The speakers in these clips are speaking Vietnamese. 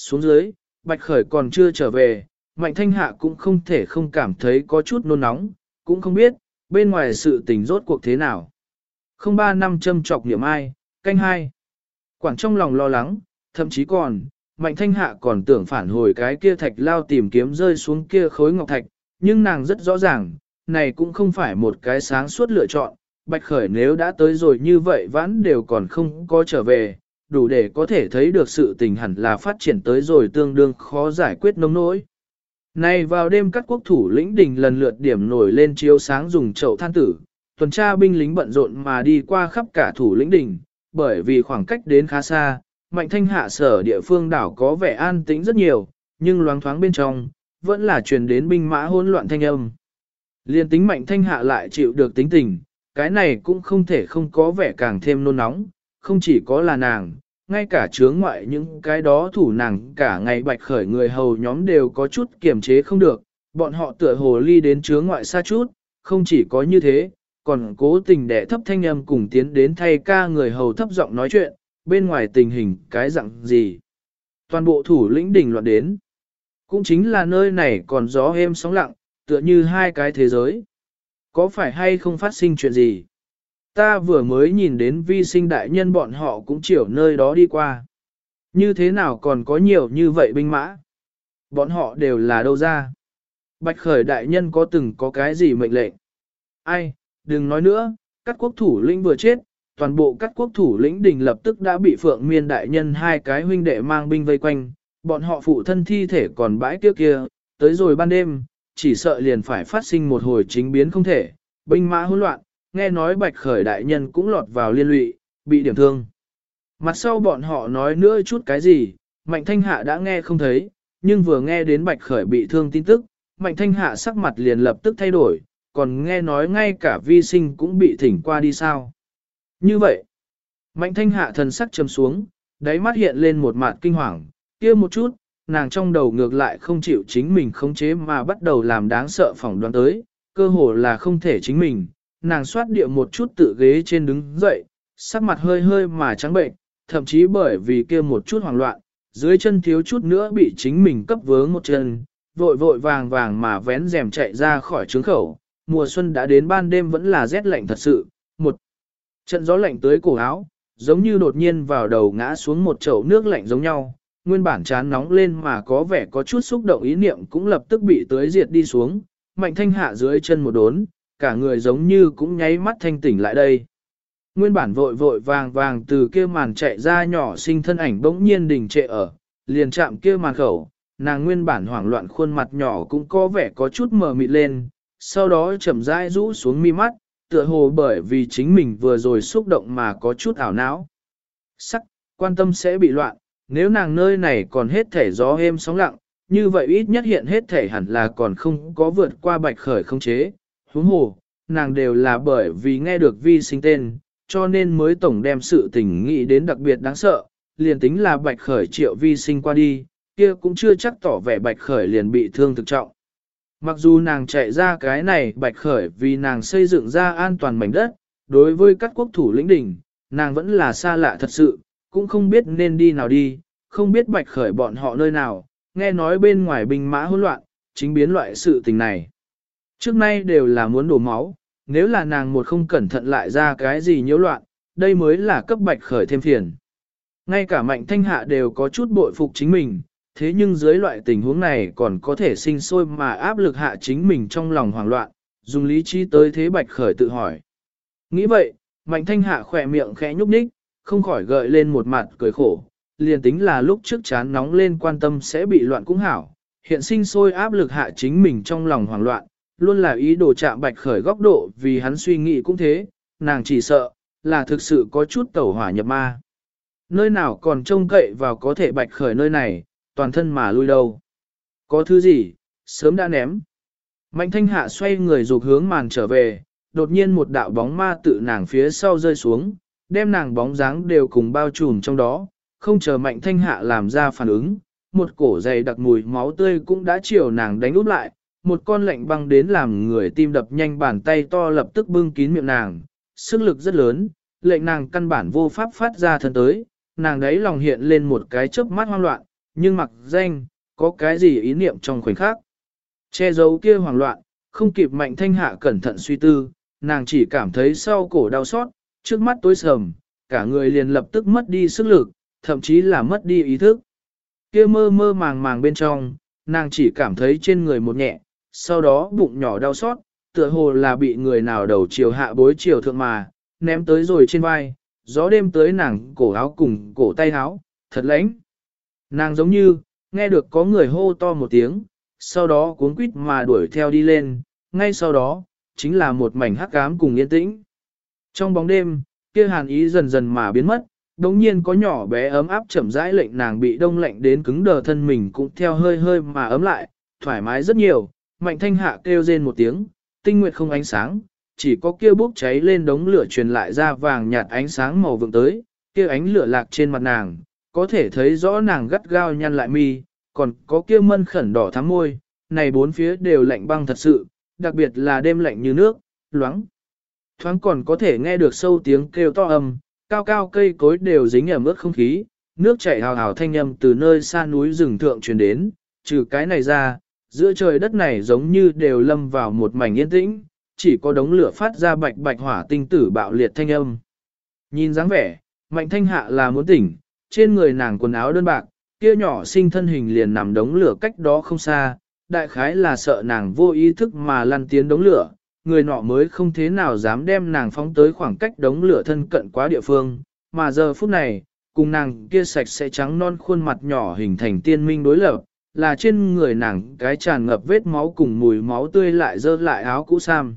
Xuống dưới, Bạch Khởi còn chưa trở về, Mạnh Thanh Hạ cũng không thể không cảm thấy có chút nôn nóng, cũng không biết, bên ngoài sự tình rốt cuộc thế nào. Không ba năm châm trọc niệm ai, canh hai. Quảng trong lòng lo lắng, thậm chí còn, Mạnh Thanh Hạ còn tưởng phản hồi cái kia thạch lao tìm kiếm rơi xuống kia khối ngọc thạch, nhưng nàng rất rõ ràng, này cũng không phải một cái sáng suốt lựa chọn, Bạch Khởi nếu đã tới rồi như vậy vẫn đều còn không có trở về, đủ để có thể thấy được sự tình hẳn là phát triển tới rồi tương đương khó giải quyết nông nỗi. Này vào đêm các quốc thủ lĩnh đình lần lượt điểm nổi lên chiếu sáng dùng chậu than tử, tuần tra binh lính bận rộn mà đi qua khắp cả thủ lĩnh đình, bởi vì khoảng cách đến khá xa, mạnh thanh hạ sở địa phương đảo có vẻ an tĩnh rất nhiều, nhưng loáng thoáng bên trong, vẫn là truyền đến binh mã hỗn loạn thanh âm. Liên tính mạnh thanh hạ lại chịu được tính tình, cái này cũng không thể không có vẻ càng thêm nôn nóng, không chỉ có là nàng, ngay cả chướng ngoại những cái đó thủ nàng cả ngày bạch khởi người hầu nhóm đều có chút kiềm chế không được, bọn họ tựa hồ ly đến chướng ngoại xa chút, không chỉ có như thế, còn cố tình đẻ thấp thanh âm cùng tiến đến thay ca người hầu thấp giọng nói chuyện, bên ngoài tình hình cái dạng gì. Toàn bộ thủ lĩnh đỉnh loạn đến. Cũng chính là nơi này còn gió êm sóng lặng, tựa như hai cái thế giới. Có phải hay không phát sinh chuyện gì? Ta vừa mới nhìn đến vi sinh đại nhân bọn họ cũng chiều nơi đó đi qua. Như thế nào còn có nhiều như vậy binh mã? Bọn họ đều là đâu ra? Bạch khởi đại nhân có từng có cái gì mệnh lệnh? Ai, đừng nói nữa, các quốc thủ lĩnh vừa chết, toàn bộ các quốc thủ lĩnh đình lập tức đã bị phượng miên đại nhân hai cái huynh đệ mang binh vây quanh, bọn họ phụ thân thi thể còn bãi kia kia, tới rồi ban đêm, chỉ sợ liền phải phát sinh một hồi chính biến không thể, binh mã hỗn loạn, nghe nói bạch khởi đại nhân cũng lọt vào liên lụy, bị điểm thương. Mặt sau bọn họ nói nữa chút cái gì, mạnh thanh hạ đã nghe không thấy, nhưng vừa nghe đến bạch khởi bị thương tin tức, mạnh thanh hạ sắc mặt liền lập tức thay đổi, còn nghe nói ngay cả vi sinh cũng bị thỉnh qua đi sao. Như vậy, mạnh thanh hạ thần sắc trầm xuống, đáy mắt hiện lên một mặt kinh hoàng, kia một chút, nàng trong đầu ngược lại không chịu chính mình khống chế mà bắt đầu làm đáng sợ phỏng đoán tới, cơ hồ là không thể chính mình, nàng xoát địa một chút tự ghế trên đứng dậy, sắc mặt hơi hơi mà trắng bệnh, thậm chí bởi vì kia một chút hoảng loạn, dưới chân thiếu chút nữa bị chính mình cấp vướng một chân, vội vội vàng vàng mà vén rèm chạy ra khỏi trướng khẩu, mùa xuân đã đến ban đêm vẫn là rét lạnh thật sự, một trận gió lạnh tới cổ áo, giống như đột nhiên vào đầu ngã xuống một chậu nước lạnh giống nhau, nguyên bản chán nóng lên mà có vẻ có chút xúc động ý niệm cũng lập tức bị tưới diệt đi xuống, mạnh thanh hạ dưới chân một đốn, cả người giống như cũng nháy mắt thanh tỉnh lại đây. Nguyên bản vội vội vàng vàng từ kia màn chạy ra nhỏ sinh thân ảnh bỗng nhiên đình trệ ở, liền chạm kia màn khẩu, nàng nguyên bản hoảng loạn khuôn mặt nhỏ cũng có vẻ có chút mờ mịt lên, sau đó chậm rãi rũ xuống mi mắt, tựa hồ bởi vì chính mình vừa rồi xúc động mà có chút ảo não. Sắc, quan tâm sẽ bị loạn, nếu nàng nơi này còn hết thể gió êm sóng lặng, như vậy ít nhất hiện hết thể hẳn là còn không có vượt qua bạch khởi không chế. Huống hồ, nàng đều là bởi vì nghe được vi sinh tên, cho nên mới tổng đem sự tình nghĩ đến đặc biệt đáng sợ, liền tính là bạch khởi triệu vi sinh qua đi, kia cũng chưa chắc tỏ vẻ bạch khởi liền bị thương thực trọng. Mặc dù nàng chạy ra cái này bạch khởi vì nàng xây dựng ra an toàn mảnh đất, đối với các quốc thủ lĩnh đỉnh, nàng vẫn là xa lạ thật sự, cũng không biết nên đi nào đi, không biết bạch khởi bọn họ nơi nào, nghe nói bên ngoài binh mã hỗn loạn, chính biến loại sự tình này. Trước nay đều là muốn đổ máu, nếu là nàng một không cẩn thận lại ra cái gì nhiễu loạn, đây mới là cấp bạch khởi thêm phiền. Ngay cả mạnh thanh hạ đều có chút bội phục chính mình, thế nhưng dưới loại tình huống này còn có thể sinh sôi mà áp lực hạ chính mình trong lòng hoảng loạn, dùng lý trí tới thế bạch khởi tự hỏi. Nghĩ vậy, mạnh thanh hạ khỏe miệng khẽ nhúc nhích, không khỏi gợi lên một mặt cười khổ, liền tính là lúc trước chán nóng lên quan tâm sẽ bị loạn cũng hảo, hiện sinh sôi áp lực hạ chính mình trong lòng hoảng loạn, luôn là ý đồ chạm bạch khởi góc độ vì hắn suy nghĩ cũng thế, nàng chỉ sợ, là thực sự có chút tẩu hỏa nhập ma. Nơi nào còn trông cậy vào có thể bạch khởi nơi này, toàn thân mà lui đâu. Có thứ gì, sớm đã ném. Mạnh thanh hạ xoay người dục hướng màn trở về, đột nhiên một đạo bóng ma tự nàng phía sau rơi xuống, đem nàng bóng dáng đều cùng bao trùm trong đó, không chờ mạnh thanh hạ làm ra phản ứng, một cổ dày đặc mùi máu tươi cũng đã chiều nàng đánh úp lại, một con lạnh băng đến làm người tim đập nhanh bàn tay to lập tức bưng kín miệng nàng, sức lực rất lớn, lệnh nàng căn bản vô pháp phát ra thân tới, nàng đấy lòng hiện lên một cái chớp mắt hoang loạn, nhưng mặc danh, có cái gì ý niệm trong khoảnh khắc. Che giấu kia hoảng loạn, không kịp mạnh thanh hạ cẩn thận suy tư, nàng chỉ cảm thấy sau cổ đau xót, trước mắt tối sầm, cả người liền lập tức mất đi sức lực, thậm chí là mất đi ý thức. Kia mơ mơ màng màng bên trong, nàng chỉ cảm thấy trên người một nhẹ, sau đó bụng nhỏ đau xót, tựa hồ là bị người nào đầu chiều hạ bối chiều thượng mà, ném tới rồi trên vai, gió đêm tới nàng cổ áo cùng cổ tay áo, thật lãnh. Nàng giống như, nghe được có người hô to một tiếng, sau đó cuốn quýt mà đuổi theo đi lên, ngay sau đó, chính là một mảnh hắc ám cùng yên tĩnh. Trong bóng đêm, kia hàn ý dần dần mà biến mất, đồng nhiên có nhỏ bé ấm áp chậm rãi lệnh nàng bị đông lạnh đến cứng đờ thân mình cũng theo hơi hơi mà ấm lại, thoải mái rất nhiều, mạnh thanh hạ kêu rên một tiếng, tinh nguyệt không ánh sáng, chỉ có kia bốc cháy lên đống lửa truyền lại ra vàng nhạt ánh sáng màu vượng tới, kia ánh lửa lạc trên mặt nàng, có thể thấy rõ nàng gắt gao nhăn lại mi, còn có kia mân khẩn đỏ thắm môi, này bốn phía đều lạnh băng thật sự, đặc biệt là đêm lạnh như nước, loáng. Thoáng còn có thể nghe được sâu tiếng kêu to âm, cao cao cây cối đều dính ở ướt không khí, nước chảy hào hào thanh âm từ nơi xa núi rừng thượng truyền đến, trừ cái này ra, giữa trời đất này giống như đều lâm vào một mảnh yên tĩnh, chỉ có đống lửa phát ra bạch bạch hỏa tinh tử bạo liệt thanh âm. Nhìn dáng vẻ, mạnh thanh hạ là muốn tỉnh, trên người nàng quần áo đơn bạc, kia nhỏ sinh thân hình liền nằm đống lửa cách đó không xa, đại khái là sợ nàng vô ý thức mà lăn tiến đống lửa, người nọ mới không thế nào dám đem nàng phóng tới khoảng cách đống lửa thân cận quá địa phương, mà giờ phút này, cùng nàng kia sạch sẽ trắng non khuôn mặt nhỏ hình thành tiên minh đối lập, là trên người nàng cái tràn ngập vết máu cùng mùi máu tươi lại dơ lại áo cũ sam.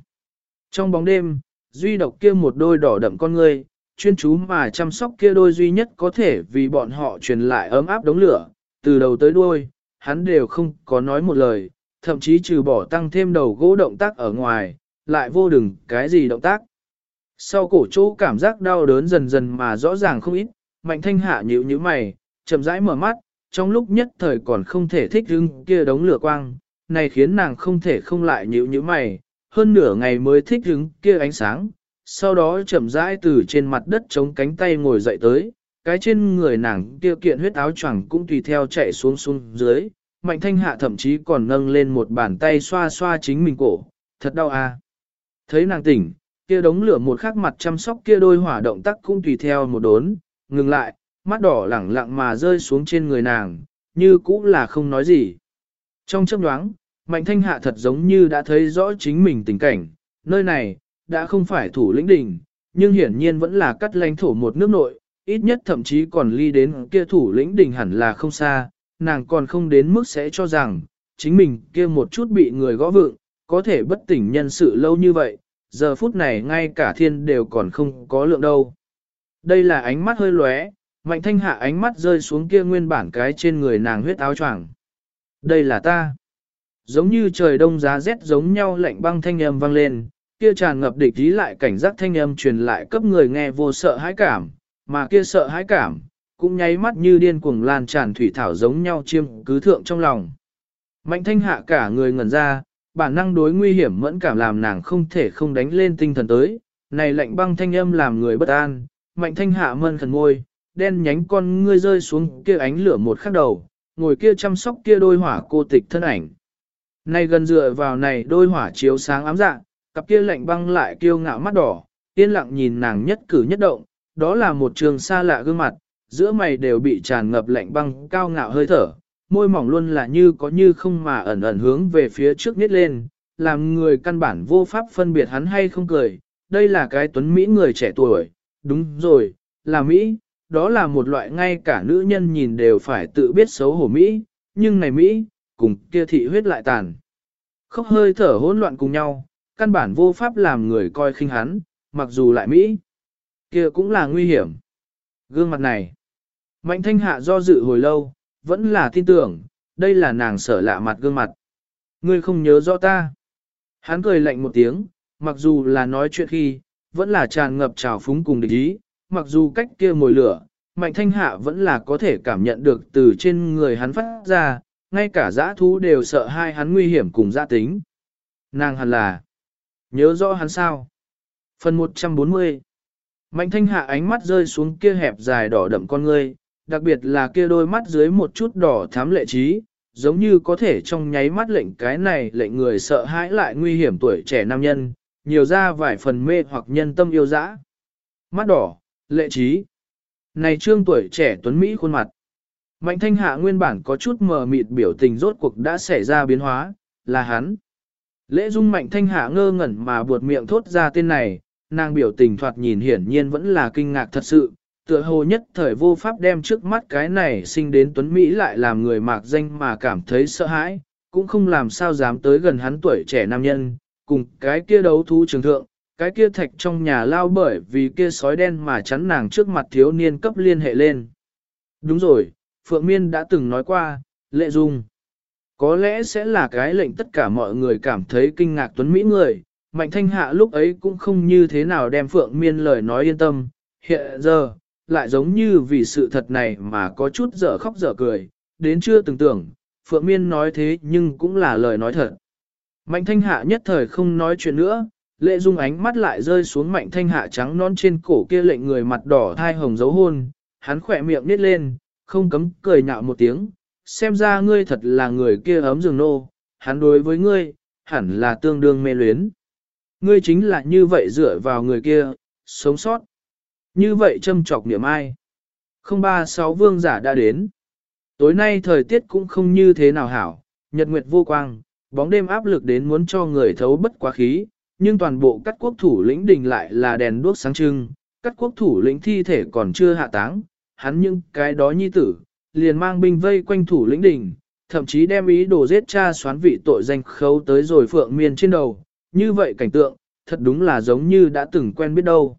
Trong bóng đêm, duy độc kia một đôi đỏ đậm con ngươi, chuyên chú mà chăm sóc kia đôi duy nhất có thể vì bọn họ truyền lại ấm áp đống lửa, từ đầu tới đuôi, hắn đều không có nói một lời, thậm chí trừ bỏ tăng thêm đầu gỗ động tác ở ngoài, lại vô đừng cái gì động tác. Sau cổ chỗ cảm giác đau đớn dần dần mà rõ ràng không ít, mạnh thanh hạ nhíu như mày, chậm rãi mở mắt, trong lúc nhất thời còn không thể thích hứng kia đống lửa quang, này khiến nàng không thể không lại nhíu nhíu mày, hơn nửa ngày mới thích hứng kia ánh sáng, sau đó chậm rãi từ trên mặt đất chống cánh tay ngồi dậy tới, cái trên người nàng kia kiện huyết áo choàng cũng tùy theo chạy xuống xuống dưới, mạnh thanh hạ thậm chí còn nâng lên một bàn tay xoa xoa chính mình cổ, thật đau à. Thấy nàng tỉnh, kia đống lửa một khắc mặt chăm sóc kia đôi hỏa động tác cũng tùy theo một đốn, ngừng lại, mắt đỏ lẳng lặng mà rơi xuống trên người nàng, như cũng là không nói gì. Trong chấp đoáng, Mạnh Thanh Hạ thật giống như đã thấy rõ chính mình tình cảnh, nơi này, đã không phải thủ lĩnh đỉnh, nhưng hiển nhiên vẫn là cắt lãnh thổ một nước nội, ít nhất thậm chí còn ly đến kia thủ lĩnh đỉnh hẳn là không xa, nàng còn không đến mức sẽ cho rằng, chính mình kia một chút bị người gõ vượng, có thể bất tỉnh nhân sự lâu như vậy, giờ phút này ngay cả thiên đều còn không có lượng đâu. Đây là ánh mắt hơi lóe, mạnh thanh hạ ánh mắt rơi xuống kia nguyên bản cái trên người nàng huyết áo choàng. Đây là ta. Giống như trời đông giá rét giống nhau lạnh băng thanh âm vang lên, kia tràn ngập địch ý lại cảnh giác thanh âm truyền lại cấp người nghe vô sợ hãi cảm, mà kia sợ hãi cảm, cũng nháy mắt như điên cuồng lan tràn thủy thảo giống nhau chiêm cứ thượng trong lòng. Mạnh thanh hạ cả người ngẩn ra, bản năng đối nguy hiểm mẫn cảm làm nàng không thể không đánh lên tinh thần tới, này lạnh băng thanh âm làm người bất an, mạnh thanh hạ mơn khẩn ngôi, đen nhánh con ngươi rơi xuống kia ánh lửa một khắc đầu, ngồi kia chăm sóc kia đôi hỏa cô tịch thân ảnh. nay gần dựa vào này đôi hỏa chiếu sáng ám dạng, cặp kia lạnh băng lại kiêu ngạo mắt đỏ, yên lặng nhìn nàng nhất cử nhất động, đó là một trường xa lạ gương mặt, giữa mày đều bị tràn ngập lạnh băng cao ngạo hơi thở, môi mỏng luôn là như có như không mà ẩn ẩn hướng về phía trước nít lên, làm người căn bản vô pháp phân biệt hắn hay không cười, đây là cái tuấn Mỹ người trẻ tuổi, đúng rồi, là Mỹ, đó là một loại ngay cả nữ nhân nhìn đều phải tự biết xấu hổ Mỹ, nhưng này Mỹ, cùng kia thị huyết lại tàn. Khóc hơi thở hỗn loạn cùng nhau, căn bản vô pháp làm người coi khinh hắn, mặc dù lại Mỹ, kia cũng là nguy hiểm. Gương mặt này, Mạnh thanh hạ do dự hồi lâu, vẫn là tin tưởng, đây là nàng sở lạ mặt gương mặt. Ngươi không nhớ rõ ta. Hắn cười lạnh một tiếng, mặc dù là nói chuyện khi, vẫn là tràn ngập trào phúng cùng địch ý, mặc dù cách kia mồi lửa, mạnh thanh hạ vẫn là có thể cảm nhận được từ trên người hắn phát ra, ngay cả giã thú đều sợ hai hắn nguy hiểm cùng gia tính. Nàng hẳn là, nhớ rõ hắn sao? Phần 140 Mạnh thanh hạ ánh mắt rơi xuống kia hẹp dài đỏ đậm con ngươi, đặc biệt là kia đôi mắt dưới một chút đỏ thám lệ trí, giống như có thể trong nháy mắt lệnh cái này lệnh người sợ hãi lại nguy hiểm tuổi trẻ nam nhân, nhiều ra vài phần mê hoặc nhân tâm yêu dã. Mắt đỏ, lệ trí. Này trương tuổi trẻ tuấn Mỹ khuôn mặt. Mạnh thanh hạ nguyên bản có chút mờ mịt biểu tình rốt cuộc đã xảy ra biến hóa, là hắn. Lễ dung mạnh thanh hạ ngơ ngẩn mà buột miệng thốt ra tên này, nàng biểu tình thoạt nhìn hiển nhiên vẫn là kinh ngạc thật sự, tựa hồ nhất thời vô pháp đem trước mắt cái này sinh đến tuấn Mỹ lại làm người mạc danh mà cảm thấy sợ hãi, cũng không làm sao dám tới gần hắn tuổi trẻ nam nhân, cùng cái kia đấu thú trường thượng, cái kia thạch trong nhà lao bởi vì kia sói đen mà chắn nàng trước mặt thiếu niên cấp liên hệ lên. Đúng rồi, Phượng Miên đã từng nói qua, lệ dung. Có lẽ sẽ là cái lệnh tất cả mọi người cảm thấy kinh ngạc tuấn Mỹ người, Mạnh Thanh Hạ lúc ấy cũng không như thế nào đem Phượng Miên lời nói yên tâm, hiện giờ, lại giống như vì sự thật này mà có chút dở khóc dở cười, đến chưa từng tưởng, Phượng Miên nói thế nhưng cũng là lời nói thật. Mạnh Thanh Hạ nhất thời không nói chuyện nữa, lệ dung ánh mắt lại rơi xuống Mạnh Thanh Hạ trắng non trên cổ kia lệnh người mặt đỏ thai hồng dấu hôn, hắn khỏe miệng nít lên, không cấm cười nhạo một tiếng, xem ra ngươi thật là người kia ấm rừng nô, hắn đối với ngươi, hẳn là tương đương mê luyến. Ngươi chính là như vậy dựa vào người kia, sống sót. Như vậy châm trọc niệm ai. 036 vương giả đã đến. Tối nay thời tiết cũng không như thế nào hảo, nhật nguyệt vô quang, bóng đêm áp lực đến muốn cho người thấu bất quá khí, nhưng toàn bộ các quốc thủ lĩnh đình lại là đèn đuốc sáng trưng, các quốc thủ lĩnh thi thể còn chưa hạ táng, hắn những cái đó nhi tử, liền mang binh vây quanh thủ lĩnh đình, thậm chí đem ý đồ giết cha xoán vị tội danh khấu tới rồi phượng miên trên đầu, như vậy cảnh tượng, thật đúng là giống như đã từng quen biết đâu.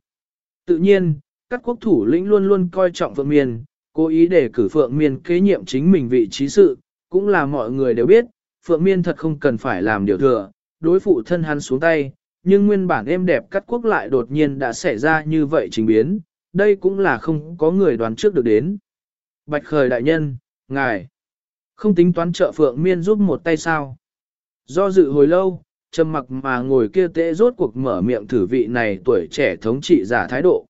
Tự nhiên, các quốc thủ lĩnh luôn luôn coi trọng Phượng Miên, cố ý để cử Phượng Miên kế nhiệm chính mình vị trí sự, cũng là mọi người đều biết, Phượng Miên thật không cần phải làm điều thừa, đối phụ thân hắn xuống tay, nhưng nguyên bản êm đẹp cắt quốc lại đột nhiên đã xảy ra như vậy trình biến, đây cũng là không có người đoán trước được đến. Bạch Khởi đại nhân, ngài, không tính toán trợ Phượng Miên giúp một tay sao. Do dự hồi lâu, trầm mặc mà ngồi kia tệ rốt cuộc mở miệng thử vị này tuổi trẻ thống trị giả thái độ.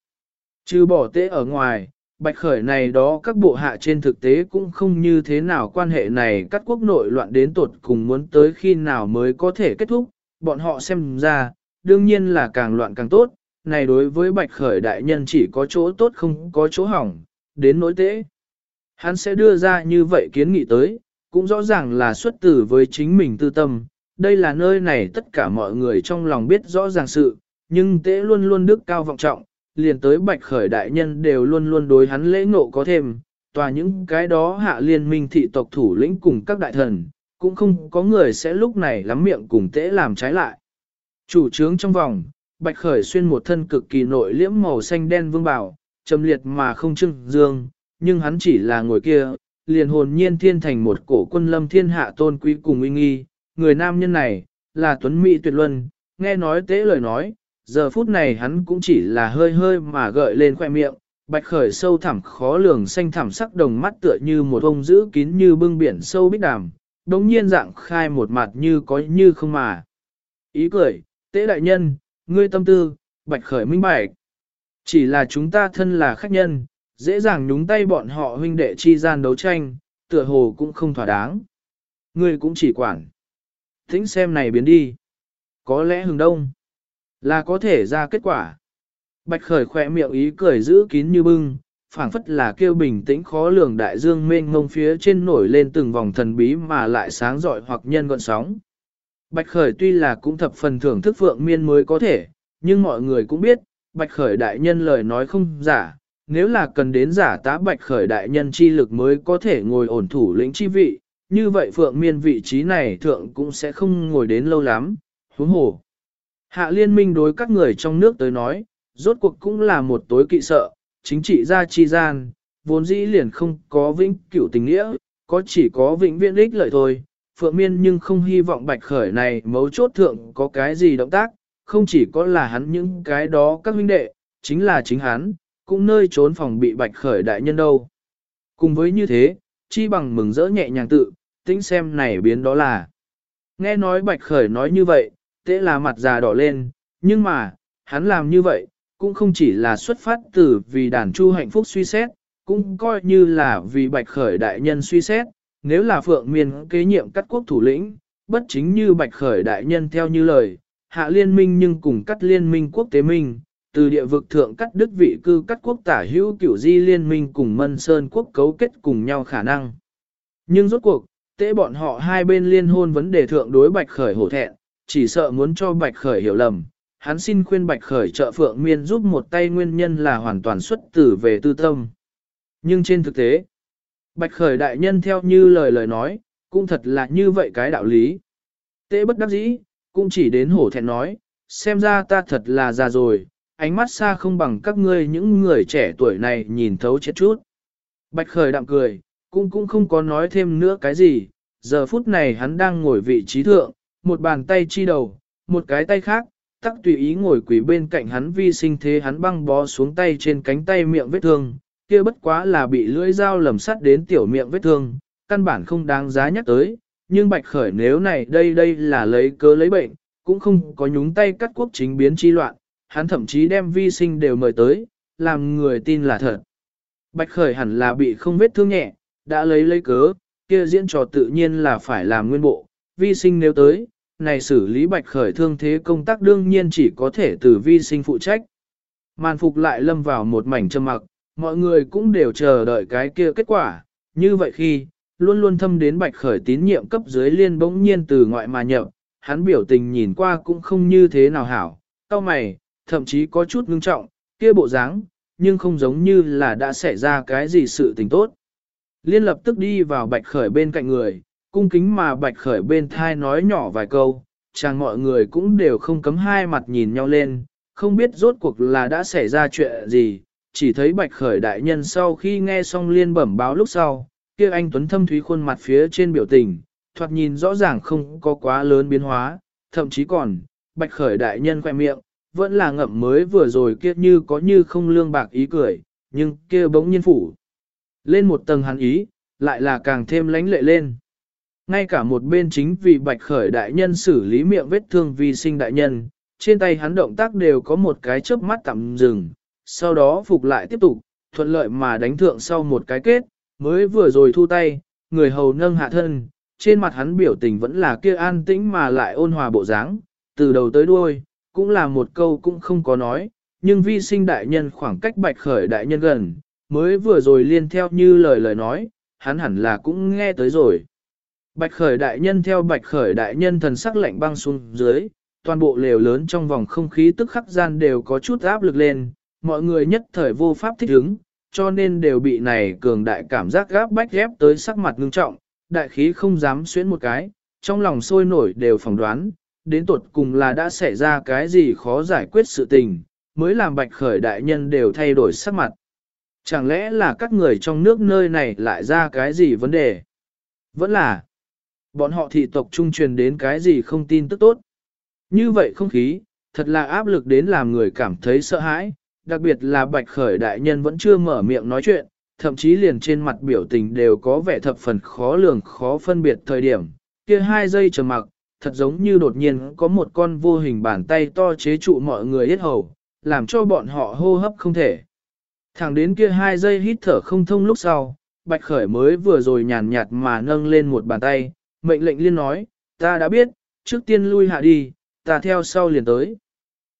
Trừ bỏ tệ ở ngoài, bạch khởi này đó các bộ hạ trên thực tế cũng không như thế nào quan hệ này các quốc nội loạn đến tột cùng muốn tới khi nào mới có thể kết thúc, bọn họ xem ra, đương nhiên là càng loạn càng tốt, này đối với bạch khởi đại nhân chỉ có chỗ tốt không có chỗ hỏng, đến nỗi tế. Hắn sẽ đưa ra như vậy kiến nghị tới, cũng rõ ràng là xuất tử với chính mình tư tâm, đây là nơi này tất cả mọi người trong lòng biết rõ ràng sự, nhưng tế luôn luôn đức cao vọng trọng, liền tới bạch khởi đại nhân đều luôn luôn đối hắn lễ ngộ có thêm, tòa những cái đó hạ liên minh thị tộc thủ lĩnh cùng các đại thần, cũng không có người sẽ lúc này lắm miệng cùng tế làm trái lại. Chủ trướng trong vòng, bạch khởi xuyên một thân cực kỳ nội liễm màu xanh đen vương bảo, trầm liệt mà không trưng dương, nhưng hắn chỉ là ngồi kia, liền hồn nhiên thiên thành một cổ quân lâm thiên hạ tôn quý cùng uy nghi, người nam nhân này, là tuấn mỹ tuyệt luân, nghe nói tế lời nói, giờ phút này hắn cũng chỉ là hơi hơi mà gợi lên khoe miệng, bạch khởi sâu thẳm khó lường xanh thẳm sắc đồng mắt tựa như một ông giữ kín như bưng biển sâu bích đàm, đống nhiên dạng khai một mặt như có như không mà. Ý cười, tế đại nhân, ngươi tâm tư, bạch khởi minh bạch. Chỉ là chúng ta thân là khách nhân, dễ dàng nhúng tay bọn họ huynh đệ chi gian đấu tranh, tựa hồ cũng không thỏa đáng. Ngươi cũng chỉ quản. Thính xem này biến đi. Có lẽ hừng đông. Là có thể ra kết quả. Bạch khởi khỏe miệng ý cười giữ kín như bưng, phảng phất là kêu bình tĩnh khó lường đại dương mênh ngông phía trên nổi lên từng vòng thần bí mà lại sáng rọi hoặc nhân gọn sóng. Bạch khởi tuy là cũng thập phần thưởng thức phượng miên mới có thể, nhưng mọi người cũng biết, bạch khởi đại nhân lời nói không giả, nếu là cần đến giả tá bạch khởi đại nhân chi lực mới có thể ngồi ổn thủ lĩnh chi vị, như vậy phượng miên vị trí này thượng cũng sẽ không ngồi đến lâu lắm, huống hồ. Hạ liên minh đối các người trong nước tới nói, rốt cuộc cũng là một tối kỵ sợ, chính trị gia chi gian, vốn dĩ liền không có vĩnh cửu tình nghĩa, có chỉ có vĩnh viễn ích lợi thôi. Phượng Miên nhưng không hy vọng bạch khởi này mấu chốt thượng có cái gì động tác, không chỉ có là hắn những cái đó các huynh đệ, chính là chính hắn, cũng nơi trốn phòng bị bạch khởi đại nhân đâu. Cùng với như thế, chi bằng mừng rỡ nhẹ nhàng tự, tính xem này biến đó là. Nghe nói bạch khởi nói như vậy, tệ là mặt già đỏ lên, nhưng mà, hắn làm như vậy, cũng không chỉ là xuất phát từ vì đàn chu hạnh phúc suy xét, cũng coi như là vì bạch khởi đại nhân suy xét, nếu là phượng miên kế nhiệm cắt quốc thủ lĩnh, bất chính như bạch khởi đại nhân theo như lời, hạ liên minh nhưng cùng cắt liên minh quốc tế minh, từ địa vực thượng cắt đức vị cư cắt quốc tả hữu cửu di liên minh cùng mân sơn quốc cấu kết cùng nhau khả năng. Nhưng rốt cuộc, tế bọn họ hai bên liên hôn vấn đề thượng đối bạch khởi hổ thẹn, chỉ sợ muốn cho bạch khởi hiểu lầm. Hắn xin khuyên bạch khởi trợ phượng miên giúp một tay nguyên nhân là hoàn toàn xuất tử về tư tâm. Nhưng trên thực tế, bạch khởi đại nhân theo như lời lời nói, cũng thật là như vậy cái đạo lý. Tế bất đắc dĩ, cũng chỉ đến hổ thẹn nói, xem ra ta thật là già rồi, ánh mắt xa không bằng các ngươi những người trẻ tuổi này nhìn thấu chết chút. Bạch khởi đạm cười, cũng cũng không có nói thêm nữa cái gì, giờ phút này hắn đang ngồi vị trí thượng, một bàn tay chi đầu, một cái tay khác, tắc tùy ý ngồi quỷ bên cạnh hắn vi sinh thế hắn băng bó xuống tay trên cánh tay miệng vết thương, kia bất quá là bị lưỡi dao lầm sắt đến tiểu miệng vết thương, căn bản không đáng giá nhắc tới, nhưng bạch khởi nếu này đây đây là lấy cớ lấy bệnh, cũng không có nhúng tay cắt quốc chính biến chi loạn, hắn thậm chí đem vi sinh đều mời tới, làm người tin là thật. Bạch khởi hẳn là bị không vết thương nhẹ, đã lấy lấy cớ, kia diễn trò tự nhiên là phải làm nguyên bộ, vi sinh nếu tới, này xử lý bạch khởi thương thế công tác đương nhiên chỉ có thể từ vi sinh phụ trách. Màn phục lại lâm vào một mảnh trầm mặc, mọi người cũng đều chờ đợi cái kia kết quả, như vậy khi, luôn luôn thâm đến bạch khởi tín nhiệm cấp dưới liên bỗng nhiên từ ngoại mà nhập, hắn biểu tình nhìn qua cũng không như thế nào hảo, cao mày, thậm chí có chút ngưng trọng, kia bộ dáng, nhưng không giống như là đã xảy ra cái gì sự tình tốt. Liên lập tức đi vào bạch khởi bên cạnh người, cung kính mà bạch khởi bên thai nói nhỏ vài câu, chàng mọi người cũng đều không cấm hai mặt nhìn nhau lên, không biết rốt cuộc là đã xảy ra chuyện gì, chỉ thấy bạch khởi đại nhân sau khi nghe xong liên bẩm báo lúc sau, kia anh Tuấn thâm thúy khuôn mặt phía trên biểu tình, thoạt nhìn rõ ràng không có quá lớn biến hóa, thậm chí còn, bạch khởi đại nhân khoe miệng, vẫn là ngậm mới vừa rồi kia như có như không lương bạc ý cười, nhưng kia bỗng nhiên phủ. Lên một tầng hắn ý, lại là càng thêm lánh lệ lên. Ngay cả một bên chính vì bạch khởi đại nhân xử lý miệng vết thương vi sinh đại nhân, trên tay hắn động tác đều có một cái chớp mắt tạm dừng, sau đó phục lại tiếp tục, thuận lợi mà đánh thượng sau một cái kết, mới vừa rồi thu tay, người hầu nâng hạ thân, trên mặt hắn biểu tình vẫn là kia an tĩnh mà lại ôn hòa bộ dáng, từ đầu tới đuôi, cũng là một câu cũng không có nói, nhưng vi sinh đại nhân khoảng cách bạch khởi đại nhân gần, mới vừa rồi liên theo như lời lời nói, hắn hẳn là cũng nghe tới rồi. Bạch khởi đại nhân theo bạch khởi đại nhân thần sắc lạnh băng xuống dưới, toàn bộ lều lớn trong vòng không khí tức khắc gian đều có chút áp lực lên, mọi người nhất thời vô pháp thích ứng, cho nên đều bị này cường đại cảm giác gáp bách ghép tới sắc mặt ngưng trọng, đại khí không dám xuyến một cái, trong lòng sôi nổi đều phỏng đoán, đến tuột cùng là đã xảy ra cái gì khó giải quyết sự tình, mới làm bạch khởi đại nhân đều thay đổi sắc mặt. Chẳng lẽ là các người trong nước nơi này lại ra cái gì vấn đề? Vẫn là, bọn họ thị tộc trung truyền đến cái gì không tin tức tốt. Như vậy không khí, thật là áp lực đến làm người cảm thấy sợ hãi, đặc biệt là bạch khởi đại nhân vẫn chưa mở miệng nói chuyện, thậm chí liền trên mặt biểu tình đều có vẻ thập phần khó lường khó phân biệt thời điểm. Kia hai giây trầm mặc, thật giống như đột nhiên có một con vô hình bàn tay to chế trụ mọi người hết hầu, làm cho bọn họ hô hấp không thể. Thẳng đến kia hai giây hít thở không thông lúc sau, Bạch Khởi mới vừa rồi nhàn nhạt mà nâng lên một bàn tay, mệnh lệnh liên nói, ta đã biết, trước tiên lui hạ đi, ta theo sau liền tới.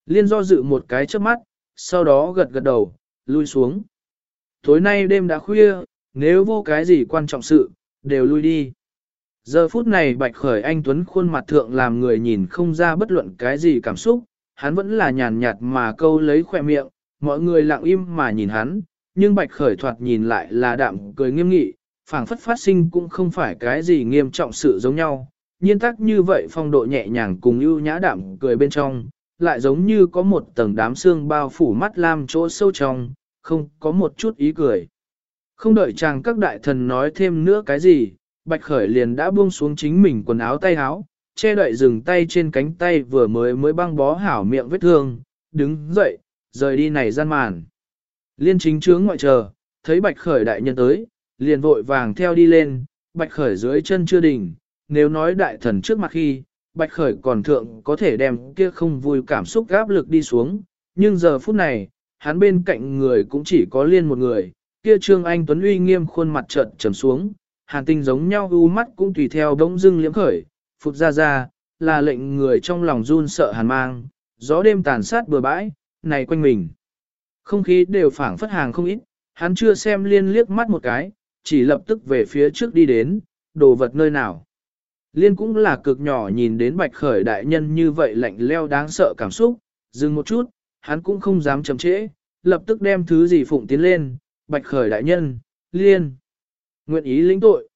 Liên do dự một cái trước mắt, sau đó gật gật đầu, lui xuống. Tối nay đêm đã khuya, nếu vô cái gì quan trọng sự, đều lui đi. Giờ phút này Bạch Khởi Anh Tuấn khuôn mặt thượng làm người nhìn không ra bất luận cái gì cảm xúc, hắn vẫn là nhàn nhạt mà câu lấy khỏe miệng, mọi người lặng im mà nhìn hắn, nhưng Bạch Khởi thoạt nhìn lại là đạm cười nghiêm nghị, phảng phất phát sinh cũng không phải cái gì nghiêm trọng sự giống nhau. Nhiên tắc như vậy phong độ nhẹ nhàng cùng ưu nhã đạm cười bên trong, lại giống như có một tầng đám xương bao phủ mắt lam chỗ sâu trong, không có một chút ý cười. Không đợi chàng các đại thần nói thêm nữa cái gì, Bạch Khởi liền đã buông xuống chính mình quần áo tay áo, che đậy dừng tay trên cánh tay vừa mới mới băng bó hảo miệng vết thương, đứng dậy, rời đi này gian màn. Liên chính trướng ngoại chờ, thấy Bạch Khởi đại nhân tới, liền vội vàng theo đi lên, Bạch Khởi dưới chân chưa đỉnh, nếu nói đại thần trước mặt khi, Bạch Khởi còn thượng có thể đem kia không vui cảm xúc gáp lực đi xuống, nhưng giờ phút này, hắn bên cạnh người cũng chỉ có liên một người, kia trương anh tuấn uy nghiêm khuôn mặt trợn trầm xuống, hàn tinh giống nhau u mắt cũng tùy theo bỗng dưng liễm khởi, phục ra ra, là lệnh người trong lòng run sợ hàn mang, gió đêm tàn sát bừa bãi, này quanh mình. Không khí đều phảng phất hàng không ít, hắn chưa xem liên liếc mắt một cái, chỉ lập tức về phía trước đi đến, đồ vật nơi nào. Liên cũng là cực nhỏ nhìn đến bạch khởi đại nhân như vậy lạnh leo đáng sợ cảm xúc, dừng một chút, hắn cũng không dám chậm trễ, lập tức đem thứ gì phụng tiến lên, bạch khởi đại nhân, liên, nguyện ý lĩnh tội.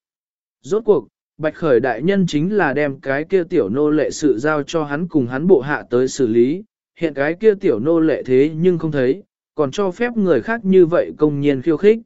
Rốt cuộc, bạch khởi đại nhân chính là đem cái kia tiểu nô lệ sự giao cho hắn cùng hắn bộ hạ tới xử lý, hiện cái kia tiểu nô lệ thế nhưng không thấy, còn cho phép người khác như vậy công nhiên khiêu khích.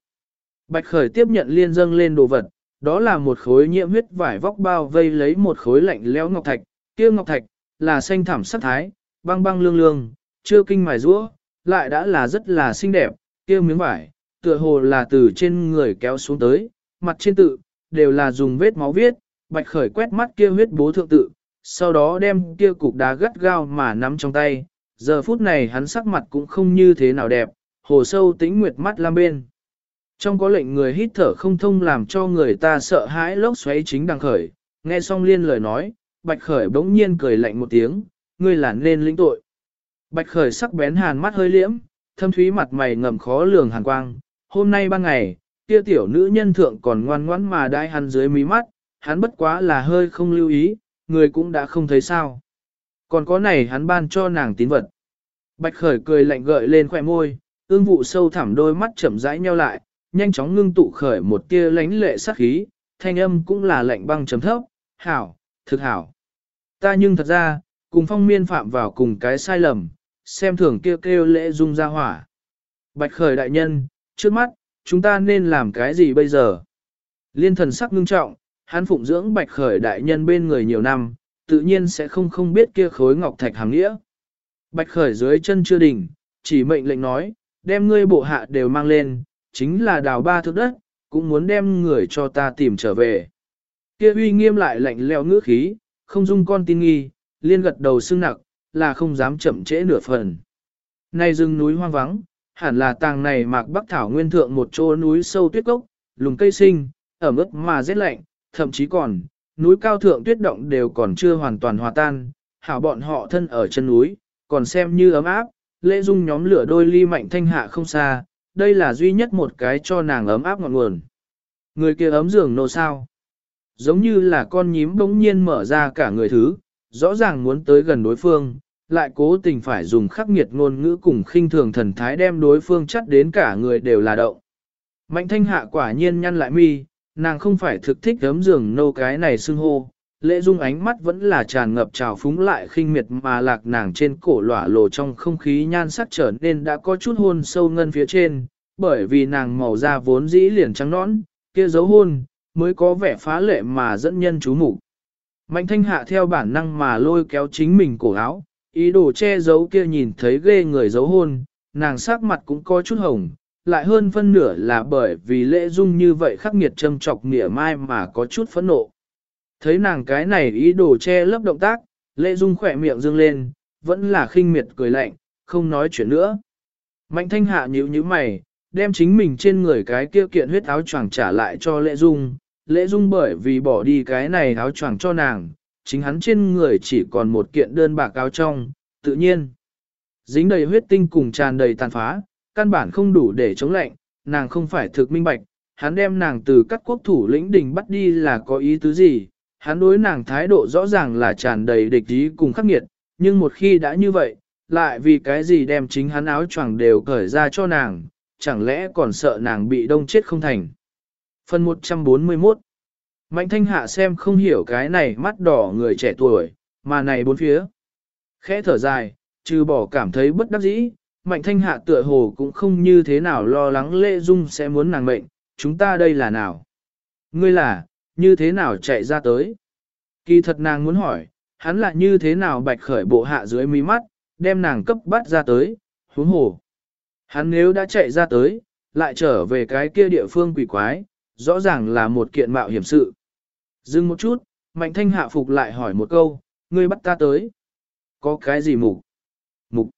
Bạch khởi tiếp nhận liên dâng lên đồ vật, đó là một khối nhiễm huyết vải vóc bao vây lấy một khối lạnh lẽo ngọc thạch, kia ngọc thạch là xanh thảm sắc thái, băng băng lương lương, chưa kinh mài rũa, lại đã là rất là xinh đẹp, kia miếng vải, tựa hồ là từ trên người kéo xuống tới, mặt trên tự, đều là dùng vết máu viết, bạch khởi quét mắt kia huyết bố thượng tự, sau đó đem kia cục đá gắt gao mà nắm trong tay, giờ phút này hắn sắc mặt cũng không như thế nào đẹp, hồ sâu tĩnh nguyệt mắt lam bên. Trong có lệnh người hít thở không thông làm cho người ta sợ hãi lốc xoáy chính đang khởi, nghe xong liên lời nói, bạch khởi bỗng nhiên cười lạnh một tiếng, ngươi là nên lĩnh tội. Bạch khởi sắc bén hàn mắt hơi liễm, thâm thúy mặt mày ngầm khó lường hàn quang, hôm nay ban ngày, kia tiểu nữ nhân thượng còn ngoan ngoãn mà đai hắn dưới mí mắt, hắn bất quá là hơi không lưu ý, người cũng đã không thấy sao. Còn có này hắn ban cho nàng tín vật. Bạch khởi cười lạnh gợi lên khỏe môi, ương vụ sâu thẳm đôi mắt chậm rãi nheo lại, nhanh chóng ngưng tụ khởi một tia lánh lệ sắc khí, thanh âm cũng là lạnh băng chấm thấp, hảo, thực hảo. Ta nhưng thật ra, cùng phong miên phạm vào cùng cái sai lầm, xem thường kêu kêu lễ dung ra hỏa. Bạch khởi đại nhân, trước mắt, chúng ta nên làm cái gì bây giờ? Liên thần sắc ngưng trọng, hắn phụng dưỡng bạch khởi đại nhân bên người nhiều năm, tự nhiên sẽ không không biết kia khối ngọc thạch hàng nghĩa. Bạch khởi dưới chân chưa đỉnh, chỉ mệnh lệnh nói, đem ngươi bộ hạ đều mang lên, chính là đào ba thước đất, cũng muốn đem người cho ta tìm trở về. Kia uy nghiêm lại lạnh leo ngữ khí, không dung con tin nghi, liên gật đầu xương nặc, là không dám chậm trễ nửa phần. Nay rừng núi hoang vắng, hẳn là tàng này mạc bắc thảo nguyên thượng một chỗ núi sâu tuyết cốc, lùng cây sinh, ở ướt mà rét lạnh, thậm chí còn, núi cao thượng tuyết động đều còn chưa hoàn toàn hòa tan, hảo bọn họ thân ở chân núi, còn xem như ấm áp, lễ dung nhóm lửa đôi ly mạnh thanh hạ không xa, đây là duy nhất một cái cho nàng ấm áp ngọn nguồn. Người kia ấm giường nô sao. Giống như là con nhím bỗng nhiên mở ra cả người thứ, rõ ràng muốn tới gần đối phương, lại cố tình phải dùng khắc nghiệt ngôn ngữ cùng khinh thường thần thái đem đối phương chắt đến cả người đều là động. Mạnh thanh hạ quả nhiên nhăn lại mi, nàng không phải thực thích ấm giường nô cái này xưng hô, lễ dung ánh mắt vẫn là tràn ngập trào phúng lại khinh miệt mà lạc nàng trên cổ lỏa lồ trong không khí nhan sắc trở nên đã có chút hôn sâu ngân phía trên, bởi vì nàng màu da vốn dĩ liền trắng nõn, kia dấu hôn, mới có vẻ phá lệ mà dẫn nhân chú mục Mạnh thanh hạ theo bản năng mà lôi kéo chính mình cổ áo, ý đồ che giấu kia nhìn thấy ghê người dấu hôn, nàng sắc mặt cũng có chút hồng, lại hơn phân nửa là bởi vì lễ dung như vậy khắc nghiệt châm trọc nghĩa mai mà có chút phẫn nộ. Thấy nàng cái này ý đồ che lấp động tác, lễ dung khỏe miệng dương lên, vẫn là khinh miệt cười lạnh, không nói chuyện nữa. Mạnh thanh hạ nhíu nhíu mày, đem chính mình trên người cái kia kiện huyết áo choàng trả lại cho lễ dung. Lễ dung bởi vì bỏ đi cái này áo choàng cho nàng, chính hắn trên người chỉ còn một kiện đơn bạc áo trong, tự nhiên. Dính đầy huyết tinh cùng tràn đầy tàn phá, căn bản không đủ để chống lạnh, nàng không phải thực minh bạch, hắn đem nàng từ các quốc thủ lĩnh đình bắt đi là có ý tứ gì, hắn đối nàng thái độ rõ ràng là tràn đầy địch ý cùng khắc nghiệt, nhưng một khi đã như vậy, lại vì cái gì đem chính hắn áo choàng đều cởi ra cho nàng, chẳng lẽ còn sợ nàng bị đông chết không thành. Phần 141 Mạnh thanh hạ xem không hiểu cái này mắt đỏ người trẻ tuổi, mà này bốn phía. Khẽ thở dài, trừ bỏ cảm thấy bất đắc dĩ, mạnh thanh hạ tựa hồ cũng không như thế nào lo lắng lệ dung sẽ muốn nàng mệnh, chúng ta đây là nào? Ngươi là, như thế nào chạy ra tới? Kỳ thật nàng muốn hỏi, hắn là như thế nào bạch khởi bộ hạ dưới mí mắt, đem nàng cấp bắt ra tới, huống hồ. Hắn nếu đã chạy ra tới, lại trở về cái kia địa phương quỷ quái, rõ ràng là một kiện mạo hiểm sự. Dừng một chút, Mạnh Thanh hạ phục lại hỏi một câu, ngươi bắt ta tới. Có cái gì mục? Mục.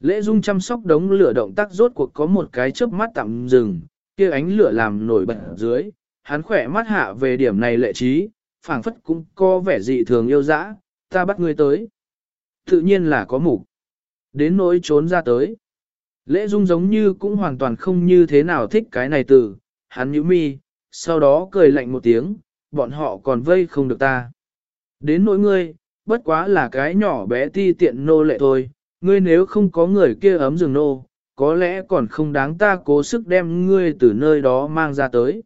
Lễ dung chăm sóc đống lửa động tác rốt cuộc có một cái chớp mắt tạm dừng, kia ánh lửa làm nổi bật dưới, hắn khỏe mắt hạ về điểm này lệ trí, phảng phất cũng có vẻ dị thường yêu dã, ta bắt ngươi tới. Tự nhiên là có mục. Đến nỗi trốn ra tới. Lễ dung giống như cũng hoàn toàn không như thế nào thích cái này từ, hắn nhíu mi, sau đó cười lạnh một tiếng, bọn họ còn vây không được ta. Đến nỗi ngươi, bất quá là cái nhỏ bé ti tiện nô lệ thôi, ngươi nếu không có người kia ấm giường nô, có lẽ còn không đáng ta cố sức đem ngươi từ nơi đó mang ra tới.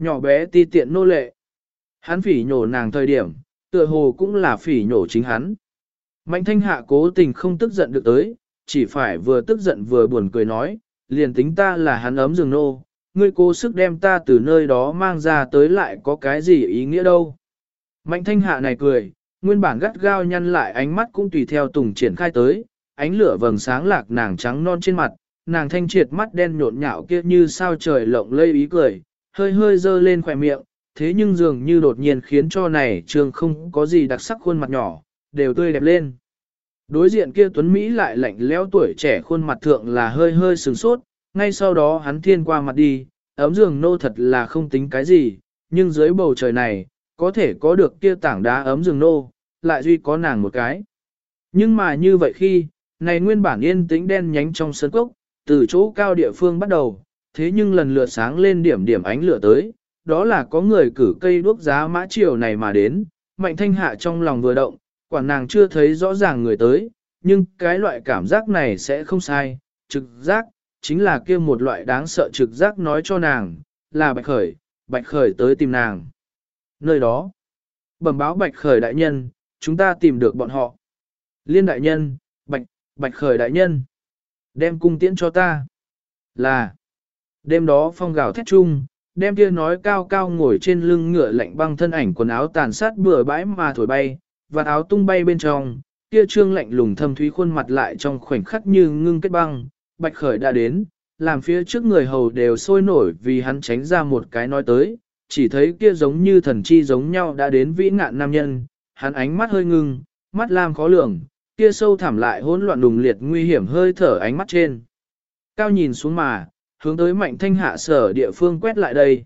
Nhỏ bé ti tiện nô lệ. Hắn phỉ nhổ nàng thời điểm, tựa hồ cũng là phỉ nhổ chính hắn. Mạnh thanh hạ cố tình không tức giận được tới, chỉ phải vừa tức giận vừa buồn cười nói, liền tính ta là hắn ấm giường nô, ngươi cố sức đem ta từ nơi đó mang ra tới lại có cái gì ý nghĩa đâu. Mạnh thanh hạ này cười, nguyên bản gắt gao nhăn lại ánh mắt cũng tùy theo tùng triển khai tới, ánh lửa vầng sáng lạc nàng trắng non trên mặt, nàng thanh triệt mắt đen nhộn nhạo kia như sao trời lộng lây ý cười, hơi hơi dơ lên khỏe miệng, thế nhưng dường như đột nhiên khiến cho này trường không có gì đặc sắc khuôn mặt nhỏ, đều tươi đẹp lên. Đối diện kia Tuấn Mỹ lại lạnh lẽo tuổi trẻ khuôn mặt thượng là hơi hơi sừng sốt, ngay sau đó hắn thiên qua mặt đi, ấm giường nô thật là không tính cái gì, nhưng dưới bầu trời này, có thể có được kia tảng đá ấm giường nô, lại duy có nàng một cái. Nhưng mà như vậy khi, này nguyên bản yên tĩnh đen nhánh trong sân cốc, từ chỗ cao địa phương bắt đầu, thế nhưng lần lượt sáng lên điểm điểm ánh lửa tới, đó là có người cử cây đuốc giá mã chiều này mà đến, mạnh thanh hạ trong lòng vừa động, quả nàng chưa thấy rõ ràng người tới, nhưng cái loại cảm giác này sẽ không sai, trực giác, chính là kia một loại đáng sợ trực giác nói cho nàng, là bạch khởi, bạch khởi tới tìm nàng. Nơi đó, bẩm báo bạch khởi đại nhân, chúng ta tìm được bọn họ. Liên đại nhân, bạch, bạch khởi đại nhân, đem cung tiễn cho ta. Là, đêm đó phong gào thét chung, đem kia nói cao cao ngồi trên lưng ngựa lạnh băng thân ảnh quần áo tàn sát bừa bãi mà thổi bay, và áo tung bay bên trong, kia trương lạnh lùng thâm thúy khuôn mặt lại trong khoảnh khắc như ngưng kết băng, bạch khởi đã đến, làm phía trước người hầu đều sôi nổi vì hắn tránh ra một cái nói tới, chỉ thấy kia giống như thần chi giống nhau đã đến vĩ ngạn nam nhân, hắn ánh mắt hơi ngưng, mắt lam khó lường, kia sâu thẳm lại hỗn loạn đùng liệt nguy hiểm hơi thở ánh mắt trên. Cao nhìn xuống mà, hướng tới mạnh thanh hạ sở địa phương quét lại đây.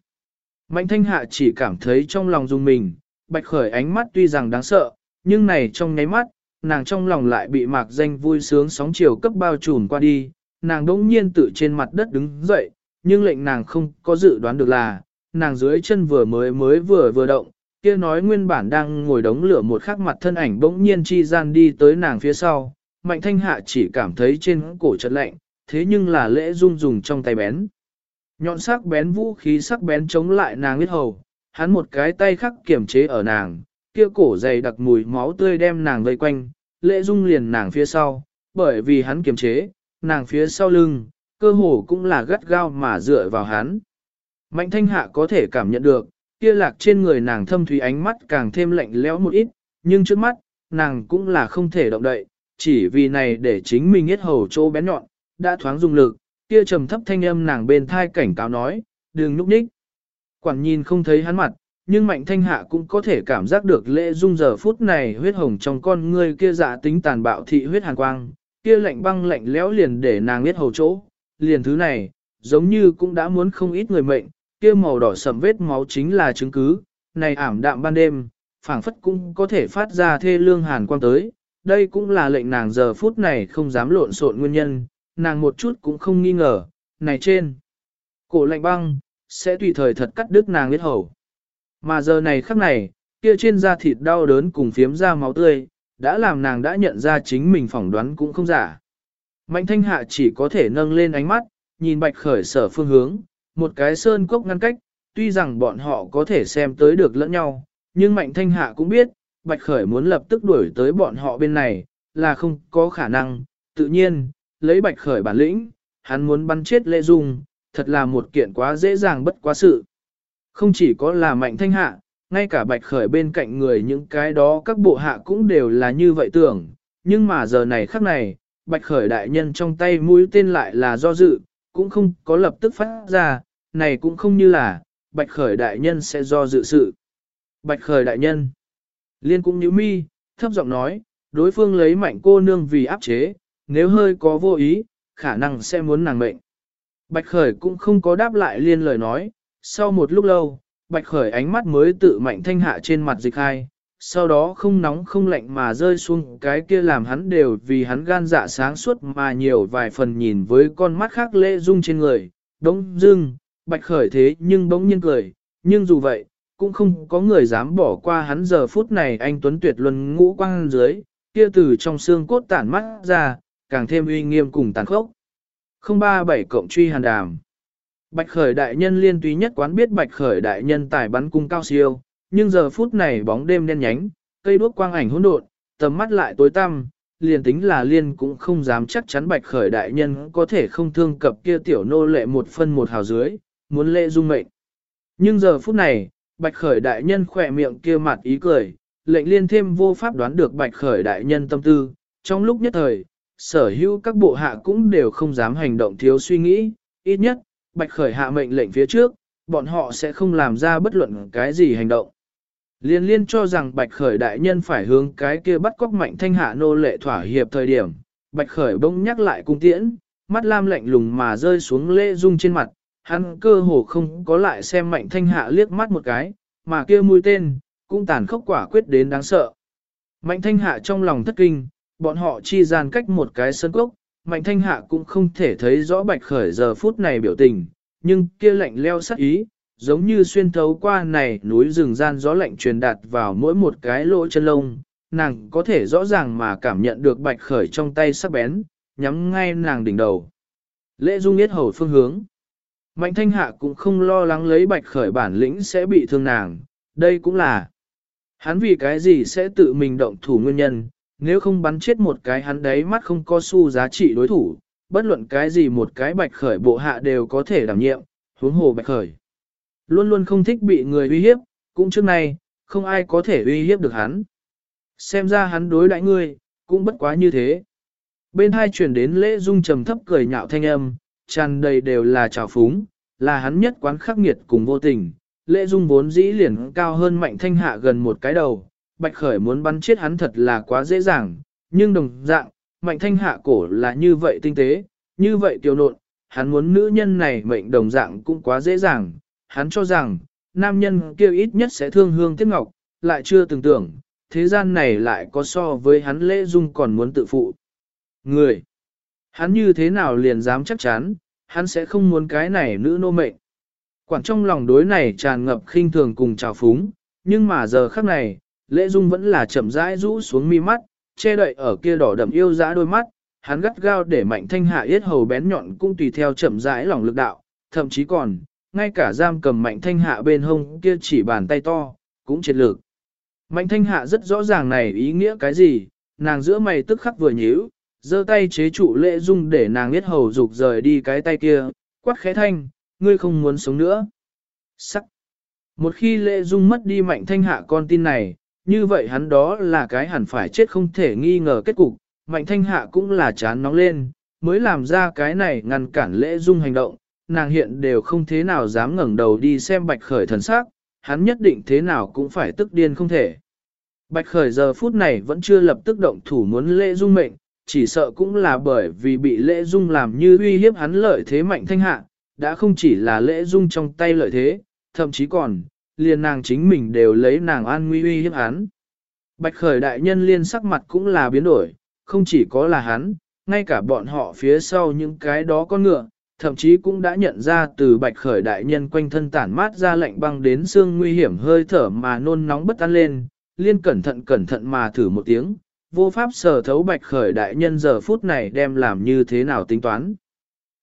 Mạnh thanh hạ chỉ cảm thấy trong lòng dùng mình, bạch khởi ánh mắt tuy rằng đáng sợ, nhưng này trong nháy mắt, nàng trong lòng lại bị mạc danh vui sướng sóng chiều cấp bao trùm qua đi, nàng đỗng nhiên tự trên mặt đất đứng dậy, nhưng lệnh nàng không có dự đoán được là, nàng dưới chân vừa mới mới vừa vừa động, kia nói nguyên bản đang ngồi đống lửa một khắc mặt thân ảnh bỗng nhiên chi gian đi tới nàng phía sau, mạnh thanh hạ chỉ cảm thấy trên cổ chật lạnh, thế nhưng là lễ dung dùng trong tay bén. Nhọn sắc bén vũ khí sắc bén chống lại nàng huyết hầu, hắn một cái tay khắc kiểm chế ở nàng, kia cổ dày đặc mùi máu tươi đem nàng vây quanh, lễ dung liền nàng phía sau, bởi vì hắn kiềm chế, nàng phía sau lưng, cơ hồ cũng là gắt gao mà dựa vào hắn. Mạnh thanh hạ có thể cảm nhận được, kia lạc trên người nàng thâm thúy ánh mắt càng thêm lạnh lẽo một ít, nhưng trước mắt, nàng cũng là không thể động đậy, chỉ vì này để chính mình hết hầu chỗ bén nhọn, đã thoáng dùng lực, kia trầm thấp thanh âm nàng bên thai cảnh cáo nói, đừng núp nhích. Quản nhìn không thấy hắn mặt, nhưng mạnh thanh hạ cũng có thể cảm giác được lễ dung giờ phút này huyết hồng trong con ngươi kia dạ tính tàn bạo thị huyết hàn quang, kia lạnh băng lạnh lẽo liền để nàng biết hầu chỗ, liền thứ này, giống như cũng đã muốn không ít người mệnh, kia màu đỏ sầm vết máu chính là chứng cứ, này ảm đạm ban đêm, phảng phất cũng có thể phát ra thê lương hàn quang tới, đây cũng là lệnh nàng giờ phút này không dám lộn xộn nguyên nhân, nàng một chút cũng không nghi ngờ, này trên, cổ lạnh băng, sẽ tùy thời thật cắt đứt nàng biết hầu. Mà giờ này khắc này, kia trên da thịt đau đớn cùng phiếm ra máu tươi, đã làm nàng đã nhận ra chính mình phỏng đoán cũng không giả. Mạnh thanh hạ chỉ có thể nâng lên ánh mắt, nhìn bạch khởi sở phương hướng, một cái sơn cốc ngăn cách, tuy rằng bọn họ có thể xem tới được lẫn nhau, nhưng mạnh thanh hạ cũng biết, bạch khởi muốn lập tức đuổi tới bọn họ bên này, là không có khả năng, tự nhiên, lấy bạch khởi bản lĩnh, hắn muốn bắn chết lệ dung, thật là một kiện quá dễ dàng bất quá sự. Không chỉ có là mạnh thanh hạ, ngay cả bạch khởi bên cạnh người những cái đó các bộ hạ cũng đều là như vậy tưởng, nhưng mà giờ này khắc này, bạch khởi đại nhân trong tay mũi tên lại là do dự, cũng không có lập tức phát ra, này cũng không như là, bạch khởi đại nhân sẽ do dự sự. Bạch khởi đại nhân, liên cũng nhíu mi, thấp giọng nói, đối phương lấy mạnh cô nương vì áp chế, nếu hơi có vô ý, khả năng sẽ muốn nàng mệnh. Bạch Khởi cũng không có đáp lại liên lời nói, sau một lúc lâu, Bạch Khởi ánh mắt mới tự mạnh thanh hạ trên mặt dịch hai, sau đó không nóng không lạnh mà rơi xuống cái kia làm hắn đều vì hắn gan dạ sáng suốt mà nhiều vài phần nhìn với con mắt khác lễ dung trên người, đống dưng, Bạch Khởi thế nhưng bỗng nhiên cười, nhưng dù vậy, cũng không có người dám bỏ qua hắn giờ phút này anh Tuấn Tuyệt Luân ngũ quang dưới, kia từ trong xương cốt tản mắt ra, càng thêm uy nghiêm cùng tàn khốc. 037 cộng truy hàn đàm. Bạch Khởi đại nhân liên tuy nhất quán biết Bạch Khởi đại nhân tài bắn cung cao siêu, nhưng giờ phút này bóng đêm đen nhánh, cây đuốc quang ảnh hỗn độn, tầm mắt lại tối tăm, liền tính là liên cũng không dám chắc chắn Bạch Khởi đại nhân có thể không thương cập kia tiểu nô lệ một phân một hào dưới, muốn lệ dung mệnh. Nhưng giờ phút này, Bạch Khởi đại nhân khỏe miệng kia mặt ý cười, lệnh liên thêm vô pháp đoán được Bạch Khởi đại nhân tâm tư, trong lúc nhất thời, sở hữu các bộ hạ cũng đều không dám hành động thiếu suy nghĩ, ít nhất, Bạch Khởi hạ mệnh lệnh phía trước, bọn họ sẽ không làm ra bất luận cái gì hành động. Liên liên cho rằng Bạch Khởi đại nhân phải hướng cái kia bắt cóc mạnh thanh hạ nô lệ thỏa hiệp thời điểm, Bạch Khởi bỗng nhắc lại cung tiễn, mắt lam lạnh lùng mà rơi xuống lễ dung trên mặt, hắn cơ hồ không có lại xem mạnh thanh hạ liếc mắt một cái, mà kia mũi tên, cũng tàn khốc quả quyết đến đáng sợ. Mạnh thanh hạ trong lòng thất kinh, bọn họ chi gian cách một cái sân cốc, mạnh thanh hạ cũng không thể thấy rõ bạch khởi giờ phút này biểu tình, nhưng kia lạnh leo sắc ý, giống như xuyên thấu qua này núi rừng gian gió lạnh truyền đạt vào mỗi một cái lỗ chân lông, nàng có thể rõ ràng mà cảm nhận được bạch khởi trong tay sắc bén, nhắm ngay nàng đỉnh đầu. Lễ dung biết hầu phương hướng. Mạnh thanh hạ cũng không lo lắng lấy bạch khởi bản lĩnh sẽ bị thương nàng, đây cũng là. Hắn vì cái gì sẽ tự mình động thủ nguyên nhân, nếu không bắn chết một cái hắn đấy mắt không có xu giá trị đối thủ, bất luận cái gì một cái bạch khởi bộ hạ đều có thể đảm nhiệm, huống hồ bạch khởi. Luôn luôn không thích bị người uy hiếp, cũng trước nay, không ai có thể uy hiếp được hắn. Xem ra hắn đối đãi ngươi, cũng bất quá như thế. Bên hai chuyển đến lễ dung trầm thấp cười nhạo thanh âm, tràn đầy đều là trào phúng, là hắn nhất quán khắc nghiệt cùng vô tình. Lễ dung vốn dĩ liền cao hơn mạnh thanh hạ gần một cái đầu, bạch khởi muốn bắn chết hắn thật là quá dễ dàng, nhưng đồng dạng, mạnh thanh hạ cổ là như vậy tinh tế, như vậy tiểu nộn, hắn muốn nữ nhân này mệnh đồng dạng cũng quá dễ dàng, hắn cho rằng, nam nhân kia ít nhất sẽ thương hương tiếc ngọc, lại chưa từng tưởng, thế gian này lại có so với hắn lễ dung còn muốn tự phụ. Người, hắn như thế nào liền dám chắc chắn, hắn sẽ không muốn cái này nữ nô mệnh. Quảng trong lòng đối này tràn ngập khinh thường cùng trào phúng, nhưng mà giờ khắc này, lễ dung vẫn là chậm rãi rũ xuống mi mắt, che đậy ở kia đỏ đậm yêu dã đôi mắt, hắn gắt gao để mạnh thanh hạ yết hầu bén nhọn cũng tùy theo chậm rãi lòng lực đạo, thậm chí còn, ngay cả giam cầm mạnh thanh hạ bên hông kia chỉ bàn tay to, cũng triệt lực. Mạnh thanh hạ rất rõ ràng này ý nghĩa cái gì, nàng giữa mày tức khắc vừa nhíu, giơ tay chế trụ lễ dung để nàng yết hầu dục rời đi cái tay kia, quát khẽ thanh, ngươi không muốn sống nữa. Sắc. Một khi lễ dung mất đi mạnh thanh hạ con tin này, như vậy hắn đó là cái hẳn phải chết không thể nghi ngờ kết cục, mạnh thanh hạ cũng là chán nóng lên, mới làm ra cái này ngăn cản lễ dung hành động, nàng hiện đều không thế nào dám ngẩng đầu đi xem bạch khởi thần sắc, hắn nhất định thế nào cũng phải tức điên không thể. Bạch khởi giờ phút này vẫn chưa lập tức động thủ muốn lễ dung mệnh, chỉ sợ cũng là bởi vì bị lễ dung làm như uy hiếp hắn lợi thế mạnh thanh hạ, đã không chỉ là lễ dung trong tay lợi thế, thậm chí còn, liền nàng chính mình đều lấy nàng an nguy uy hiếp hắn. Bạch khởi đại nhân liên sắc mặt cũng là biến đổi, không chỉ có là hắn, ngay cả bọn họ phía sau những cái đó con ngựa, thậm chí cũng đã nhận ra từ bạch khởi đại nhân quanh thân tản mát ra lạnh băng đến xương nguy hiểm hơi thở mà nôn nóng bất an lên, liên cẩn thận cẩn thận mà thử một tiếng, vô pháp sở thấu bạch khởi đại nhân giờ phút này đem làm như thế nào tính toán.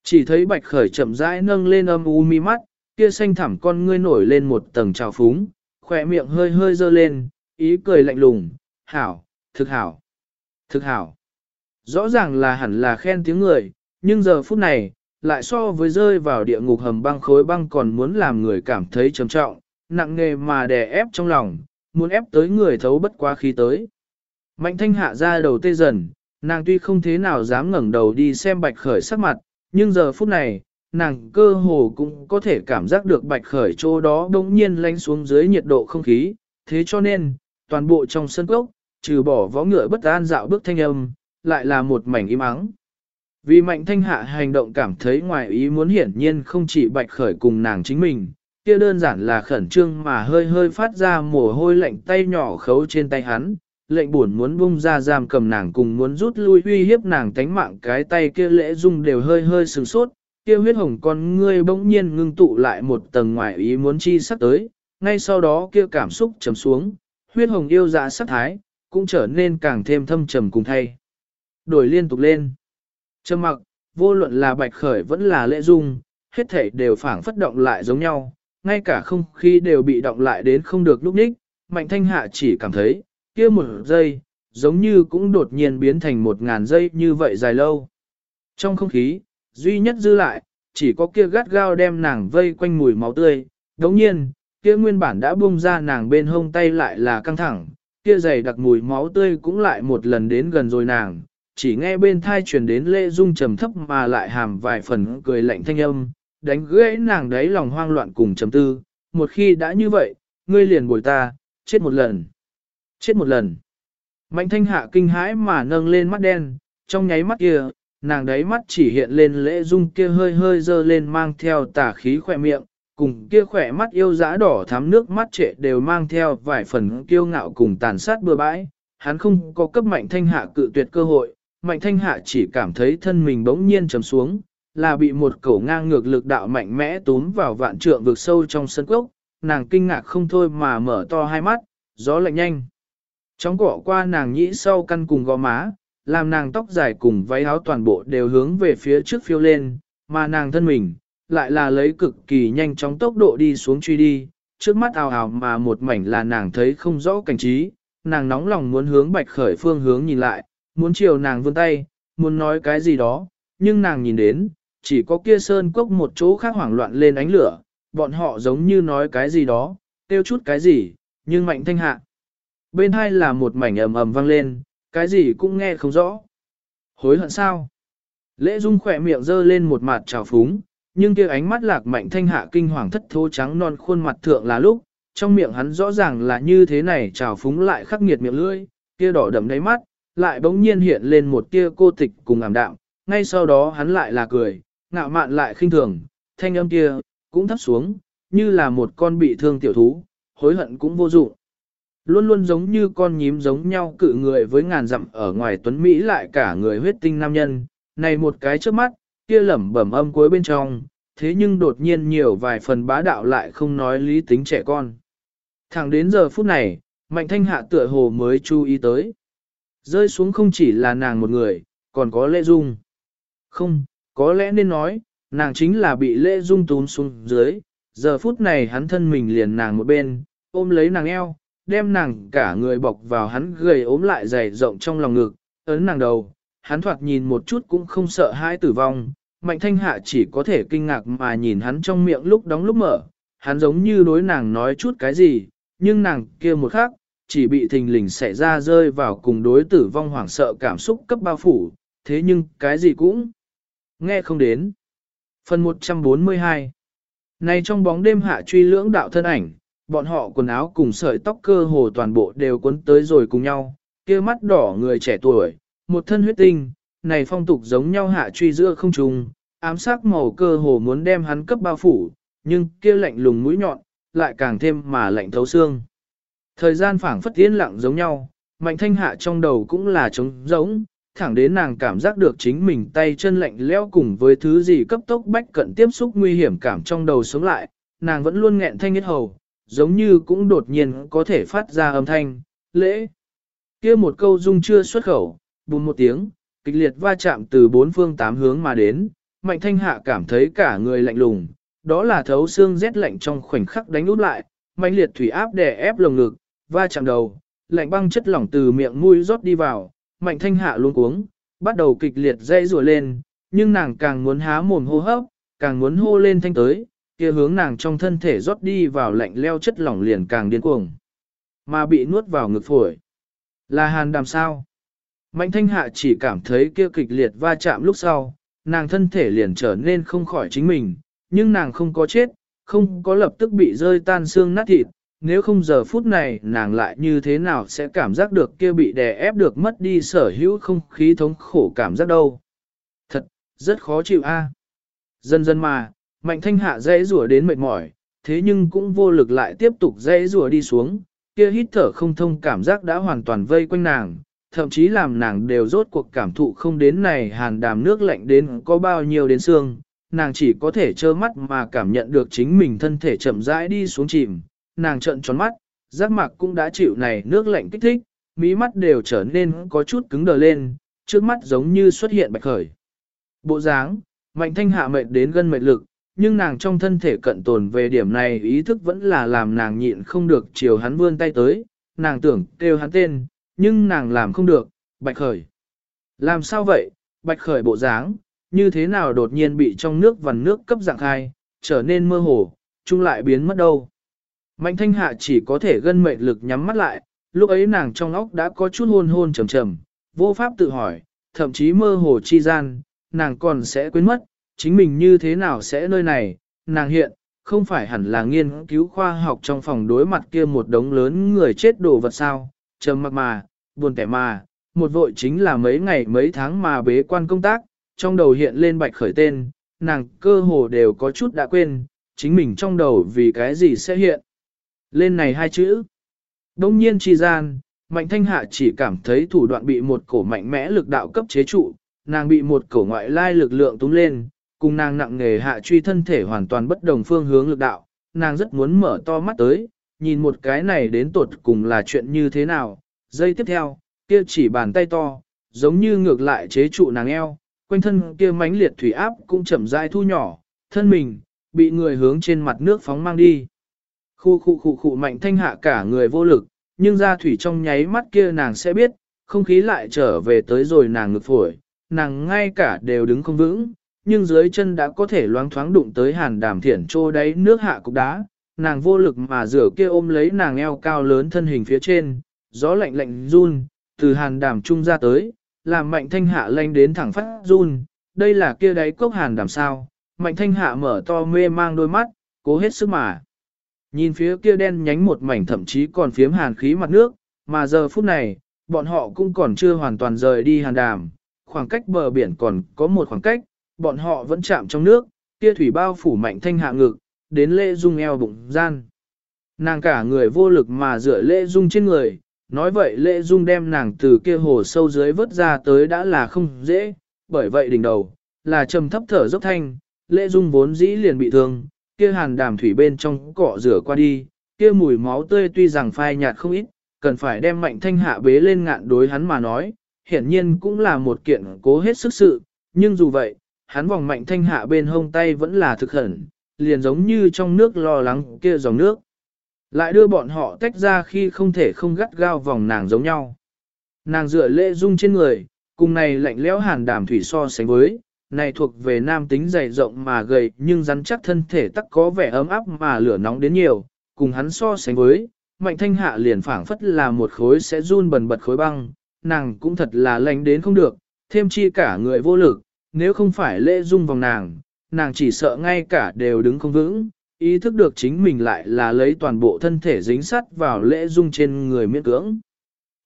Chỉ thấy bạch khởi chậm rãi nâng lên âm u mi mắt, kia xanh thẳm con ngươi nổi lên một tầng trào phúng, khỏe miệng hơi hơi dơ lên, ý cười lạnh lùng, hảo, thực hảo, thực hảo. Rõ ràng là hẳn là khen tiếng người, nhưng giờ phút này, lại so với rơi vào địa ngục hầm băng khối băng còn muốn làm người cảm thấy trầm trọng, nặng nề mà đè ép trong lòng, muốn ép tới người thấu bất quá khí tới. Mạnh thanh hạ ra đầu tê dần, nàng tuy không thế nào dám ngẩng đầu đi xem bạch khởi sắc mặt, nhưng giờ phút này, nàng cơ hồ cũng có thể cảm giác được bạch khởi chỗ đó bỗng nhiên lánh xuống dưới nhiệt độ không khí, thế cho nên, toàn bộ trong sân cốc, trừ bỏ võ ngựa bất an dạo bước thanh âm, lại là một mảnh im ắng. Vì mạnh thanh hạ hành động cảm thấy ngoài ý muốn hiển nhiên không chỉ bạch khởi cùng nàng chính mình, kia đơn giản là khẩn trương mà hơi hơi phát ra mồ hôi lạnh tay nhỏ khấu trên tay hắn, lệnh buồn muốn bung ra giam cầm nàng cùng muốn rút lui uy hiếp nàng tánh mạng cái tay kia lễ dung đều hơi hơi sừng sốt, kia huyết hồng con ngươi bỗng nhiên ngưng tụ lại một tầng ngoài ý muốn chi sắp tới, ngay sau đó kia cảm xúc trầm xuống, huyết hồng yêu dạ sắc thái, cũng trở nên càng thêm thâm trầm cùng thay. Đổi liên tục lên. Trầm mặc, vô luận là bạch khởi vẫn là lễ dung, hết thể đều phảng phất động lại giống nhau, ngay cả không khí đều bị động lại đến không được lúc ních, mạnh thanh hạ chỉ cảm thấy, kia một giây, giống như cũng đột nhiên biến thành một ngàn giây như vậy dài lâu. Trong không khí, duy nhất dư lại, chỉ có kia gắt gao đem nàng vây quanh mùi máu tươi, Đồng nhiên, kia nguyên bản đã buông ra nàng bên hông tay lại là căng thẳng, kia dày đặc mùi máu tươi cũng lại một lần đến gần rồi nàng, chỉ nghe bên thai truyền đến lệ dung trầm thấp mà lại hàm vài phần cười lạnh thanh âm, đánh gãy nàng đấy lòng hoang loạn cùng trầm tư, một khi đã như vậy, ngươi liền bồi ta, chết một lần. Chết một lần. Mạnh thanh hạ kinh hãi mà nâng lên mắt đen, trong nháy mắt kia, nàng đấy mắt chỉ hiện lên lễ dung kia hơi hơi dơ lên mang theo tà khí khỏe miệng, cùng kia khỏe mắt yêu dã đỏ thắm nước mắt trệ đều mang theo vài phần kiêu ngạo cùng tàn sát bừa bãi. Hắn không có cấp mạnh thanh hạ cự tuyệt cơ hội, mạnh thanh hạ chỉ cảm thấy thân mình bỗng nhiên trầm xuống, là bị một cổ ngang ngược lực đạo mạnh mẽ túm vào vạn trượng vực sâu trong sân cốc, nàng kinh ngạc không thôi mà mở to hai mắt, gió lạnh nhanh. Trong cỏ qua nàng nhĩ sau căn cùng gò má, làm nàng tóc dài cùng váy áo toàn bộ đều hướng về phía trước phiêu lên, mà nàng thân mình, lại là lấy cực kỳ nhanh chóng tốc độ đi xuống truy đi, trước mắt ào ào mà một mảnh là nàng thấy không rõ cảnh trí, nàng nóng lòng muốn hướng bạch khởi phương hướng nhìn lại, muốn chiều nàng vươn tay, muốn nói cái gì đó, nhưng nàng nhìn đến, chỉ có kia sơn cốc một chỗ khác hoảng loạn lên ánh lửa, bọn họ giống như nói cái gì đó, tiêu chút cái gì, nhưng mạnh thanh hạ. Bên hai là một mảnh ầm ầm vang lên, cái gì cũng nghe không rõ. Hối hận sao? Lễ dung khỏe miệng dơ lên một mặt trào phúng, nhưng kia ánh mắt lạc mạnh thanh hạ kinh hoàng thất thố trắng non khuôn mặt thượng là lúc, trong miệng hắn rõ ràng là như thế này trào phúng lại khắc nghiệt miệng lưỡi, kia đỏ đậm đáy mắt, lại bỗng nhiên hiện lên một tia cô tịch cùng ảm đạm, ngay sau đó hắn lại là cười, ngạo mạn lại khinh thường, thanh âm kia, cũng thấp xuống, như là một con bị thương tiểu thú, hối hận cũng vô dụng. Luôn luôn giống như con nhím giống nhau cự người với ngàn dặm ở ngoài tuấn Mỹ lại cả người huyết tinh nam nhân, này một cái trước mắt, kia lẩm bẩm âm cuối bên trong, thế nhưng đột nhiên nhiều vài phần bá đạo lại không nói lý tính trẻ con. Thẳng đến giờ phút này, mạnh thanh hạ tựa hồ mới chú ý tới. Rơi xuống không chỉ là nàng một người, còn có lễ dung. Không, có lẽ nên nói, nàng chính là bị lễ dung túm xuống dưới, giờ phút này hắn thân mình liền nàng một bên, ôm lấy nàng eo, đem nàng cả người bọc vào hắn gầy ốm lại dày rộng trong lòng ngực, ấn nàng đầu, hắn thoạt nhìn một chút cũng không sợ hãi tử vong, mạnh thanh hạ chỉ có thể kinh ngạc mà nhìn hắn trong miệng lúc đóng lúc mở, hắn giống như đối nàng nói chút cái gì, nhưng nàng kia một khắc, chỉ bị thình lình xảy ra rơi vào cùng đối tử vong hoảng sợ cảm xúc cấp bao phủ, thế nhưng cái gì cũng nghe không đến. Phần 142 Này trong bóng đêm hạ truy lưỡng đạo thân ảnh, bọn họ quần áo cùng sợi tóc cơ hồ toàn bộ đều cuốn tới rồi cùng nhau, kia mắt đỏ người trẻ tuổi, một thân huyết tinh, này phong tục giống nhau hạ truy giữa không trùng, ám sát màu cơ hồ muốn đem hắn cấp bao phủ, nhưng kia lạnh lùng mũi nhọn, lại càng thêm mà lạnh thấu xương. Thời gian phảng phất tiến lặng giống nhau, mạnh thanh hạ trong đầu cũng là trống giống, thẳng đến nàng cảm giác được chính mình tay chân lạnh lẽo cùng với thứ gì cấp tốc bách cận tiếp xúc nguy hiểm cảm trong đầu sống lại, nàng vẫn luôn nghẹn thanh hết hầu, giống như cũng đột nhiên có thể phát ra âm thanh, lễ. kia một câu dung chưa xuất khẩu, bùm một tiếng, kịch liệt va chạm từ bốn phương tám hướng mà đến, mạnh thanh hạ cảm thấy cả người lạnh lùng, đó là thấu xương rét lạnh trong khoảnh khắc đánh út lại, mạnh liệt thủy áp đè ép lồng ngực, va chạm đầu, lạnh băng chất lỏng từ miệng mũi rót đi vào, mạnh thanh hạ luôn cuống, bắt đầu kịch liệt dây rùa lên, nhưng nàng càng muốn há mồm hô hấp, càng muốn hô lên thanh tới, kia hướng nàng trong thân thể rót đi vào lạnh leo chất lỏng liền càng điên cuồng, mà bị nuốt vào ngực phổi. Là hàn đàm sao? Mạnh thanh hạ chỉ cảm thấy kia kịch liệt va chạm lúc sau, nàng thân thể liền trở nên không khỏi chính mình, nhưng nàng không có chết, không có lập tức bị rơi tan xương nát thịt, nếu không giờ phút này nàng lại như thế nào sẽ cảm giác được kia bị đè ép được mất đi sở hữu không khí thống khổ cảm giác đâu. Thật, Rất khó chịu a. Dần dần mà, mạnh thanh hạ dãy rủa đến mệt mỏi, thế nhưng cũng vô lực lại tiếp tục dãy rủa đi xuống, kia hít thở không thông cảm giác đã hoàn toàn vây quanh nàng, thậm chí làm nàng đều rốt cuộc cảm thụ không đến này hàn đàm nước lạnh đến có bao nhiêu đến xương, nàng chỉ có thể trơ mắt mà cảm nhận được chính mình thân thể chậm rãi đi xuống chìm, nàng trợn tròn mắt, giác mạc cũng đã chịu này nước lạnh kích thích, mí mắt đều trở nên có chút cứng đờ lên, trước mắt giống như xuất hiện bạch khởi. Bộ dáng, mạnh thanh hạ mệt đến gân mệt lực, nhưng nàng trong thân thể cận tồn về điểm này ý thức vẫn là làm nàng nhịn không được chiều hắn vươn tay tới, nàng tưởng kêu hắn tên, nhưng nàng làm không được, bạch khởi. Làm sao vậy, bạch khởi bộ dáng, như thế nào đột nhiên bị trong nước vằn nước cấp dạng khai, trở nên mơ hồ, chung lại biến mất đâu. Mạnh thanh hạ chỉ có thể gân mệnh lực nhắm mắt lại, lúc ấy nàng trong óc đã có chút hôn hôn trầm trầm, vô pháp tự hỏi, thậm chí mơ hồ chi gian, nàng còn sẽ quên mất, chính mình như thế nào sẽ nơi này, nàng hiện, không phải hẳn là nghiên cứu khoa học trong phòng đối mặt kia một đống lớn người chết đồ vật sao, trầm mặc mà, buồn kẻ mà, một vội chính là mấy ngày mấy tháng mà bế quan công tác, trong đầu hiện lên bạch khởi tên, nàng cơ hồ đều có chút đã quên, chính mình trong đầu vì cái gì sẽ hiện. Lên này hai chữ. Đông nhiên chi gian, mạnh thanh hạ chỉ cảm thấy thủ đoạn bị một cổ mạnh mẽ lực đạo cấp chế trụ, nàng bị một cổ ngoại lai lực lượng túng lên, cùng nàng nặng nghề hạ truy thân thể hoàn toàn bất đồng phương hướng lực đạo, nàng rất muốn mở to mắt tới, nhìn một cái này đến tột cùng là chuyện như thế nào. Giây tiếp theo, kia chỉ bàn tay to, giống như ngược lại chế trụ nàng eo, quanh thân kia mãnh liệt thủy áp cũng chậm rãi thu nhỏ, thân mình, bị người hướng trên mặt nước phóng mang đi. Khu khu khu khu mạnh thanh hạ cả người vô lực, nhưng ra thủy trong nháy mắt kia nàng sẽ biết, không khí lại trở về tới rồi nàng ngực phổi, nàng ngay cả đều đứng không vững, nhưng dưới chân đã có thể loáng thoáng đụng tới hàn đàm thiển trô đáy nước hạ cục đá, nàng vô lực mà rửa kia ôm lấy nàng eo cao lớn thân hình phía trên, gió lạnh lạnh run, từ hàn đàm trung ra tới, làm mạnh thanh hạ lanh đến thẳng phát run, đây là kia đáy cốc hàn đàm sao, mạnh thanh hạ mở to mê mang đôi mắt, cố hết sức mà. Nhìn phía kia đen nhánh một mảnh thậm chí còn phiếm hàn khí mặt nước, mà giờ phút này, bọn họ cũng còn chưa hoàn toàn rời đi hàn đàm, khoảng cách bờ biển còn có một khoảng cách, bọn họ vẫn chạm trong nước, kia thủy bao phủ mạnh thanh hạ ngực, đến lễ dung eo bụng gian. Nàng cả người vô lực mà dựa lễ dung trên người, nói vậy lễ dung đem nàng từ kia hồ sâu dưới vớt ra tới đã là không dễ, bởi vậy đỉnh đầu, là trầm thấp thở dốc thanh, lễ dung vốn dĩ liền bị thương, kia hàn đàm thủy bên trong cọ rửa qua đi, kia mùi máu tươi tuy rằng phai nhạt không ít, cần phải đem mạnh thanh hạ bế lên ngạn đối hắn mà nói, hiển nhiên cũng là một kiện cố hết sức sự, nhưng dù vậy, hắn vòng mạnh thanh hạ bên hông tay vẫn là thực hẩn, liền giống như trong nước lo lắng kia dòng nước. Lại đưa bọn họ tách ra khi không thể không gắt gao vòng nàng giống nhau. Nàng dựa lễ dung trên người, cùng này lạnh lẽo hàn đàm thủy so sánh với, này thuộc về nam tính dày rộng mà gầy nhưng rắn chắc thân thể tắc có vẻ ấm áp mà lửa nóng đến nhiều, cùng hắn so sánh với, mạnh thanh hạ liền phảng phất là một khối sẽ run bần bật khối băng, nàng cũng thật là lạnh đến không được, thêm chi cả người vô lực, nếu không phải lễ dung vòng nàng, nàng chỉ sợ ngay cả đều đứng không vững, ý thức được chính mình lại là lấy toàn bộ thân thể dính sắt vào lễ dung trên người miễn cưỡng.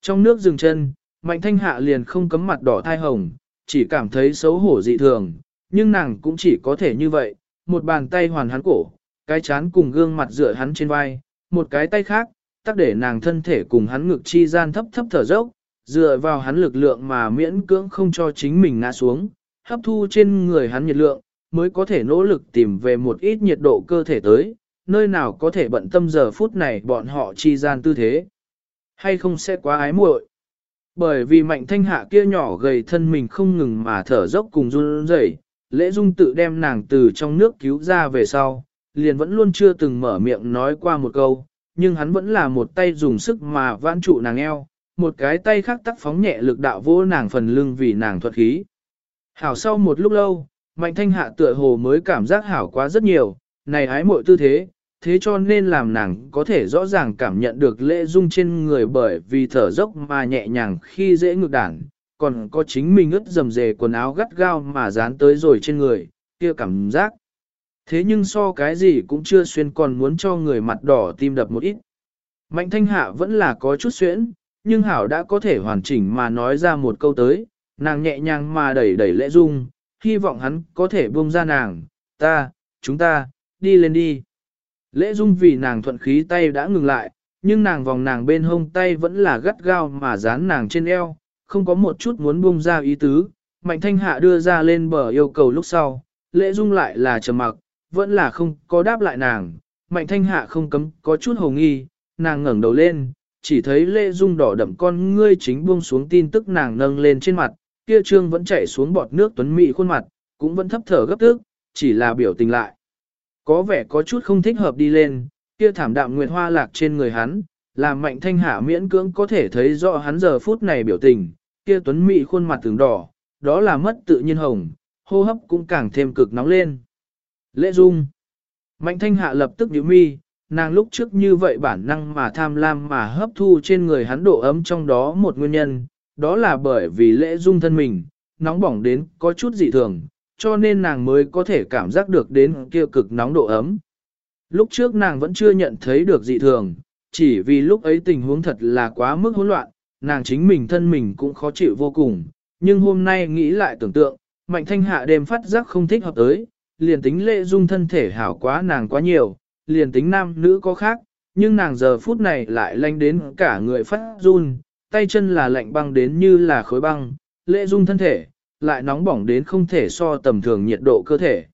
Trong nước dừng chân, mạnh thanh hạ liền không cấm mặt đỏ thai hồng, chỉ cảm thấy xấu hổ dị thường, nhưng nàng cũng chỉ có thể như vậy, một bàn tay hoàn hắn cổ, cái chán cùng gương mặt dựa hắn trên vai, một cái tay khác, tắc để nàng thân thể cùng hắn ngực chi gian thấp thấp thở dốc, dựa vào hắn lực lượng mà miễn cưỡng không cho chính mình ngã xuống, hấp thu trên người hắn nhiệt lượng, mới có thể nỗ lực tìm về một ít nhiệt độ cơ thể tới, nơi nào có thể bận tâm giờ phút này bọn họ chi gian tư thế. Hay không sẽ quá ái muội. Bởi vì mạnh thanh hạ kia nhỏ gầy thân mình không ngừng mà thở dốc cùng run rẩy, lễ dung tự đem nàng từ trong nước cứu ra về sau, liền vẫn luôn chưa từng mở miệng nói qua một câu, nhưng hắn vẫn là một tay dùng sức mà vãn trụ nàng eo, một cái tay khác tắc phóng nhẹ lực đạo vô nàng phần lưng vì nàng thuật khí. Hảo sau một lúc lâu, mạnh thanh hạ tựa hồ mới cảm giác hảo quá rất nhiều, này ái mội tư thế, thế cho nên làm nàng có thể rõ ràng cảm nhận được lễ dung trên người bởi vì thở dốc mà nhẹ nhàng khi dễ ngược đảng, còn có chính mình ướt dầm dề quần áo gắt gao mà dán tới rồi trên người, kia cảm giác. Thế nhưng so cái gì cũng chưa xuyên còn muốn cho người mặt đỏ tim đập một ít. Mạnh thanh hạ vẫn là có chút xuyễn, nhưng hảo đã có thể hoàn chỉnh mà nói ra một câu tới, nàng nhẹ nhàng mà đẩy đẩy lễ dung, hy vọng hắn có thể buông ra nàng, ta, chúng ta, đi lên đi. Lễ dung vì nàng thuận khí tay đã ngừng lại, nhưng nàng vòng nàng bên hông tay vẫn là gắt gao mà dán nàng trên eo, không có một chút muốn buông ra ý tứ. Mạnh thanh hạ đưa ra lên bờ yêu cầu lúc sau, lễ dung lại là trầm mặc, vẫn là không có đáp lại nàng. Mạnh thanh hạ không cấm có chút hồ nghi, nàng ngẩng đầu lên, chỉ thấy lễ dung đỏ đậm con ngươi chính buông xuống tin tức nàng nâng lên trên mặt, kia trương vẫn chảy xuống bọt nước tuấn mị khuôn mặt, cũng vẫn thấp thở gấp tức, chỉ là biểu tình lại. Có vẻ có chút không thích hợp đi lên, kia thảm đạm nguyệt hoa lạc trên người hắn, làm mạnh thanh hạ miễn cưỡng có thể thấy rõ hắn giờ phút này biểu tình, kia tuấn mị khuôn mặt từng đỏ, đó là mất tự nhiên hồng, hô hấp cũng càng thêm cực nóng lên. Lễ dung. Mạnh thanh hạ lập tức nhíu mi, nàng lúc trước như vậy bản năng mà tham lam mà hấp thu trên người hắn độ ấm trong đó một nguyên nhân, đó là bởi vì lễ dung thân mình, nóng bỏng đến có chút dị thường, cho nên nàng mới có thể cảm giác được đến kia cực nóng độ ấm. Lúc trước nàng vẫn chưa nhận thấy được dị thường, chỉ vì lúc ấy tình huống thật là quá mức hỗn loạn, nàng chính mình thân mình cũng khó chịu vô cùng, nhưng hôm nay nghĩ lại tưởng tượng, mạnh thanh hạ đêm phát giác không thích hợp tới, liền tính lệ dung thân thể hảo quá nàng quá nhiều, liền tính nam nữ có khác, nhưng nàng giờ phút này lại lanh đến cả người phát run, tay chân là lạnh băng đến như là khối băng, lệ dung thân thể, lại nóng bỏng đến không thể so tầm thường nhiệt độ cơ thể.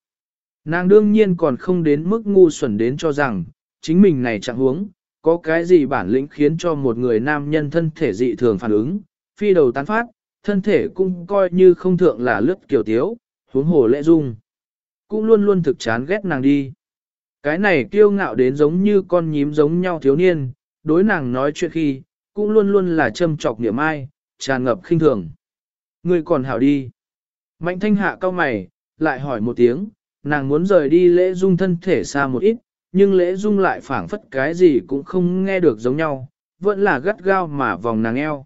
Nàng đương nhiên còn không đến mức ngu xuẩn đến cho rằng, chính mình này chẳng huống, có cái gì bản lĩnh khiến cho một người nam nhân thân thể dị thường phản ứng, phi đầu tán phát, thân thể cũng coi như không thượng là lướt kiểu tiếu, huống hồ lệ dung. Cũng luôn luôn thực chán ghét nàng đi. Cái này kiêu ngạo đến giống như con nhím giống nhau thiếu niên, đối nàng nói chuyện khi, cũng luôn luôn là châm trọc niệm ai, tràn ngập khinh thường. Người còn hảo đi. Mạnh thanh hạ cao mày, lại hỏi một tiếng, nàng muốn rời đi lễ dung thân thể xa một ít, nhưng lễ dung lại phảng phất cái gì cũng không nghe được giống nhau, vẫn là gắt gao mà vòng nàng eo.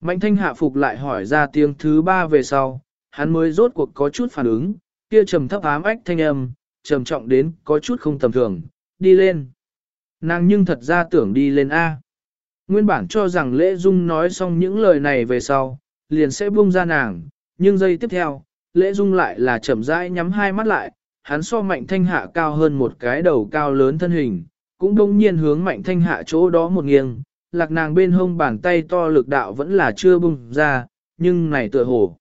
Mạnh thanh hạ phục lại hỏi ra tiếng thứ ba về sau, hắn mới rốt cuộc có chút phản ứng, kia trầm thấp ám ách thanh âm, trầm trọng đến có chút không tầm thường, đi lên. Nàng nhưng thật ra tưởng đi lên A. Nguyên bản cho rằng lễ dung nói xong những lời này về sau, liền sẽ buông ra nàng, nhưng giây tiếp theo, lễ dung lại là chậm rãi nhắm hai mắt lại, hắn so mạnh thanh hạ cao hơn một cái đầu cao lớn thân hình, cũng đông nhiên hướng mạnh thanh hạ chỗ đó một nghiêng, lạc nàng bên hông bàn tay to lực đạo vẫn là chưa bung ra, nhưng này tựa hồ.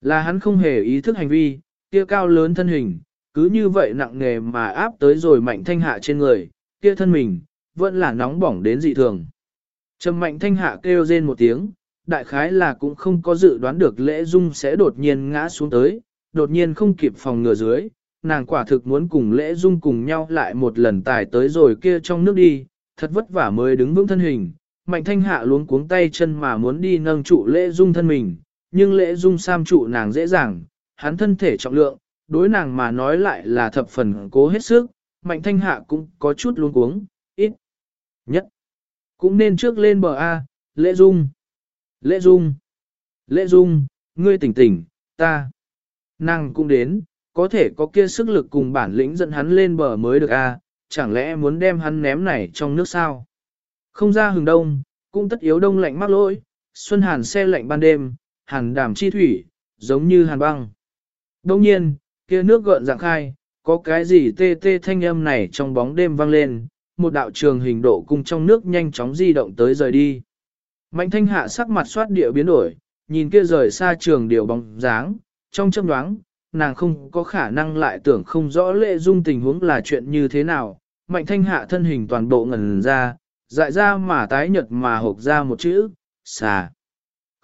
Là hắn không hề ý thức hành vi, kia cao lớn thân hình, cứ như vậy nặng nề mà áp tới rồi mạnh thanh hạ trên người, kia thân mình, vẫn là nóng bỏng đến dị thường. Trầm mạnh thanh hạ kêu rên một tiếng, đại khái là cũng không có dự đoán được lễ dung sẽ đột nhiên ngã xuống tới, đột nhiên không kịp phòng ngừa dưới, nàng quả thực muốn cùng lễ dung cùng nhau lại một lần tài tới rồi kia trong nước đi, thật vất vả mới đứng vững thân hình, mạnh thanh hạ luống cuống tay chân mà muốn đi nâng trụ lễ dung thân mình, nhưng lễ dung sam trụ nàng dễ dàng, hắn thân thể trọng lượng, đối nàng mà nói lại là thập phần cố hết sức, mạnh thanh hạ cũng có chút luống cuống, ít nhất, cũng nên trước lên bờ A, lễ dung. Lễ Dung! Lễ Dung, ngươi tỉnh tỉnh, ta! Nàng cũng đến, có thể có kia sức lực cùng bản lĩnh dẫn hắn lên bờ mới được a, chẳng lẽ muốn đem hắn ném này trong nước sao? Không ra hừng đông, cũng tất yếu đông lạnh mắc lỗi, xuân hàn xe lạnh ban đêm, hàn đảm chi thủy, giống như hàn băng. Đông nhiên, kia nước gợn dạng khai, có cái gì tê tê thanh âm này trong bóng đêm vang lên, một đạo trường hình độ cung trong nước nhanh chóng di động tới rời đi. Mạnh thanh hạ sắc mặt soát địa biến đổi, nhìn kia rời xa trường điều bóng dáng, trong châm đoáng, nàng không có khả năng lại tưởng không rõ lệ dung tình huống là chuyện như thế nào. Mạnh thanh hạ thân hình toàn bộ ngần ra, dại ra mà tái nhật mà hộp ra một chữ, xà.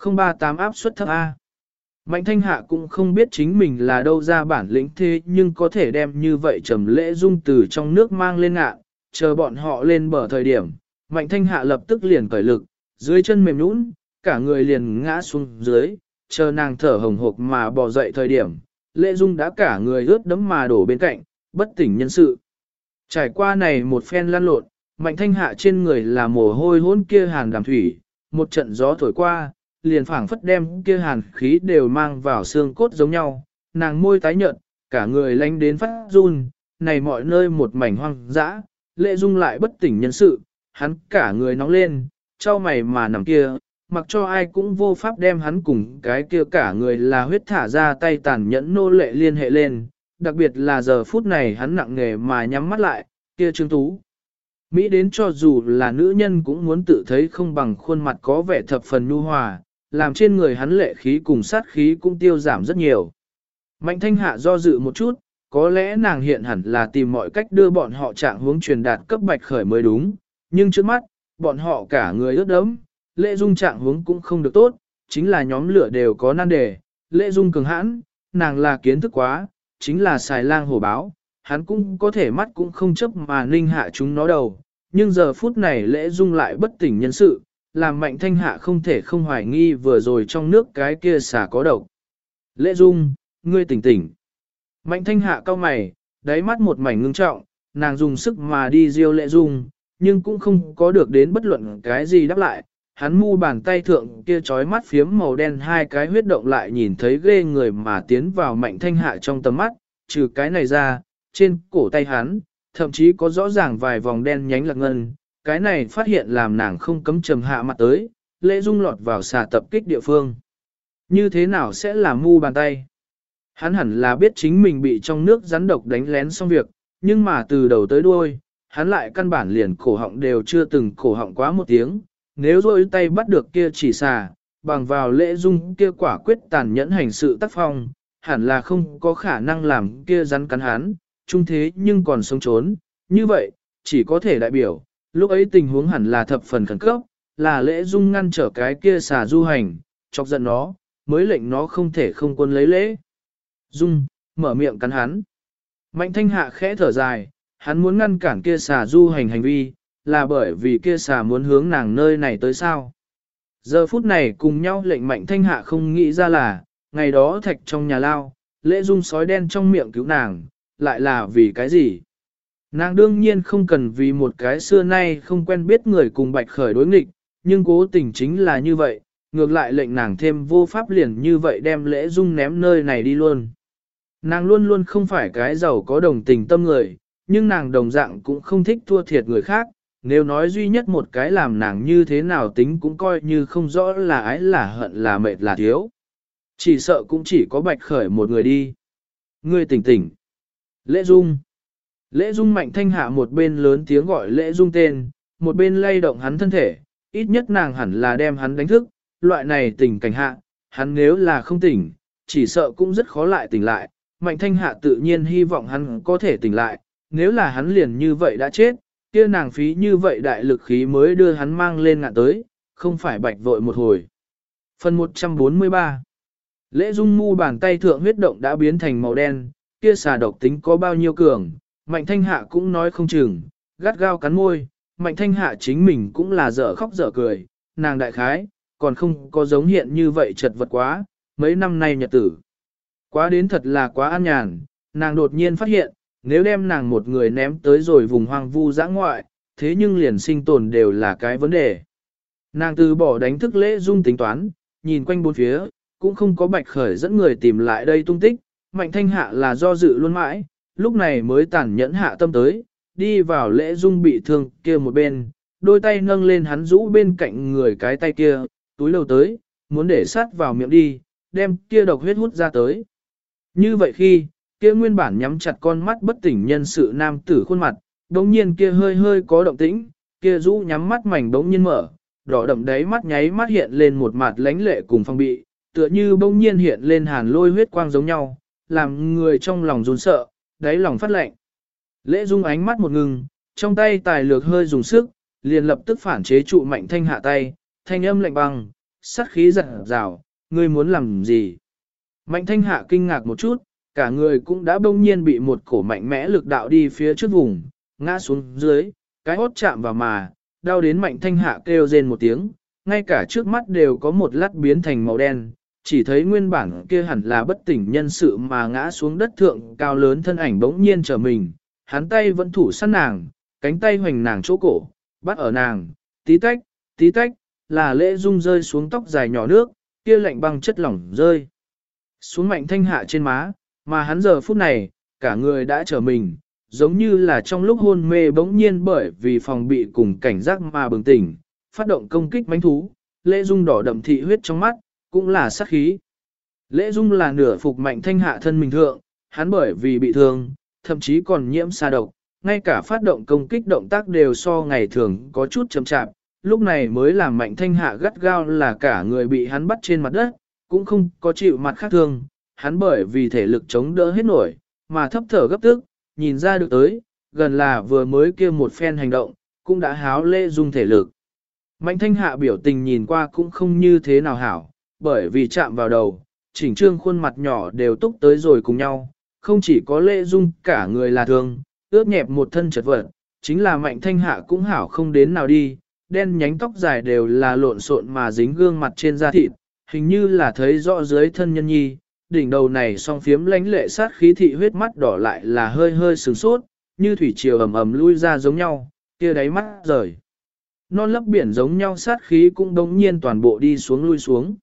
038 áp suất thấp A. Mạnh thanh hạ cũng không biết chính mình là đâu ra bản lĩnh thế nhưng có thể đem như vậy trầm lễ dung từ trong nước mang lên ngạ, chờ bọn họ lên bờ thời điểm. Mạnh thanh hạ lập tức liền cởi lực, dưới chân mềm nhũn, cả người liền ngã xuống dưới, chờ nàng thở hồng hộc mà bò dậy thời điểm, lệ dung đã cả người ướt đấm mà đổ bên cạnh, bất tỉnh nhân sự. Trải qua này một phen lăn lộn, mạnh thanh hạ trên người là mồ hôi hôn kia hàn đàm thủy, một trận gió thổi qua, liền phảng phất đem kia hàn khí đều mang vào xương cốt giống nhau, nàng môi tái nhợt, cả người lánh đến phát run, này mọi nơi một mảnh hoang dã, lệ dung lại bất tỉnh nhân sự, hắn cả người nóng lên, trao mày mà nằm kia, mặc cho ai cũng vô pháp đem hắn cùng cái kia cả người là huyết thả ra tay tàn nhẫn nô lệ liên hệ lên, đặc biệt là giờ phút này hắn nặng nghề mà nhắm mắt lại, kia Trương Tú. Mỹ đến cho dù là nữ nhân cũng muốn tự thấy không bằng khuôn mặt có vẻ thập phần nhu hòa, làm trên người hắn lệ khí cùng sát khí cũng tiêu giảm rất nhiều. Mạnh thanh hạ do dự một chút, có lẽ nàng hiện hẳn là tìm mọi cách đưa bọn họ trạng hướng truyền đạt cấp bạch khởi mới đúng, nhưng trước mắt, bọn họ cả người ướt đẫm, lệ dung trạng hướng cũng không được tốt, chính là nhóm lửa đều có nan đề, lệ dung cường hãn, nàng là kiến thức quá, chính là xài lang hổ báo, hắn cũng có thể mắt cũng không chấp mà ninh hạ chúng nó đầu, nhưng giờ phút này lễ dung lại bất tỉnh nhân sự, làm mạnh thanh hạ không thể không hoài nghi vừa rồi trong nước cái kia xả có độc. Lễ dung, ngươi tỉnh tỉnh. Mạnh thanh hạ cao mày, đáy mắt một mảnh ngưng trọng, nàng dùng sức mà đi diêu lệ dung, nhưng cũng không có được đến bất luận cái gì đáp lại. Hắn mu bàn tay thượng kia trói mắt phiếm màu đen hai cái huyết động lại nhìn thấy ghê người mà tiến vào mạnh thanh hạ trong tầm mắt, trừ cái này ra, trên cổ tay hắn, thậm chí có rõ ràng vài vòng đen nhánh lạc ngân, cái này phát hiện làm nàng không cấm trầm hạ mặt tới, lễ dung lọt vào xà tập kích địa phương. Như thế nào sẽ làm mu bàn tay? Hắn hẳn là biết chính mình bị trong nước rắn độc đánh lén xong việc, nhưng mà từ đầu tới đuôi, hắn lại căn bản liền cổ họng đều chưa từng cổ họng quá một tiếng, nếu rôi tay bắt được kia chỉ xà, bằng vào lễ dung kia quả quyết tàn nhẫn hành sự tác phong, hẳn là không có khả năng làm kia rắn cắn hắn, trung thế nhưng còn sống trốn, như vậy, chỉ có thể đại biểu, lúc ấy tình huống hẳn là thập phần khẩn cấp, là lễ dung ngăn trở cái kia xà du hành, chọc giận nó, mới lệnh nó không thể không quân lấy lễ. Dung, mở miệng cắn hắn. Mạnh thanh hạ khẽ thở dài, hắn muốn ngăn cản kia xà du hành hành vi, là bởi vì kia xà muốn hướng nàng nơi này tới sao. Giờ phút này cùng nhau lệnh mạnh thanh hạ không nghĩ ra là, ngày đó thạch trong nhà lao, lễ dung sói đen trong miệng cứu nàng, lại là vì cái gì? Nàng đương nhiên không cần vì một cái xưa nay không quen biết người cùng bạch khởi đối nghịch, nhưng cố tình chính là như vậy, ngược lại lệnh nàng thêm vô pháp liền như vậy đem lễ dung ném nơi này đi luôn. Nàng luôn luôn không phải cái giàu có đồng tình tâm người, nhưng nàng đồng dạng cũng không thích thua thiệt người khác, nếu nói duy nhất một cái làm nàng như thế nào tính cũng coi như không rõ là ái là hận là mệt là thiếu. Chỉ sợ cũng chỉ có bạch khởi một người đi. Ngươi tỉnh tỉnh. Lễ Dung Lễ Dung mạnh thanh hạ một bên lớn tiếng gọi Lễ Dung tên, một bên lay động hắn thân thể, ít nhất nàng hẳn là đem hắn đánh thức, loại này tỉnh cảnh hạ, hắn nếu là không tỉnh, chỉ sợ cũng rất khó lại tỉnh lại, mạnh thanh hạ tự nhiên hy vọng hắn có thể tỉnh lại, nếu là hắn liền như vậy đã chết, kia nàng phí như vậy đại lực khí mới đưa hắn mang lên ngạn tới, không phải bạch vội một hồi. Phần 143 Lễ dung mu bàn tay thượng huyết động đã biến thành màu đen, kia xà độc tính có bao nhiêu cường, mạnh thanh hạ cũng nói không chừng, gắt gao cắn môi, mạnh thanh hạ chính mình cũng là dở khóc dở cười, nàng đại khái, còn không có giống hiện như vậy chật vật quá, mấy năm nay nhật tử. Quá đến thật là quá an nhàn, nàng đột nhiên phát hiện, nếu đem nàng một người ném tới rồi vùng hoang vu dã ngoại, thế nhưng liền sinh tồn đều là cái vấn đề. Nàng từ bỏ đánh thức lễ dung tính toán, nhìn quanh bốn phía, cũng không có bạch khởi dẫn người tìm lại đây tung tích, mạnh thanh hạ là do dự luôn mãi, lúc này mới tản nhẫn hạ tâm tới, đi vào lễ dung bị thương kia một bên, đôi tay nâng lên hắn rũ bên cạnh người cái tay kia, túi lâu tới, muốn để sát vào miệng đi, đem kia độc huyết hút ra tới. Như vậy khi, kia nguyên bản nhắm chặt con mắt bất tỉnh nhân sự nam tử khuôn mặt, đống nhiên kia hơi hơi có động tĩnh, kia rũ nhắm mắt mảnh đống nhiên mở, đỏ đậm đáy mắt nháy mắt hiện lên một mặt lánh lệ cùng phong bị, tựa như bỗng nhiên hiện lên hàn lôi huyết quang giống nhau, làm người trong lòng run sợ, đáy lòng phát lệnh. Lễ dung ánh mắt một ngừng, trong tay tài lược hơi dùng sức, liền lập tức phản chế trụ mạnh thanh hạ tay, thanh âm lạnh băng, sát khí giật rào, ngươi muốn làm gì? Mạnh thanh hạ kinh ngạc một chút, cả người cũng đã bỗng nhiên bị một cổ mạnh mẽ lực đạo đi phía trước vùng, ngã xuống dưới, cái hốt chạm vào mà, đau đến mạnh thanh hạ kêu rên một tiếng, ngay cả trước mắt đều có một lát biến thành màu đen, chỉ thấy nguyên bản kia hẳn là bất tỉnh nhân sự mà ngã xuống đất thượng cao lớn thân ảnh bỗng nhiên trở mình, hắn tay vẫn thủ sát nàng, cánh tay hoành nàng chỗ cổ, bắt ở nàng, tí tách, tí tách, là lễ dung rơi xuống tóc dài nhỏ nước, kia lạnh băng chất lỏng rơi. Xuống mạnh thanh hạ trên má, mà hắn giờ phút này, cả người đã trở mình, giống như là trong lúc hôn mê bỗng nhiên bởi vì phòng bị cùng cảnh giác mà bừng tỉnh, phát động công kích mánh thú, lễ dung đỏ đậm thị huyết trong mắt, cũng là sát khí. Lễ dung là nửa phục mạnh thanh hạ thân mình thượng, hắn bởi vì bị thương, thậm chí còn nhiễm xa độc, ngay cả phát động công kích động tác đều so ngày thường có chút chậm chạp, lúc này mới làm mạnh thanh hạ gắt gao là cả người bị hắn bắt trên mặt đất, cũng không có chịu mặt khác thương, hắn bởi vì thể lực chống đỡ hết nổi, mà thấp thở gấp tức, nhìn ra được tới, gần là vừa mới kia một phen hành động, cũng đã háo lễ dung thể lực. Mạnh thanh hạ biểu tình nhìn qua cũng không như thế nào hảo, bởi vì chạm vào đầu, chỉnh trương khuôn mặt nhỏ đều túc tới rồi cùng nhau, không chỉ có lễ dung cả người là thương, ướt nhẹp một thân chật vật, chính là mạnh thanh hạ cũng hảo không đến nào đi, đen nhánh tóc dài đều là lộn xộn mà dính gương mặt trên da thịt, hình như là thấy rõ dưới thân nhân nhi, đỉnh đầu này song phiếm lánh lệ sát khí thị huyết mắt đỏ lại là hơi hơi sừng sốt, như thủy triều ầm ầm lui ra giống nhau, kia đáy mắt rời. Non lấp biển giống nhau sát khí cũng đống nhiên toàn bộ đi xuống lui xuống.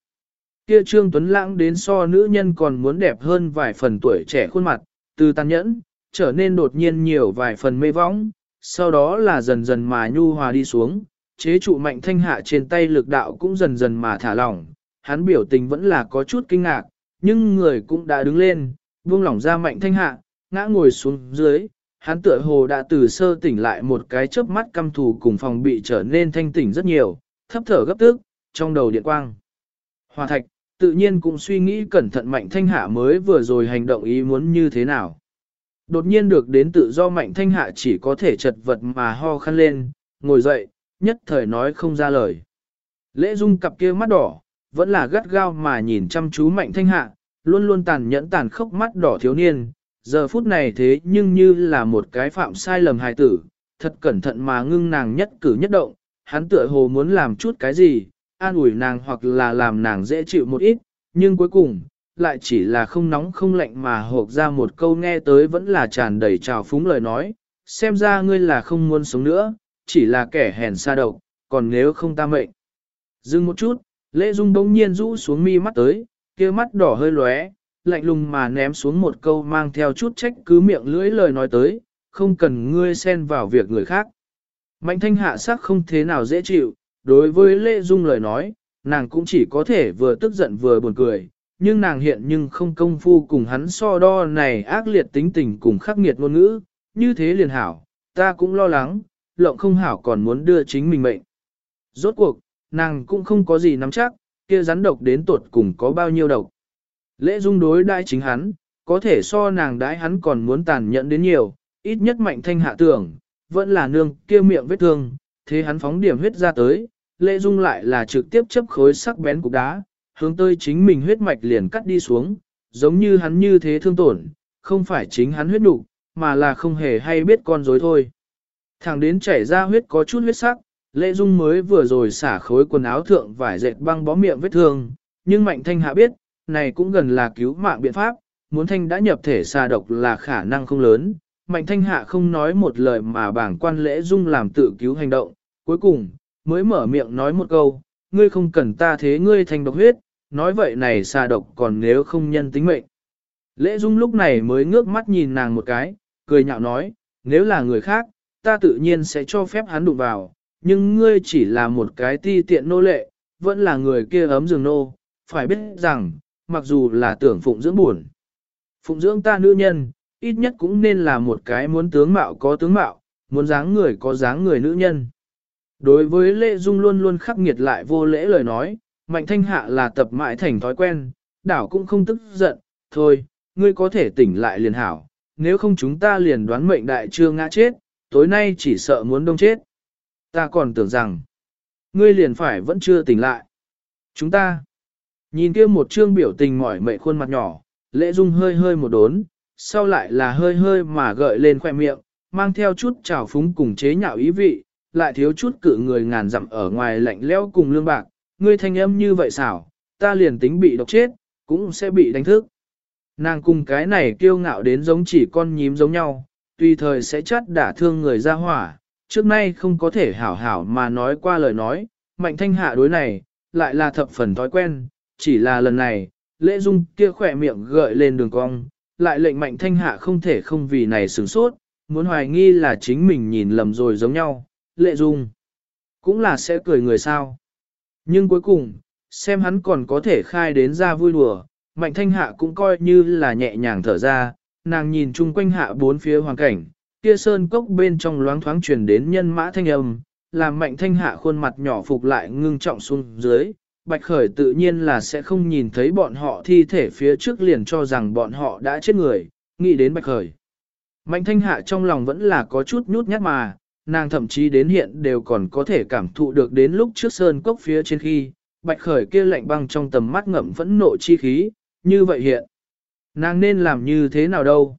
Kia Trương Tuấn Lãng đến so nữ nhân còn muốn đẹp hơn vài phần tuổi trẻ khuôn mặt, từ tàn nhẫn, trở nên đột nhiên nhiều vài phần mê võng, sau đó là dần dần mà nhu hòa đi xuống, chế trụ mạnh thanh hạ trên tay lực đạo cũng dần dần mà thả lỏng, hắn biểu tình vẫn là có chút kinh ngạc, nhưng người cũng đã đứng lên, buông lỏng ra mạnh thanh hạ, ngã ngồi xuống dưới, hắn tựa hồ đã từ sơ tỉnh lại một cái chớp mắt căm thù cùng phòng bị trở nên thanh tỉnh rất nhiều, thấp thở gấp tức, trong đầu điện quang. Hòa thạch, tự nhiên cũng suy nghĩ cẩn thận mạnh thanh hạ mới vừa rồi hành động ý muốn như thế nào. Đột nhiên được đến tự do mạnh thanh hạ chỉ có thể chật vật mà ho khăn lên, ngồi dậy, nhất thời nói không ra lời. Lễ dung cặp kia mắt đỏ, vẫn là gắt gao mà nhìn chăm chú mạnh thanh hạ, luôn luôn tàn nhẫn tàn khốc mắt đỏ thiếu niên, giờ phút này thế nhưng như là một cái phạm sai lầm hài tử, thật cẩn thận mà ngưng nàng nhất cử nhất động, hắn tựa hồ muốn làm chút cái gì, an ủi nàng hoặc là làm nàng dễ chịu một ít, nhưng cuối cùng, lại chỉ là không nóng không lạnh mà hộp ra một câu nghe tới vẫn là tràn đầy trào phúng lời nói, xem ra ngươi là không muốn sống nữa, chỉ là kẻ hèn xa độc, còn nếu không ta mệnh. Dừng một chút, lễ dung bỗng nhiên rũ xuống mi mắt tới, kia mắt đỏ hơi lóe, lạnh lùng mà ném xuống một câu mang theo chút trách cứ miệng lưỡi lời nói tới, không cần ngươi xen vào việc người khác. Mạnh thanh hạ sắc không thế nào dễ chịu, đối với lễ dung lời nói, nàng cũng chỉ có thể vừa tức giận vừa buồn cười, nhưng nàng hiện nhưng không công phu cùng hắn so đo này ác liệt tính tình cùng khắc nghiệt ngôn ngữ, như thế liền hảo, ta cũng lo lắng, lộng không hảo còn muốn đưa chính mình mệnh. Rốt cuộc, nàng cũng không có gì nắm chắc, kia rắn độc đến tuột cùng có bao nhiêu độc. Lễ dung đối đãi chính hắn, có thể so nàng đãi hắn còn muốn tàn nhẫn đến nhiều, ít nhất mạnh thanh hạ tưởng, vẫn là nương kia miệng vết thương, thế hắn phóng điểm huyết ra tới, lễ dung lại là trực tiếp chấp khối sắc bén cục đá, hướng tới chính mình huyết mạch liền cắt đi xuống, giống như hắn như thế thương tổn, không phải chính hắn huyết đủ, mà là không hề hay biết con dối thôi. Thẳng đến chảy ra huyết có chút huyết sắc, lễ dung mới vừa rồi xả khối quần áo thượng vải dệt băng bó miệng vết thương, nhưng mạnh thanh hạ biết, này cũng gần là cứu mạng biện pháp, muốn thanh đã nhập thể xà độc là khả năng không lớn. Mạnh thanh hạ không nói một lời mà bảng quan lễ dung làm tự cứu hành động, cuối cùng, mới mở miệng nói một câu, ngươi không cần ta thế ngươi thành độc huyết, nói vậy này xà độc còn nếu không nhân tính mệnh. Lễ dung lúc này mới ngước mắt nhìn nàng một cái, cười nhạo nói, nếu là người khác, ta tự nhiên sẽ cho phép hắn đụng vào, nhưng ngươi chỉ là một cái ti tiện nô lệ, vẫn là người kia ấm giường nô, phải biết rằng, mặc dù là tưởng phụng dưỡng buồn. Phụng dưỡng ta nữ nhân, ít nhất cũng nên là một cái muốn tướng mạo có tướng mạo, muốn dáng người có dáng người nữ nhân. Đối với lễ dung luôn luôn khắc nghiệt lại vô lễ lời nói, mạnh thanh hạ là tập mãi thành thói quen, đảo cũng không tức giận, thôi, ngươi có thể tỉnh lại liền hảo, nếu không chúng ta liền đoán mệnh đại chưa ngã chết, tối nay chỉ sợ muốn đông chết. Ta còn tưởng rằng, ngươi liền phải vẫn chưa tỉnh lại. Chúng ta, nhìn kia một trương biểu tình mỏi mệt khuôn mặt nhỏ, lễ dung hơi hơi một đốn, sau lại là hơi hơi mà gợi lên khoẻ miệng, mang theo chút trào phúng cùng chế nhạo ý vị, lại thiếu chút cự người ngàn dặm ở ngoài lạnh lẽo cùng lương bạc, ngươi thanh âm như vậy xảo, ta liền tính bị độc chết, cũng sẽ bị đánh thức. Nàng cùng cái này kiêu ngạo đến giống chỉ con nhím giống nhau, tùy thời sẽ chắt đả thương người ra hỏa, trước nay không có thể hảo hảo mà nói qua lời nói, mạnh thanh hạ đối này, lại là thập phần thói quen, chỉ là lần này, lễ dung kia khỏe miệng gợi lên đường cong, lại lệnh mạnh thanh hạ không thể không vì này sửng sốt, muốn hoài nghi là chính mình nhìn lầm rồi giống nhau, lệ dung, cũng là sẽ cười người sao. Nhưng cuối cùng, xem hắn còn có thể khai đến ra vui đùa, mạnh thanh hạ cũng coi như là nhẹ nhàng thở ra, nàng nhìn chung quanh hạ bốn phía hoàn cảnh, kia sơn cốc bên trong loáng thoáng truyền đến nhân mã thanh âm, làm mạnh thanh hạ khuôn mặt nhỏ phục lại ngưng trọng xuống dưới. Bạch Khởi tự nhiên là sẽ không nhìn thấy bọn họ thi thể phía trước liền cho rằng bọn họ đã chết người, nghĩ đến Bạch Khởi. Mạnh thanh hạ trong lòng vẫn là có chút nhút nhát mà, nàng thậm chí đến hiện đều còn có thể cảm thụ được đến lúc trước sơn cốc phía trên khi, Bạch Khởi kia lạnh băng trong tầm mắt ngậm vẫn nộ chi khí, như vậy hiện. Nàng nên làm như thế nào đâu?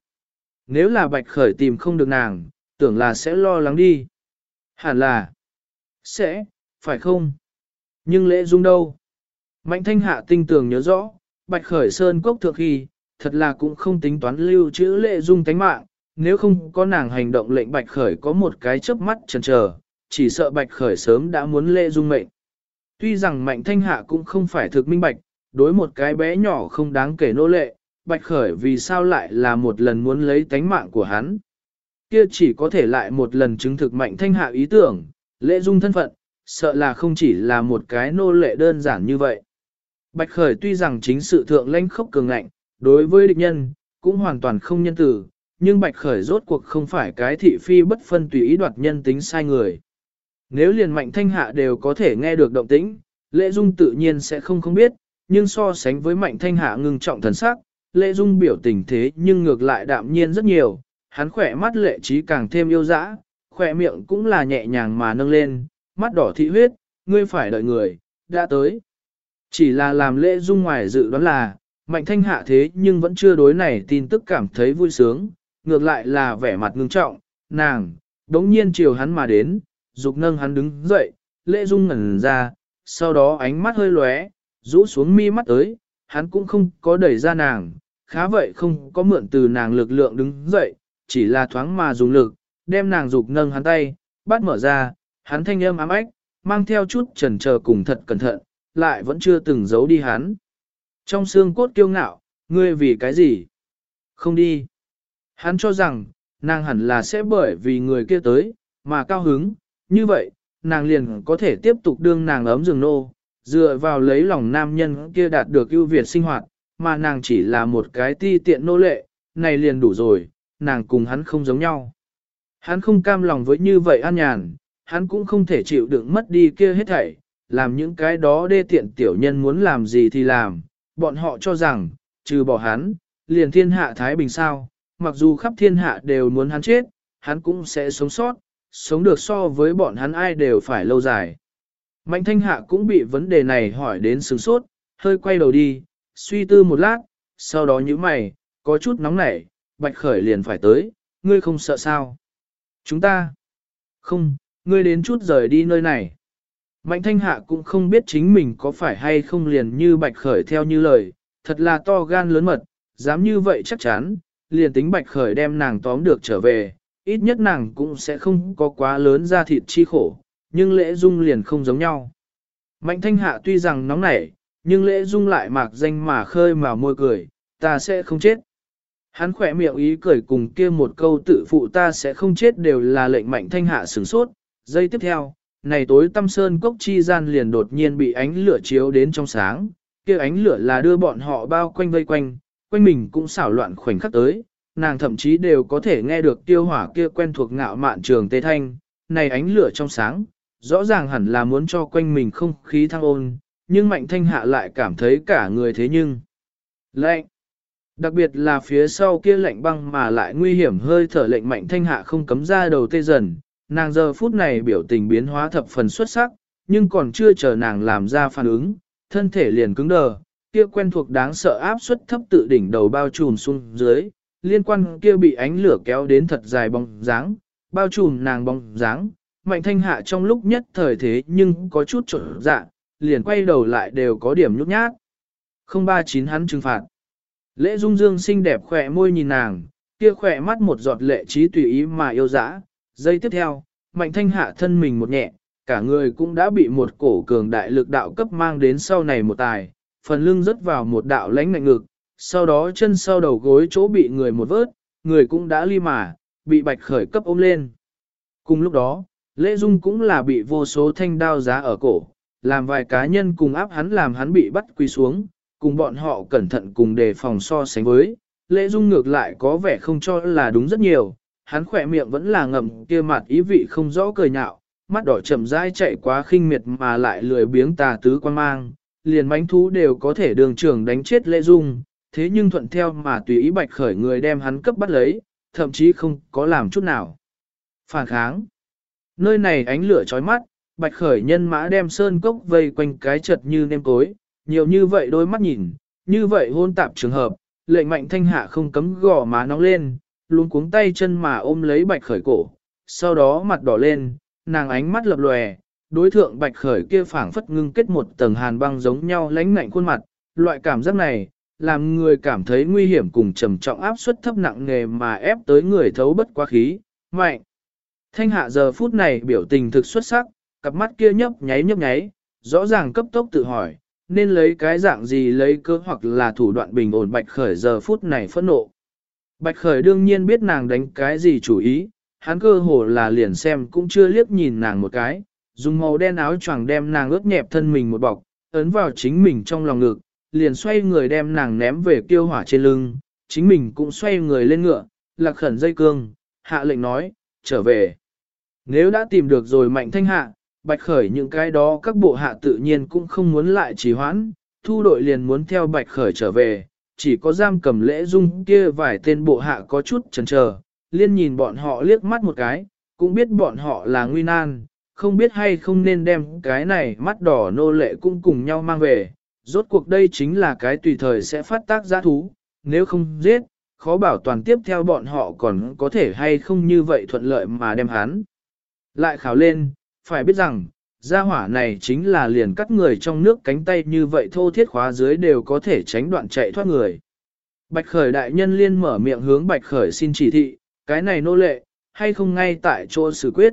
Nếu là Bạch Khởi tìm không được nàng, tưởng là sẽ lo lắng đi. Hẳn là, sẽ, phải không? Nhưng lễ dung đâu? Mạnh thanh hạ tinh tường nhớ rõ, Bạch Khởi Sơn Cốc thượng khi, thật là cũng không tính toán lưu trữ lễ dung tánh mạng, nếu không có nàng hành động lệnh Bạch Khởi có một cái chớp mắt chần chờ, chỉ sợ Bạch Khởi sớm đã muốn lễ dung mệnh. Tuy rằng Mạnh Thanh Hạ cũng không phải thực minh bạch, đối một cái bé nhỏ không đáng kể nô lệ, Bạch Khởi vì sao lại là một lần muốn lấy tánh mạng của hắn. Kia chỉ có thể lại một lần chứng thực Mạnh Thanh Hạ ý tưởng, lễ dung thân phận, sợ là không chỉ là một cái nô lệ đơn giản như vậy. Bạch Khởi tuy rằng chính sự thượng lãnh khốc cường ngạnh, đối với địch nhân, cũng hoàn toàn không nhân tử, nhưng Bạch Khởi rốt cuộc không phải cái thị phi bất phân tùy ý đoạt nhân tính sai người. Nếu liền mạnh thanh hạ đều có thể nghe được động tĩnh, lễ dung tự nhiên sẽ không không biết, nhưng so sánh với mạnh thanh hạ ngưng trọng thần sắc, Lệ dung biểu tình thế nhưng ngược lại đạm nhiên rất nhiều, hắn khỏe mắt lệ trí càng thêm yêu dã, khỏe miệng cũng là nhẹ nhàng mà nâng lên, mắt đỏ thị huyết, ngươi phải đợi người, đã tới. Chỉ là làm Lệ dung ngoài dự đoán là, mạnh thanh hạ thế nhưng vẫn chưa đối này tin tức cảm thấy vui sướng, ngược lại là vẻ mặt ngưng trọng, nàng, đống nhiên chiều hắn mà đến, dục nâng hắn đứng dậy, Lệ dung ngẩn ra, sau đó ánh mắt hơi lóe, rũ xuống mi mắt tới, hắn cũng không có đẩy ra nàng, khá vậy không có mượn từ nàng lực lượng đứng dậy, chỉ là thoáng mà dùng lực, đem nàng dục nâng hắn tay, bắt mở ra, hắn thanh âm ám ách, mang theo chút trần chờ cùng thật cẩn thận, lại vẫn chưa từng giấu đi hắn. Trong xương cốt kiêu ngạo, ngươi vì cái gì? Không đi. Hắn cho rằng, nàng hẳn là sẽ bởi vì người kia tới, mà cao hứng, như vậy, nàng liền có thể tiếp tục đương nàng ấm giường nô, dựa vào lấy lòng nam nhân kia đạt được ưu việt sinh hoạt, mà nàng chỉ là một cái ti tiện nô lệ, này liền đủ rồi, nàng cùng hắn không giống nhau. Hắn không cam lòng với như vậy an nhàn, hắn cũng không thể chịu đựng mất đi kia hết thảy, làm những cái đó đê tiện tiểu nhân muốn làm gì thì làm, bọn họ cho rằng, trừ bỏ hắn, liền thiên hạ Thái Bình sao, mặc dù khắp thiên hạ đều muốn hắn chết, hắn cũng sẽ sống sót, sống được so với bọn hắn ai đều phải lâu dài. Mạnh thanh hạ cũng bị vấn đề này hỏi đến sướng sốt, hơi quay đầu đi, suy tư một lát, sau đó như mày, có chút nóng nảy, bạch khởi liền phải tới, ngươi không sợ sao? Chúng ta? Không, ngươi đến chút rời đi nơi này. Mạnh thanh hạ cũng không biết chính mình có phải hay không liền như bạch khởi theo như lời, thật là to gan lớn mật, dám như vậy chắc chắn, liền tính bạch khởi đem nàng tóm được trở về, ít nhất nàng cũng sẽ không có quá lớn ra thịt chi khổ, nhưng lễ dung liền không giống nhau. Mạnh thanh hạ tuy rằng nóng nảy, nhưng lễ dung lại mạc danh mà khơi mà môi cười, ta sẽ không chết. Hắn khỏe miệng ý cười cùng kia một câu tự phụ ta sẽ không chết đều là lệnh mạnh thanh hạ sửng sốt. Giây tiếp theo, này tối tâm sơn cốc chi gian liền đột nhiên bị ánh lửa chiếu đến trong sáng, kia ánh lửa là đưa bọn họ bao quanh vây quanh, quanh mình cũng xảo loạn khoảnh khắc tới, nàng thậm chí đều có thể nghe được tiêu hỏa kia quen thuộc ngạo mạn trường tê thanh, này ánh lửa trong sáng, rõ ràng hẳn là muốn cho quanh mình không khí thăng ôn, nhưng mạnh thanh hạ lại cảm thấy cả người thế nhưng. Lạnh! Đặc biệt là phía sau kia lạnh băng mà lại nguy hiểm hơi thở lệnh mạnh thanh hạ không cấm ra đầu tê dần, nàng giờ phút này biểu tình biến hóa thập phần xuất sắc, nhưng còn chưa chờ nàng làm ra phản ứng, thân thể liền cứng đờ, kia quen thuộc đáng sợ áp suất thấp tự đỉnh đầu bao trùm xuống dưới, liên quan kia bị ánh lửa kéo đến thật dài bóng dáng, bao trùm nàng bóng dáng, mạnh thanh hạ trong lúc nhất thời thế nhưng có chút trộn dạ, liền quay đầu lại đều có điểm nhút nhát. Không ba chín hắn trừng phạt. Lễ dung dương xinh đẹp khỏe môi nhìn nàng, kia khỏe mắt một giọt lệ trí tùy ý mà yêu dã. Giây tiếp theo, mạnh thanh hạ thân mình một nhẹ, cả người cũng đã bị một cổ cường đại lực đạo cấp mang đến sau này một tài, phần lưng rớt vào một đạo lãnh ngạnh ngực, sau đó chân sau đầu gối chỗ bị người một vớt, người cũng đã ly mà, bị bạch khởi cấp ôm lên. Cùng lúc đó, lễ dung cũng là bị vô số thanh đao giá ở cổ, làm vài cá nhân cùng áp hắn làm hắn bị bắt quỳ xuống, cùng bọn họ cẩn thận cùng đề phòng so sánh với, lễ dung ngược lại có vẻ không cho là đúng rất nhiều, hắn khỏe miệng vẫn là ngậm kia mặt ý vị không rõ cười nhạo, mắt đỏ chậm rãi chạy quá khinh miệt mà lại lười biếng tà tứ quan mang, liền mánh thú đều có thể đường trưởng đánh chết lễ dung, thế nhưng thuận theo mà tùy ý bạch khởi người đem hắn cấp bắt lấy, thậm chí không có làm chút nào. Phản kháng. Nơi này ánh lửa chói mắt, bạch khởi nhân mã đem sơn cốc vây quanh cái chật như nêm cối, nhiều như vậy đôi mắt nhìn, như vậy hôn tạp trường hợp, lệnh mạnh thanh hạ không cấm gò má nóng lên, luôn cuống tay chân mà ôm lấy bạch khởi cổ, sau đó mặt đỏ lên, nàng ánh mắt lập lòe, đối thượng bạch khởi kia phảng phất ngưng kết một tầng hàn băng giống nhau lánh ngạnh khuôn mặt, loại cảm giác này, làm người cảm thấy nguy hiểm cùng trầm trọng áp suất thấp nặng nề mà ép tới người thấu bất quá khí, mạnh. Thanh hạ giờ phút này biểu tình thực xuất sắc, cặp mắt kia nhấp nháy nhấp nháy, rõ ràng cấp tốc tự hỏi, nên lấy cái dạng gì lấy cơ hoặc là thủ đoạn bình ổn bạch khởi giờ phút này phẫn nộ. Bạch khởi đương nhiên biết nàng đánh cái gì chủ ý, hắn cơ hồ là liền xem cũng chưa liếc nhìn nàng một cái, dùng màu đen áo choàng đem nàng ướt nhẹp thân mình một bọc, ấn vào chính mình trong lòng ngực, liền xoay người đem nàng ném về tiêu hỏa trên lưng, chính mình cũng xoay người lên ngựa, lạc khẩn dây cương, hạ lệnh nói, trở về. Nếu đã tìm được rồi mạnh thanh hạ, bạch khởi những cái đó các bộ hạ tự nhiên cũng không muốn lại trì hoãn, thu đội liền muốn theo bạch khởi trở về, chỉ có giam cầm lễ dung kia vài tên bộ hạ có chút chần chờ, liên nhìn bọn họ liếc mắt một cái, cũng biết bọn họ là nguy nan, không biết hay không nên đem cái này mắt đỏ nô lệ cũng cùng nhau mang về, rốt cuộc đây chính là cái tùy thời sẽ phát tác giá thú, nếu không giết, khó bảo toàn tiếp theo bọn họ còn có thể hay không như vậy thuận lợi mà đem hắn. Lại khảo lên, phải biết rằng, gia hỏa này chính là liền cắt người trong nước cánh tay như vậy thô thiết khóa dưới đều có thể tránh đoạn chạy thoát người. Bạch Khởi đại nhân liên mở miệng hướng Bạch Khởi xin chỉ thị, cái này nô lệ, hay không ngay tại chỗ xử quyết.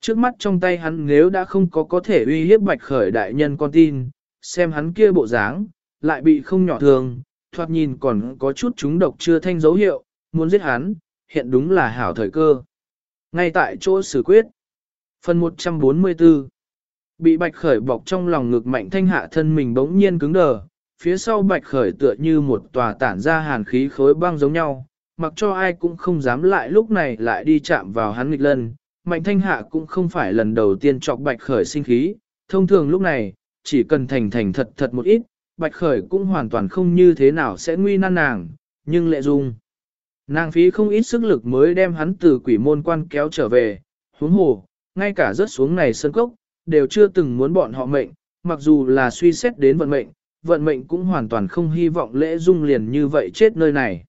Trước mắt trong tay hắn nếu đã không có có thể uy hiếp Bạch Khởi đại nhân con tin, xem hắn kia bộ dáng, lại bị không nhỏ thường, thoạt nhìn còn có chút chúng độc chưa thanh dấu hiệu, muốn giết hắn, hiện đúng là hảo thời cơ. Ngay tại chỗ xử quyết. Phần 144 Bị bạch khởi bọc trong lòng ngực mạnh thanh hạ thân mình bỗng nhiên cứng đờ, phía sau bạch khởi tựa như một tòa tản ra hàn khí khối băng giống nhau, mặc cho ai cũng không dám lại lúc này lại đi chạm vào hắn nghịch lân. Mạnh thanh hạ cũng không phải lần đầu tiên chọc bạch khởi sinh khí, thông thường lúc này, chỉ cần thành thành thật thật một ít, bạch khởi cũng hoàn toàn không như thế nào sẽ nguy nan nàng, nhưng lệ dung. Nàng phí không ít sức lực mới đem hắn từ quỷ môn quan kéo trở về, huống hồ, ngay cả rớt xuống này sân cốc, đều chưa từng muốn bọn họ mệnh, mặc dù là suy xét đến vận mệnh, vận mệnh cũng hoàn toàn không hy vọng lễ dung liền như vậy chết nơi này.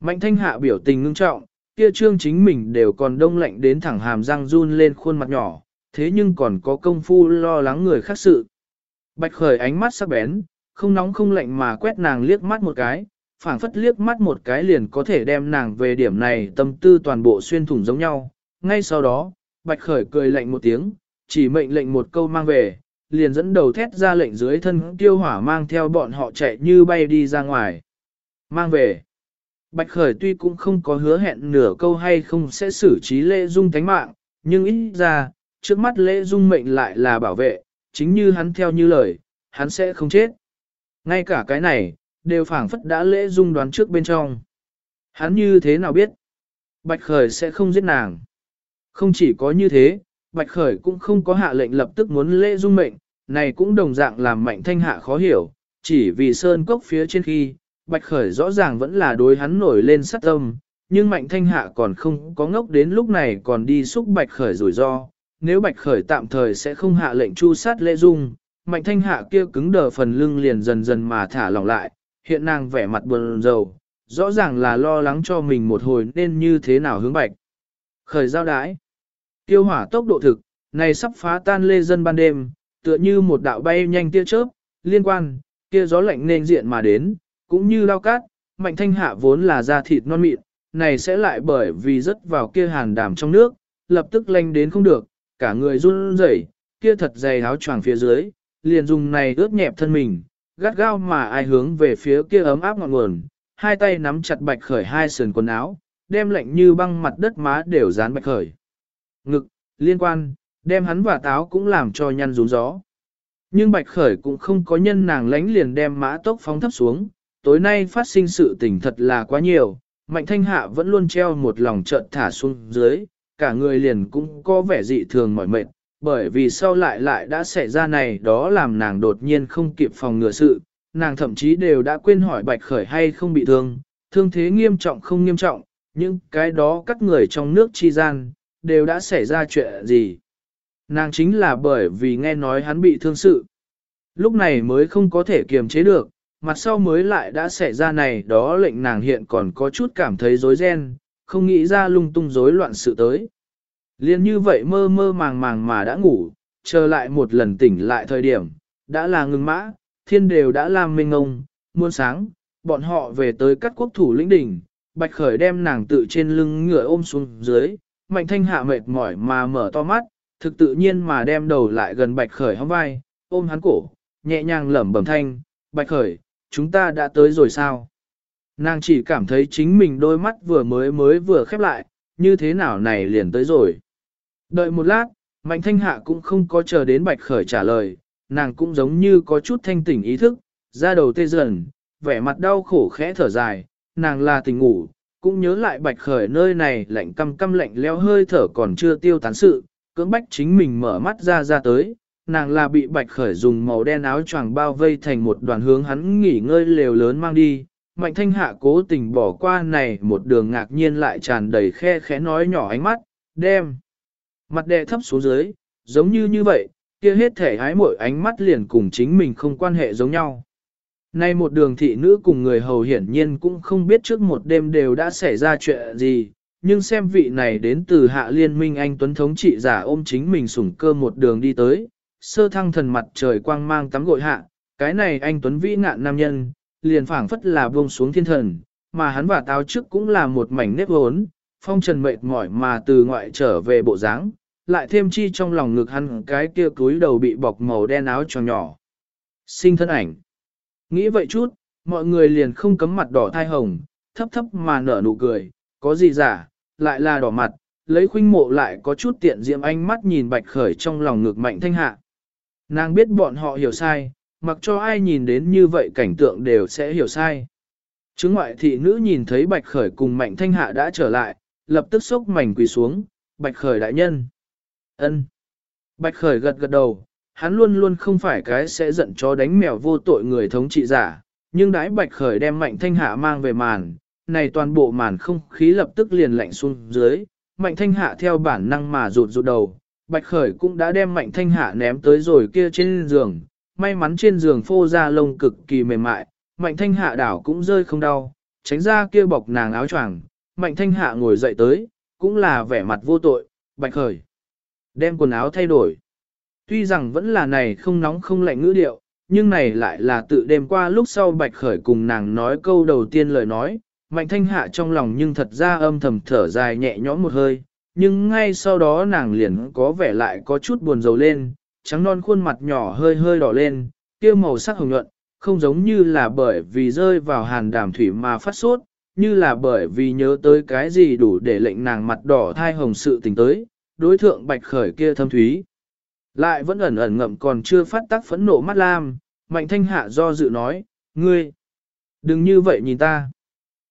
Mạnh thanh hạ biểu tình ngưng trọng, kia trương chính mình đều còn đông lạnh đến thẳng hàm răng run lên khuôn mặt nhỏ, thế nhưng còn có công phu lo lắng người khác sự. Bạch khởi ánh mắt sắc bén, không nóng không lạnh mà quét nàng liếc mắt một cái, phảng phất liếc mắt một cái liền có thể đem nàng về điểm này tâm tư toàn bộ xuyên thủng giống nhau. Ngay sau đó, Bạch khởi cười lạnh một tiếng, chỉ mệnh lệnh một câu mang về, liền dẫn đầu thét ra lệnh dưới thân tiêu hỏa mang theo bọn họ chạy như bay đi ra ngoài. Mang về. Bạch Khởi tuy cũng không có hứa hẹn nửa câu hay không sẽ xử trí lễ dung thánh mạng, nhưng ít ra, trước mắt lễ dung mệnh lại là bảo vệ, chính như hắn theo như lời, hắn sẽ không chết. Ngay cả cái này, đều phảng phất đã lễ dung đoán trước bên trong. Hắn như thế nào biết? Bạch Khởi sẽ không giết nàng. Không chỉ có như thế, Bạch Khởi cũng không có hạ lệnh lập tức muốn lễ dung mệnh, này cũng đồng dạng làm mạnh thanh hạ khó hiểu, chỉ vì sơn cốc phía trên khi, Bạch Khởi rõ ràng vẫn là đối hắn nổi lên sát tâm, nhưng mạnh thanh hạ còn không có ngốc đến lúc này còn đi xúc Bạch Khởi rủi ro. Nếu Bạch Khởi tạm thời sẽ không hạ lệnh chu sát lễ dung, mạnh thanh hạ kia cứng đờ phần lưng liền dần dần mà thả lỏng lại, hiện nàng vẻ mặt buồn rầu, rõ ràng là lo lắng cho mình một hồi nên như thế nào hướng Bạch. Khởi giao đái. Tiêu hỏa tốc độ thực, này sắp phá tan lê dân ban đêm, tựa như một đạo bay nhanh tia chớp, liên quan, kia gió lạnh nên diện mà đến, cũng như lao cát, mạnh thanh hạ vốn là da thịt non mịn, này sẽ lại bởi vì rớt vào kia hàn đảm trong nước, lập tức lanh đến không được, cả người run rẩy, kia thật dày áo choàng phía dưới, liền dùng này ướt nhẹp thân mình, gắt gao mà ai hướng về phía kia ấm áp ngọn nguồn, hai tay nắm chặt bạch khởi hai sườn quần áo, đem lạnh như băng mặt đất má đều dán bạch khởi ngực, liên quan, đem hắn và táo cũng làm cho nhăn rún gió. Nhưng Bạch Khởi cũng không có nhân nàng lánh liền đem mã tốc phóng thấp xuống, tối nay phát sinh sự tình thật là quá nhiều, Mạnh Thanh Hạ vẫn luôn treo một lòng trợn thả xuống dưới, cả người liền cũng có vẻ dị thường mỏi mệt, bởi vì sau lại lại đã xảy ra này đó làm nàng đột nhiên không kịp phòng ngừa sự, nàng thậm chí đều đã quên hỏi Bạch Khởi hay không bị thương, thương thế nghiêm trọng không nghiêm trọng, nhưng cái đó các người trong nước chi gian, đều đã xảy ra chuyện gì. Nàng chính là bởi vì nghe nói hắn bị thương sự. Lúc này mới không có thể kiềm chế được, mặt sau mới lại đã xảy ra này đó lệnh nàng hiện còn có chút cảm thấy rối ren, không nghĩ ra lung tung rối loạn sự tới. Liên như vậy mơ mơ màng màng mà đã ngủ, chờ lại một lần tỉnh lại thời điểm, đã là ngừng mã, thiên đều đã làm minh ngông, muôn sáng, bọn họ về tới các quốc thủ lĩnh đỉnh, bạch khởi đem nàng tự trên lưng ngựa ôm xuống dưới, mạnh thanh hạ mệt mỏi mà mở to mắt, thực tự nhiên mà đem đầu lại gần bạch khởi hông vai, ôm hắn cổ, nhẹ nhàng lẩm bẩm thanh, bạch khởi, chúng ta đã tới rồi sao? Nàng chỉ cảm thấy chính mình đôi mắt vừa mới mới vừa khép lại, như thế nào này liền tới rồi. Đợi một lát, Mạnh Thanh Hạ cũng không có chờ đến Bạch Khởi trả lời, nàng cũng giống như có chút thanh tỉnh ý thức, ra đầu tê dần, vẻ mặt đau khổ khẽ thở dài, nàng là tỉnh ngủ, cũng nhớ lại Bạch Khởi nơi này lạnh căm căm lạnh leo hơi thở còn chưa tiêu tán sự, cưỡng bách chính mình mở mắt ra ra tới, nàng là bị Bạch Khởi dùng màu đen áo choàng bao vây thành một đoàn hướng hắn nghỉ ngơi lều lớn mang đi. Mạnh thanh hạ cố tình bỏ qua này một đường ngạc nhiên lại tràn đầy khe khẽ nói nhỏ ánh mắt, đem. Mặt đè thấp xuống dưới, giống như như vậy, kia hết thể hái mỗi ánh mắt liền cùng chính mình không quan hệ giống nhau. Nay một đường thị nữ cùng người hầu hiển nhiên cũng không biết trước một đêm đều đã xảy ra chuyện gì, nhưng xem vị này đến từ hạ liên minh anh Tuấn Thống trị giả ôm chính mình sủng cơ một đường đi tới, sơ thăng thần mặt trời quang mang tắm gội hạ, cái này anh Tuấn vĩ ngạn nam nhân, liền phảng phất là buông xuống thiên thần, mà hắn và táo trước cũng là một mảnh nếp hốn, phong trần mệt mỏi mà từ ngoại trở về bộ dáng, lại thêm chi trong lòng ngực hắn cái kia túi đầu bị bọc màu đen áo tròn nhỏ. Sinh thân ảnh. Nghĩ vậy chút, mọi người liền không cấm mặt đỏ thai hồng, thấp thấp mà nở nụ cười, có gì giả, lại là đỏ mặt, lấy khuynh mộ lại có chút tiện diệm ánh mắt nhìn bạch khởi trong lòng ngực mạnh thanh hạ. Nàng biết bọn họ hiểu sai, mặc cho ai nhìn đến như vậy cảnh tượng đều sẽ hiểu sai. Chứng ngoại thị nữ nhìn thấy bạch khởi cùng mạnh thanh hạ đã trở lại, lập tức sốc mảnh quỳ xuống, bạch khởi đại nhân. ân Bạch khởi gật gật đầu, hắn luôn luôn không phải cái sẽ giận cho đánh mèo vô tội người thống trị giả, nhưng đãi bạch khởi đem mạnh thanh hạ mang về màn, này toàn bộ màn không khí lập tức liền lạnh xuống dưới, mạnh thanh hạ theo bản năng mà rụt rụt đầu, bạch khởi cũng đã đem mạnh thanh hạ ném tới rồi kia trên giường, may mắn trên giường phô ra lông cực kỳ mềm mại, mạnh thanh hạ đảo cũng rơi không đau, tránh ra kia bọc nàng áo choàng, mạnh thanh hạ ngồi dậy tới, cũng là vẻ mặt vô tội, bạch khởi. Đem quần áo thay đổi. Tuy rằng vẫn là này không nóng không lạnh ngữ điệu, nhưng này lại là tự đêm qua lúc sau bạch khởi cùng nàng nói câu đầu tiên lời nói, mạnh thanh hạ trong lòng nhưng thật ra âm thầm thở dài nhẹ nhõm một hơi, nhưng ngay sau đó nàng liền có vẻ lại có chút buồn rầu lên, trắng non khuôn mặt nhỏ hơi hơi đỏ lên, kia màu sắc hồng nhuận, không giống như là bởi vì rơi vào hàn đàm thủy mà phát sốt, như là bởi vì nhớ tới cái gì đủ để lệnh nàng mặt đỏ thai hồng sự tình tới, đối thượng bạch khởi kia thâm thúy. Lại vẫn ẩn ẩn ngậm còn chưa phát tác phẫn nộ mắt lam, mạnh thanh hạ do dự nói, ngươi, đừng như vậy nhìn ta.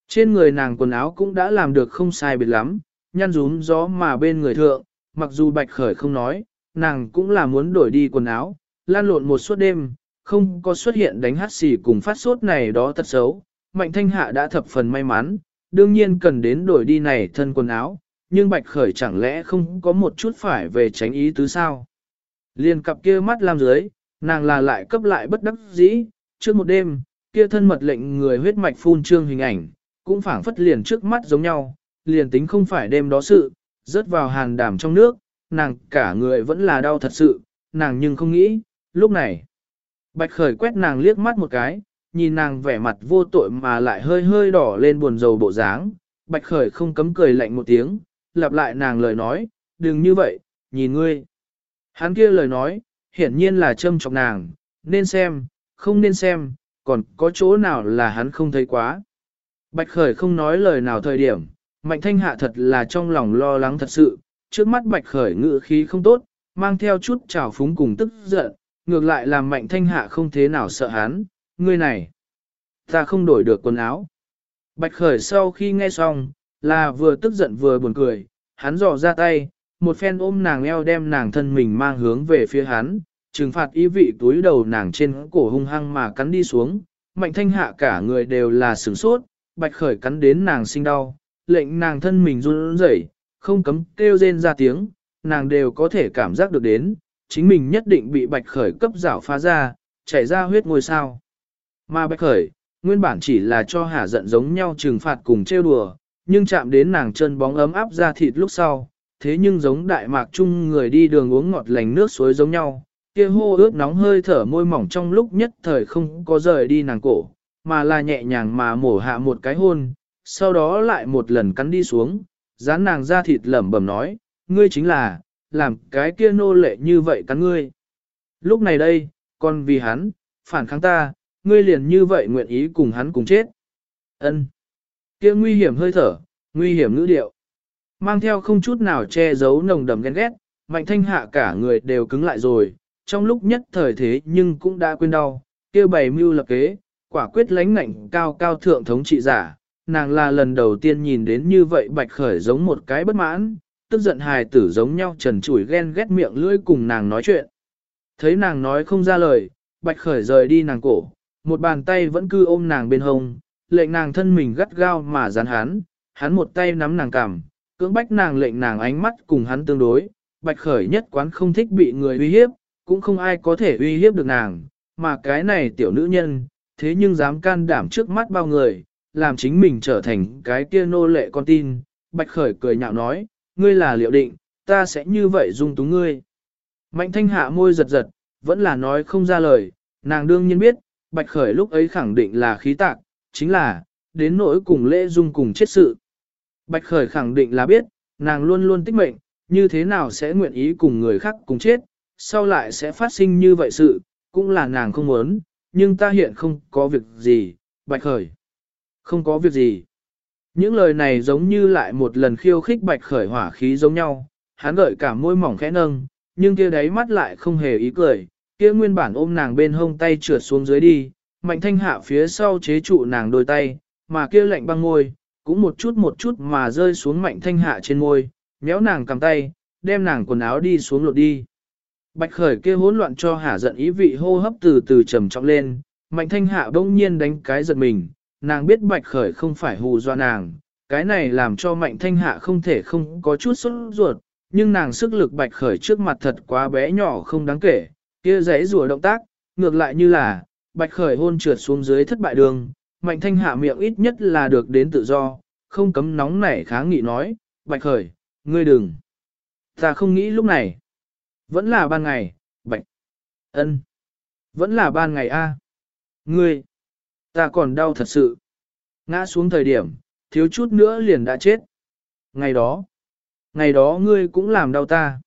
Trên người nàng quần áo cũng đã làm được không sai biệt lắm, nhăn rúm gió mà bên người thượng, mặc dù bạch khởi không nói, nàng cũng là muốn đổi đi quần áo, lan lộn một suốt đêm, không có xuất hiện đánh hát xì cùng phát sốt này đó thật xấu. Mạnh thanh hạ đã thập phần may mắn, đương nhiên cần đến đổi đi này thân quần áo, nhưng bạch khởi chẳng lẽ không có một chút phải về tránh ý tứ sao. Liên cặp kia mắt làm dưới, nàng là lại cấp lại bất đắc dĩ, trước một đêm, kia thân mật lệnh người huyết mạch phun trương hình ảnh, cũng phảng phất liền trước mắt giống nhau, liền tính không phải đêm đó sự, rớt vào hàn đảm trong nước, nàng cả người vẫn là đau thật sự, nàng nhưng không nghĩ, lúc này. Bạch khởi quét nàng liếc mắt một cái, nhìn nàng vẻ mặt vô tội mà lại hơi hơi đỏ lên buồn rầu bộ dáng, bạch khởi không cấm cười lạnh một tiếng, lặp lại nàng lời nói, đừng như vậy, nhìn ngươi. Hắn kia lời nói, hiển nhiên là châm chọc nàng, nên xem, không nên xem, còn có chỗ nào là hắn không thấy quá. Bạch Khởi không nói lời nào thời điểm, Mạnh Thanh Hạ thật là trong lòng lo lắng thật sự, trước mắt Bạch Khởi ngự khí không tốt, mang theo chút trào phúng cùng tức giận, ngược lại làm mạnh thanh hạ không thế nào sợ hắn, ngươi này, ta không đổi được quần áo. Bạch khởi sau khi nghe xong, là vừa tức giận vừa buồn cười, hắn dò ra tay, một phen ôm nàng eo đem nàng thân mình mang hướng về phía hắn, trừng phạt ý vị túi đầu nàng trên cổ hung hăng mà cắn đi xuống, mạnh thanh hạ cả người đều là sửng sốt, bạch khởi cắn đến nàng sinh đau, lệnh nàng thân mình run rẩy, không cấm kêu rên ra tiếng, nàng đều có thể cảm giác được đến, chính mình nhất định bị bạch khởi cấp rảo phá ra, chảy ra huyết ngôi sao. Mà bạch khởi, nguyên bản chỉ là cho hả giận giống nhau trừng phạt cùng trêu đùa, nhưng chạm đến nàng chân bóng ấm áp ra thịt lúc sau, thế nhưng giống đại mạc chung người đi đường uống ngọt lành nước suối giống nhau, kia hô ướt nóng hơi thở môi mỏng trong lúc nhất thời không có rời đi nàng cổ, mà là nhẹ nhàng mà mổ hạ một cái hôn, sau đó lại một lần cắn đi xuống, dán nàng ra thịt lẩm bẩm nói, ngươi chính là, làm cái kia nô lệ như vậy cắn ngươi. Lúc này đây, còn vì hắn, phản kháng ta, ngươi liền như vậy nguyện ý cùng hắn cùng chết. Ân. Kia nguy hiểm hơi thở, nguy hiểm ngữ điệu. Mang theo không chút nào che giấu nồng đầm ghen ghét, mạnh thanh hạ cả người đều cứng lại rồi, trong lúc nhất thời thế nhưng cũng đã quên đau, kia bày mưu lập kế, quả quyết lánh ngạnh cao cao thượng thống trị giả, nàng là lần đầu tiên nhìn đến như vậy bạch khởi giống một cái bất mãn, tức giận hài tử giống nhau trần chủi ghen ghét miệng lưỡi cùng nàng nói chuyện. Thấy nàng nói không ra lời, bạch khởi rời đi nàng cổ, một bàn tay vẫn cứ ôm nàng bên hông, lệnh nàng thân mình gắt gao mà dán hắn, hắn một tay nắm nàng cằm, cưỡng bách nàng lệnh nàng ánh mắt cùng hắn tương đối, bạch khởi nhất quán không thích bị người uy hiếp, cũng không ai có thể uy hiếp được nàng, mà cái này tiểu nữ nhân, thế nhưng dám can đảm trước mắt bao người, làm chính mình trở thành cái kia nô lệ con tin, bạch khởi cười nhạo nói, ngươi là liệu định, ta sẽ như vậy dung túng ngươi. Mạnh thanh hạ môi giật giật, vẫn là nói không ra lời, nàng đương nhiên biết, bạch khởi lúc ấy khẳng định là khí tạc, chính là, đến nỗi cùng lễ dung cùng chết sự. Bạch khởi khẳng định là biết, nàng luôn luôn tích mệnh, như thế nào sẽ nguyện ý cùng người khác cùng chết, sau lại sẽ phát sinh như vậy sự, cũng là nàng không muốn, nhưng ta hiện không có việc gì, bạch khởi. Không có việc gì. Những lời này giống như lại một lần khiêu khích bạch khởi hỏa khí giống nhau, hắn gợi cả môi mỏng khẽ nâng, nhưng kia đáy mắt lại không hề ý cười, kia nguyên bản ôm nàng bên hông tay trượt xuống dưới đi, mạnh thanh hạ phía sau chế trụ nàng đôi tay, mà kia lạnh băng môi, cũng một chút một chút mà rơi xuống mạnh thanh hạ trên môi, méo nàng cầm tay, đem nàng quần áo đi xuống lột đi. Bạch khởi kia hỗn loạn cho hả giận ý vị hô hấp từ từ trầm trọng lên, mạnh thanh hạ bỗng nhiên đánh cái giật mình, nàng biết bạch khởi không phải hù do nàng, cái này làm cho mạnh thanh hạ không thể không có chút sốt ruột, nhưng nàng sức lực bạch khởi trước mặt thật quá bé nhỏ không đáng kể, kia giấy rùa động tác, ngược lại như là, bạch khởi hôn trượt xuống dưới thất bại đường, mạnh thanh hạ miệng ít nhất là được đến tự do, không cấm nóng nảy kháng nghị nói, bạch khởi, ngươi đừng. Ta không nghĩ lúc này. Vẫn là ban ngày, bạch. ân, Vẫn là ban ngày a. Ngươi. Ta còn đau thật sự. Ngã xuống thời điểm, thiếu chút nữa liền đã chết. Ngày đó. Ngày đó ngươi cũng làm đau ta.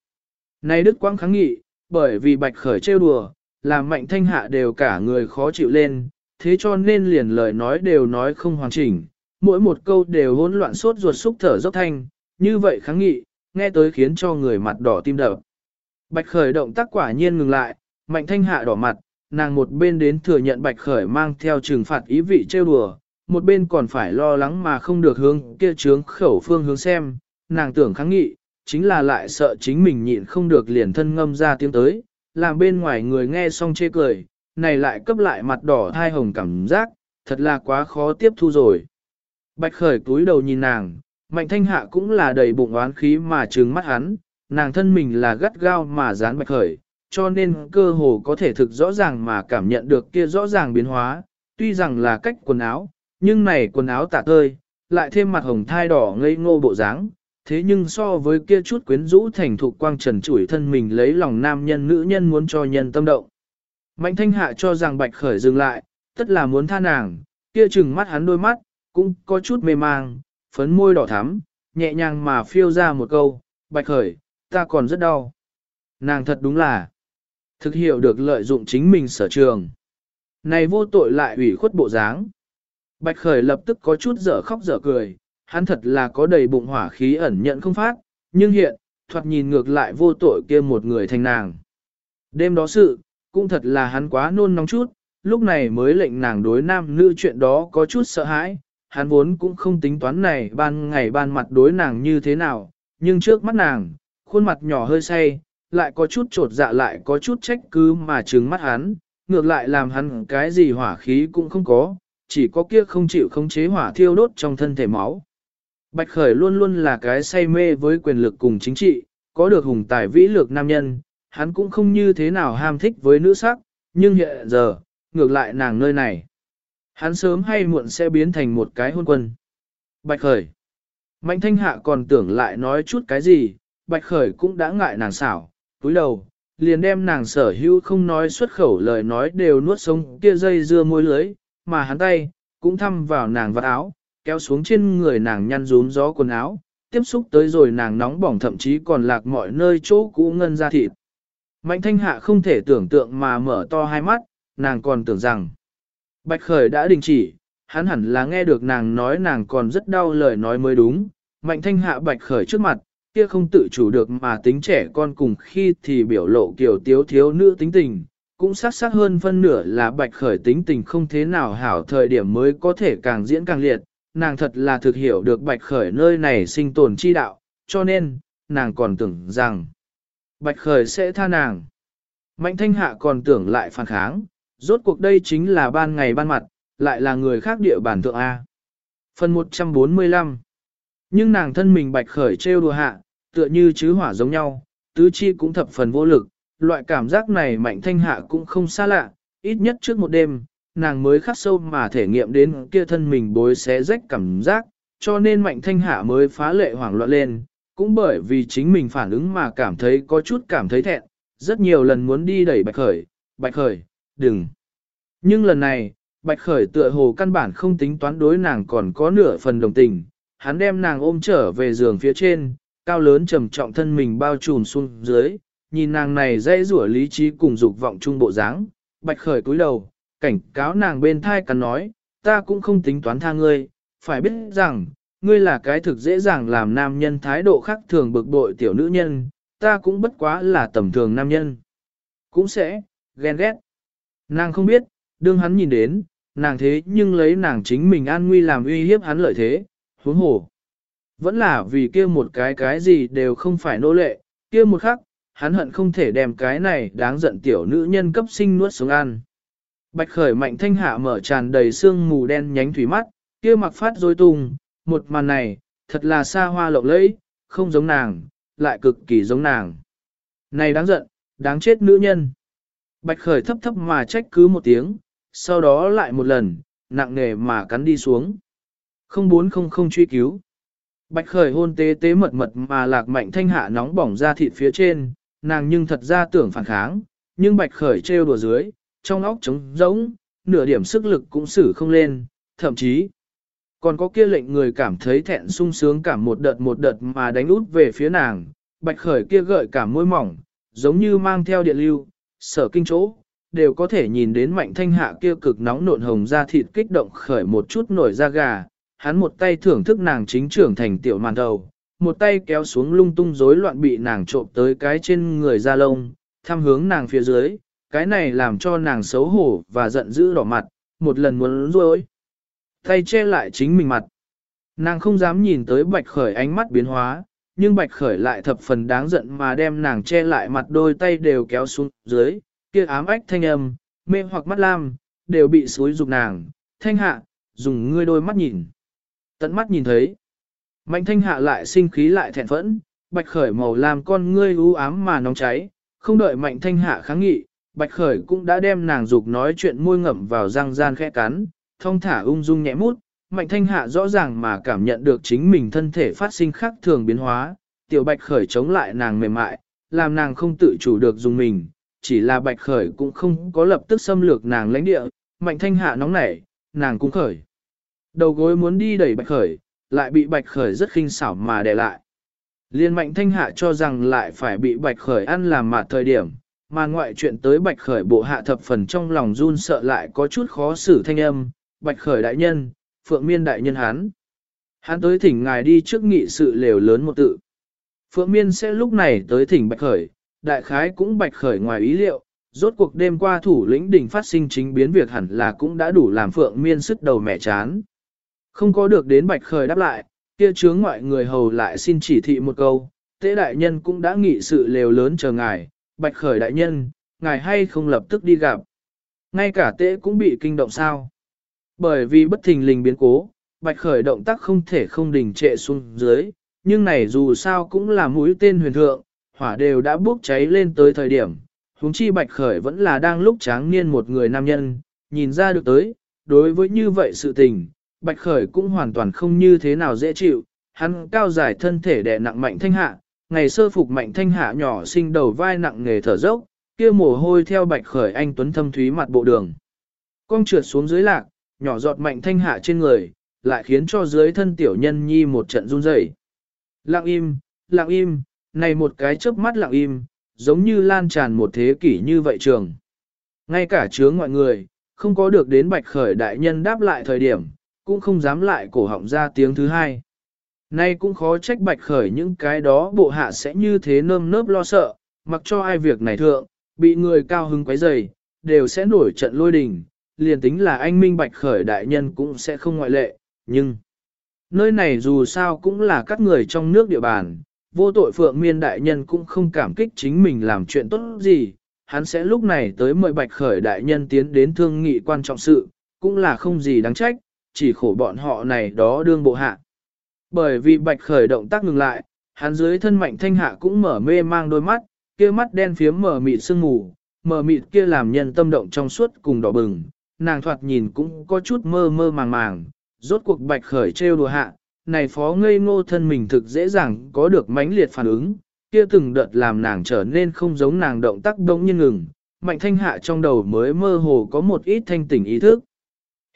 Này Đức Quang kháng nghị, bởi vì bạch khởi trêu đùa, làm mạnh thanh hạ đều cả người khó chịu lên, thế cho nên liền lời nói đều nói không hoàn chỉnh, mỗi một câu đều hỗn loạn sốt ruột xúc thở dốc thanh, như vậy kháng nghị, nghe tới khiến cho người mặt đỏ tim đập. Bạch khởi động tác quả nhiên ngừng lại, mạnh thanh hạ đỏ mặt, nàng một bên đến thừa nhận bạch khởi mang theo trừng phạt ý vị trêu đùa, một bên còn phải lo lắng mà không được hướng kia trướng khẩu phương hướng xem, nàng tưởng kháng nghị, chính là lại sợ chính mình nhịn không được liền thân ngâm ra tiếng tới, làm bên ngoài người nghe xong chê cười, này lại cấp lại mặt đỏ thai hồng cảm giác, thật là quá khó tiếp thu rồi. Bạch khởi cúi đầu nhìn nàng, mạnh thanh hạ cũng là đầy bụng oán khí mà trừng mắt hắn, nàng thân mình là gắt gao mà dán bạch khởi, cho nên cơ hồ có thể thực rõ ràng mà cảm nhận được kia rõ ràng biến hóa, tuy rằng là cách quần áo, nhưng này quần áo tạ tơi, lại thêm mặt hồng thai đỏ ngây ngô bộ dáng, thế nhưng so với kia chút quyến rũ thành thục quang trần chủi thân mình lấy lòng nam nhân nữ nhân muốn cho nhân tâm động. Mạnh thanh hạ cho rằng bạch khởi dừng lại, tất là muốn tha nàng, kia chừng mắt hắn đôi mắt, cũng có chút mê mang, phấn môi đỏ thắm, nhẹ nhàng mà phiêu ra một câu, bạch khởi, ta còn rất đau. Nàng thật đúng là thực hiểu được lợi dụng chính mình sở trường. Này vô tội lại ủy khuất bộ dáng. Bạch khởi lập tức có chút dở khóc dở cười, hắn thật là có đầy bụng hỏa khí ẩn nhận không phát, nhưng hiện, thoạt nhìn ngược lại vô tội kia một người thành nàng. Đêm đó sự, cũng thật là hắn quá nôn nóng chút, lúc này mới lệnh nàng đối nam nữ chuyện đó có chút sợ hãi, hắn vốn cũng không tính toán này ban ngày ban mặt đối nàng như thế nào, nhưng trước mắt nàng, khuôn mặt nhỏ hơi say, lại có chút trột dạ lại có chút trách cứ mà trừng mắt hắn, ngược lại làm hắn cái gì hỏa khí cũng không có, chỉ có kia không chịu khống chế hỏa thiêu đốt trong thân thể máu. Bạch Khởi luôn luôn là cái say mê với quyền lực cùng chính trị, có được hùng tài vĩ lược nam nhân, hắn cũng không như thế nào ham thích với nữ sắc, nhưng hiện giờ, ngược lại nàng nơi này. Hắn sớm hay muộn sẽ biến thành một cái hôn quân. Bạch Khởi. Mạnh thanh hạ còn tưởng lại nói chút cái gì, Bạch Khởi cũng đã ngại nàng xảo, túi đầu, liền đem nàng sở hữu không nói xuất khẩu lời nói đều nuốt sống kia dây dưa môi lưới, mà hắn tay, cũng thăm vào nàng vạt áo, kéo xuống trên người nàng nhăn rún gió quần áo, tiếp xúc tới rồi nàng nóng bỏng thậm chí còn lạc mọi nơi chỗ cũ ngân ra thịt. Mạnh thanh hạ không thể tưởng tượng mà mở to hai mắt, nàng còn tưởng rằng Bạch Khởi đã đình chỉ, hắn hẳn là nghe được nàng nói nàng còn rất đau lời nói mới đúng. Mạnh thanh hạ Bạch Khởi trước mặt, kia không tự chủ được mà tính trẻ con cùng khi thì biểu lộ kiểu tiếu thiếu nữ tính tình, cũng sắc sắc hơn phân nửa là Bạch Khởi tính tình không thế nào hảo thời điểm mới có thể càng diễn càng liệt. Nàng thật là thực hiểu được Bạch Khởi nơi này sinh tồn chi đạo, cho nên, nàng còn tưởng rằng Bạch Khởi sẽ tha nàng. Mạnh thanh hạ còn tưởng lại phản kháng, rốt cuộc đây chính là ban ngày ban mặt, lại là người khác địa bản thượng A. Phần 145 Nhưng nàng thân mình bạch khởi trêu đùa hạ, tựa như chứ hỏa giống nhau, tứ chi cũng thập phần vô lực, loại cảm giác này mạnh thanh hạ cũng không xa lạ, ít nhất trước một đêm, nàng mới khắc sâu mà thể nghiệm đến kia thân mình bối xé rách cảm giác, cho nên mạnh thanh hạ mới phá lệ hoảng loạn lên, cũng bởi vì chính mình phản ứng mà cảm thấy có chút cảm thấy thẹn, rất nhiều lần muốn đi đẩy bạch khởi, bạch khởi, đừng. Nhưng lần này, Bạch Khởi tựa hồ căn bản không tính toán đối nàng còn có nửa phần đồng tình, hắn đem nàng ôm trở về giường phía trên, cao lớn trầm trọng thân mình bao trùm xuống dưới, nhìn nàng này dây rủa lý trí cùng dục vọng trung bộ dáng, Bạch Khởi cúi đầu, cảnh cáo nàng bên thai cắn nói, ta cũng không tính toán tha ngươi, phải biết rằng, ngươi là cái thực dễ dàng làm nam nhân thái độ khác thường bực bội tiểu nữ nhân, ta cũng bất quá là tầm thường nam nhân. Cũng sẽ, ghen ghét. Nàng không biết, đương hắn nhìn đến, nàng thế nhưng lấy nàng chính mình an nguy làm uy hiếp hắn lợi thế, huống hồ. Vẫn là vì kia một cái cái gì đều không phải nô lệ, kia một khắc, hắn hận không thể đem cái này đáng giận tiểu nữ nhân cấp sinh nuốt xuống ăn. Bạch khởi mạnh thanh hạ mở tràn đầy sương mù đen nhánh thủy mắt, kia mặc phát dối tung, một màn này, thật là xa hoa lộng lẫy, không giống nàng, lại cực kỳ giống nàng. Này đáng giận, đáng chết nữ nhân. Bạch khởi thấp thấp mà trách cứ một tiếng, sau đó lại một lần, nặng nề mà cắn đi xuống. Không bốn không không truy cứu. Bạch khởi hôn tế tế mật mật mà lạc mạnh thanh hạ nóng bỏng ra thịt phía trên, nàng nhưng thật ra tưởng phản kháng, nhưng bạch khởi trêu đùa dưới, trong óc trống rỗng, nửa điểm sức lực cũng xử không lên, thậm chí còn có kia lệnh người cảm thấy thẹn sung sướng cảm một đợt một đợt mà đánh út về phía nàng, bạch khởi kia gợi cả môi mỏng, giống như mang theo điện lưu, sở kinh chỗ, đều có thể nhìn đến mạnh thanh hạ kia cực nóng nộn hồng da thịt kích động khởi một chút nổi da gà, hắn một tay thưởng thức nàng chính trưởng thành tiểu màn đầu, một tay kéo xuống lung tung rối loạn bị nàng trộm tới cái trên người da lông, thăm hướng nàng phía dưới, cái này làm cho nàng xấu hổ và giận dữ đỏ mặt, một lần muốn rối. Tay che lại chính mình mặt. Nàng không dám nhìn tới bạch khởi ánh mắt biến hóa, nhưng bạch khởi lại thập phần đáng giận mà đem nàng che lại mặt đôi tay đều kéo xuống dưới, kia ám ách thanh âm, mê hoặc mắt lam, đều bị suối dục nàng, thanh hạ, dùng ngươi đôi mắt nhìn. Tận mắt nhìn thấy. Mạnh thanh hạ lại sinh khí lại thẹn phẫn, bạch khởi màu làm con ngươi u ám mà nóng cháy, không đợi mạnh thanh hạ kháng nghị, bạch khởi cũng đã đem nàng dục nói chuyện môi ngậm vào răng gian khẽ cắn, thông thả ung dung nhẹ mút, mạnh thanh hạ rõ ràng mà cảm nhận được chính mình thân thể phát sinh khác thường biến hóa, tiểu bạch khởi chống lại nàng mềm mại, làm nàng không tự chủ được dùng mình, chỉ là bạch khởi cũng không có lập tức xâm lược nàng lãnh địa, mạnh thanh hạ nóng nảy, nàng cũng khởi. Đầu gối muốn đi đẩy bạch khởi, lại bị bạch khởi rất khinh xảo mà để lại. Liên mạnh thanh hạ cho rằng lại phải bị bạch khởi ăn làm mạt thời điểm, mà ngoại chuyện tới bạch khởi bộ hạ thập phần trong lòng run sợ lại có chút khó xử thanh âm, bạch khởi đại nhân, phượng miên đại nhân hán. Hắn tới thỉnh ngài đi trước nghị sự lều lớn một tự. Phượng miên sẽ lúc này tới thỉnh bạch khởi, đại khái cũng bạch khởi ngoài ý liệu, rốt cuộc đêm qua thủ lĩnh đỉnh phát sinh chính biến việc hẳn là cũng đã đủ làm phượng miên sức đầu mẻ chán. Không có được đến bạch khởi đáp lại, kia chướng ngoại người hầu lại xin chỉ thị một câu, tế đại nhân cũng đã nghị sự lều lớn chờ ngài, bạch khởi đại nhân, ngài hay không lập tức đi gặp. Ngay cả tế cũng bị kinh động sao. Bởi vì bất thình lình biến cố, bạch khởi động tác không thể không đình trệ xuống dưới, nhưng này dù sao cũng là mũi tên huyền thượng, hỏa đều đã bốc cháy lên tới thời điểm. Hùng chi bạch khởi vẫn là đang lúc tráng niên một người nam nhân, nhìn ra được tới, đối với như vậy sự tình, bạch khởi cũng hoàn toàn không như thế nào dễ chịu, hắn cao dài thân thể đè nặng mạnh thanh hạ, ngày sơ phục mạnh thanh hạ nhỏ sinh đầu vai nặng nghề thở dốc, kia mồ hôi theo bạch khởi anh tuấn thâm thúy mặt bộ đường. Cong trượt xuống dưới lạc, nhỏ giọt mạnh thanh hạ trên người, lại khiến cho dưới thân tiểu nhân nhi một trận run rẩy. Lặng im, lặng im, này một cái chớp mắt lặng im, giống như lan tràn một thế kỷ như vậy trường. Ngay cả chướng mọi người, không có được đến bạch khởi đại nhân đáp lại thời điểm, cũng không dám lại cổ họng ra tiếng thứ hai. Nay cũng khó trách bạch khởi những cái đó bộ hạ sẽ như thế nơm nớp lo sợ, mặc cho ai việc này thượng, bị người cao hứng quấy rầy, đều sẽ nổi trận lôi đình, liền tính là anh minh bạch khởi đại nhân cũng sẽ không ngoại lệ, nhưng nơi này dù sao cũng là các người trong nước địa bàn, vô tội phượng miên đại nhân cũng không cảm kích chính mình làm chuyện tốt gì, hắn sẽ lúc này tới mời bạch khởi đại nhân tiến đến thương nghị quan trọng sự, cũng là không gì đáng trách, chỉ khổ bọn họ này đó đương bộ hạ. Bởi vì bạch khởi động tác ngừng lại, hắn dưới thân mạnh thanh hạ cũng mở mê mang đôi mắt, kia mắt đen phiếm mở mịt sương mù, mở mịt kia làm nhân tâm động trong suốt cùng đỏ bừng, nàng thoạt nhìn cũng có chút mơ mơ màng màng, rốt cuộc bạch khởi trêu đùa hạ, này phó ngây ngô thân mình thực dễ dàng có được mãnh liệt phản ứng, kia từng đợt làm nàng trở nên không giống nàng động tác đông nhiên ngừng, mạnh thanh hạ trong đầu mới mơ hồ có một ít thanh tỉnh ý thức.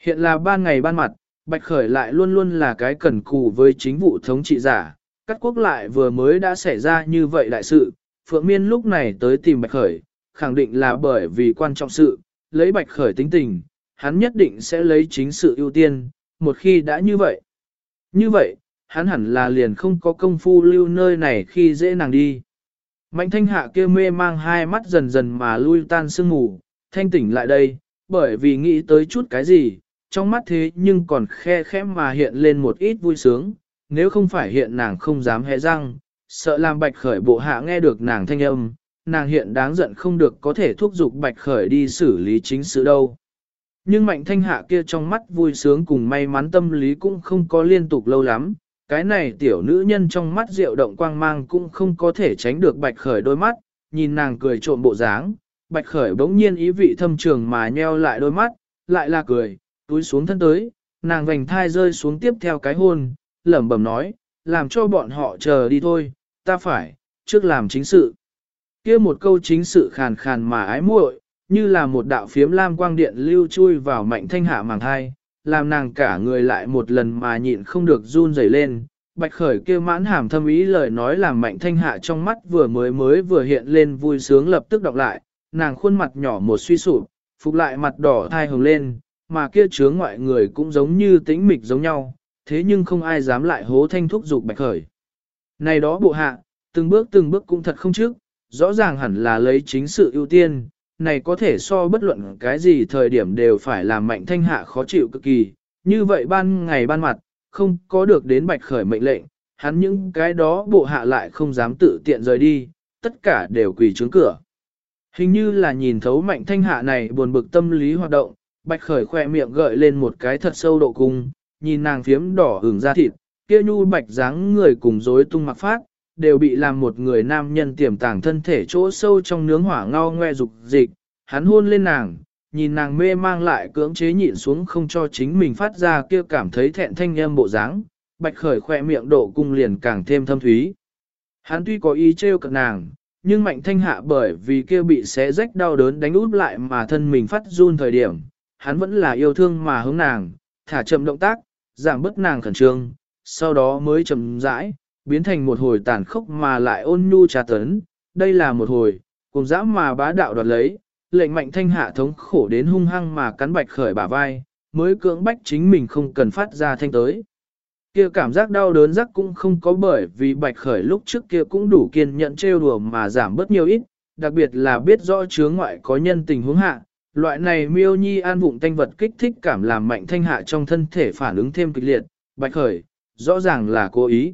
Hiện là ban ngày ban mặt, Bạch Khởi lại luôn luôn là cái cẩn cù với chính vụ thống trị giả, cắt quốc lại vừa mới đã xảy ra như vậy đại sự, Phượng Miên lúc này tới tìm Bạch Khởi, khẳng định là bởi vì quan trọng sự, lấy Bạch Khởi tính tình, hắn nhất định sẽ lấy chính sự ưu tiên, một khi đã như vậy. Như vậy, hắn hẳn là liền không có công phu lưu nơi này khi dễ nàng đi. Mạnh thanh hạ kia mê mang hai mắt dần dần mà lui tan sương ngủ, thanh tỉnh lại đây, bởi vì nghĩ tới chút cái gì, trong mắt thế nhưng còn khe khẽ mà hiện lên một ít vui sướng, nếu không phải hiện nàng không dám hé răng, sợ làm bạch khởi bộ hạ nghe được nàng thanh âm, nàng hiện đáng giận không được có thể thúc giục bạch khởi đi xử lý chính sự đâu. Nhưng mạnh thanh hạ kia trong mắt vui sướng cùng may mắn tâm lý cũng không có liên tục lâu lắm, cái này tiểu nữ nhân trong mắt rượu động quang mang cũng không có thể tránh được bạch khởi đôi mắt, nhìn nàng cười trộm bộ dáng, bạch khởi bỗng nhiên ý vị thâm trường mà nheo lại đôi mắt, lại là cười, túi xuống thân tới, nàng vành thai rơi xuống tiếp theo cái hôn, lẩm bẩm nói, làm cho bọn họ chờ đi thôi, ta phải, trước làm chính sự. kia một câu chính sự khàn khàn mà ái muội, như là một đạo phiếm lam quang điện lưu chui vào mạnh thanh hạ màng thai, làm nàng cả người lại một lần mà nhịn không được run rẩy lên. Bạch khởi kia mãn hàm thâm ý lời nói làm mạnh thanh hạ trong mắt vừa mới mới vừa hiện lên vui sướng lập tức đọc lại, nàng khuôn mặt nhỏ một suy sụp, phục lại mặt đỏ thai hồng lên, mà kia chướng ngoại người cũng giống như tĩnh mịch giống nhau, thế nhưng không ai dám lại hố thanh thúc dục bạch khởi. Này đó bộ hạ, từng bước từng bước cũng thật không trước, rõ ràng hẳn là lấy chính sự ưu tiên, này có thể so bất luận cái gì thời điểm đều phải làm mạnh thanh hạ khó chịu cực kỳ, như vậy ban ngày ban mặt, không có được đến bạch khởi mệnh lệnh, hắn những cái đó bộ hạ lại không dám tự tiện rời đi, tất cả đều quỳ trướng cửa. Hình như là nhìn thấu mạnh thanh hạ này buồn bực tâm lý hoạt động, bạch khởi khoe miệng gợi lên một cái thật sâu độ cung, nhìn nàng phiếm đỏ hưởng ra thịt, kia nhu bạch dáng người cùng rối tung mặc phát, đều bị làm một người nam nhân tiềm tàng thân thể chỗ sâu trong nướng hỏa ngao ngoe dục dịch, hắn hôn lên nàng, nhìn nàng mê mang lại cưỡng chế nhịn xuống không cho chính mình phát ra kia cảm thấy thẹn thanh âm bộ dáng, bạch khởi khoe miệng độ cung liền càng thêm thâm thúy. Hắn tuy có ý trêu cận nàng, nhưng mạnh thanh hạ bởi vì kia bị xé rách đau đớn đánh út lại mà thân mình phát run thời điểm, hắn vẫn là yêu thương mà hướng nàng, thả chậm động tác, giảm bớt nàng khẩn trương, sau đó mới chậm rãi, biến thành một hồi tàn khốc mà lại ôn nhu trà tấn, đây là một hồi, cùng dã mà bá đạo đoạt lấy, lệnh mạnh thanh hạ thống khổ đến hung hăng mà cắn bạch khởi bả vai, mới cưỡng bách chính mình không cần phát ra thanh tới. Kia cảm giác đau đớn rắc cũng không có bởi vì bạch khởi lúc trước kia cũng đủ kiên nhẫn trêu đùa mà giảm bớt nhiều ít, đặc biệt là biết rõ chướng ngoại có nhân tình huống hạ. Loại này miêu nhi an vụng tanh vật kích thích cảm làm mạnh thanh hạ trong thân thể phản ứng thêm kịch liệt, bạch khởi, rõ ràng là cố ý.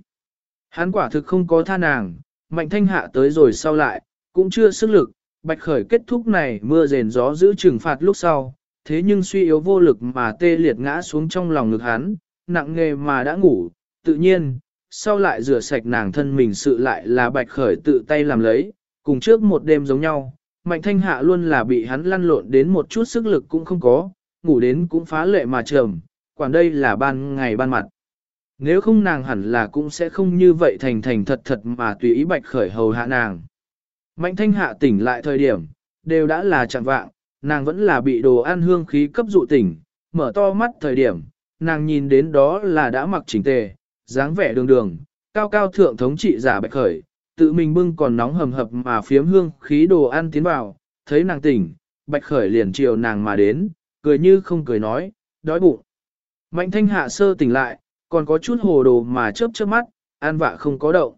Hắn quả thực không có tha nàng, mạnh thanh hạ tới rồi sau lại, cũng chưa sức lực, bạch khởi kết thúc này mưa rền gió giữ trừng phạt lúc sau, thế nhưng suy yếu vô lực mà tê liệt ngã xuống trong lòng ngực hắn, nặng nghề mà đã ngủ, tự nhiên, sau lại rửa sạch nàng thân mình sự lại là bạch khởi tự tay làm lấy, cùng trước một đêm giống nhau, mạnh thanh hạ luôn là bị hắn lăn lộn đến một chút sức lực cũng không có, ngủ đến cũng phá lệ mà trầm, quản đây là ban ngày ban mặt. Nếu không nàng hẳn là cũng sẽ không như vậy thành thành thật thật mà tùy ý bạch khởi hầu hạ nàng. Mạnh thanh hạ tỉnh lại thời điểm, đều đã là chẳng vạng, nàng vẫn là bị đồ ăn hương khí cấp dụ tỉnh, mở to mắt thời điểm, nàng nhìn đến đó là đã mặc chỉnh tề, dáng vẻ đường đường, cao cao thượng thống trị giả bạch khởi, tự mình bưng còn nóng hầm hập mà phiếm hương khí đồ ăn tiến vào, thấy nàng tỉnh, bạch khởi liền chiều nàng mà đến, cười như không cười nói, đói bụng. Mạnh thanh hạ sơ tỉnh lại, còn có chút hồ đồ mà chớp chớp mắt, an vạ không có động.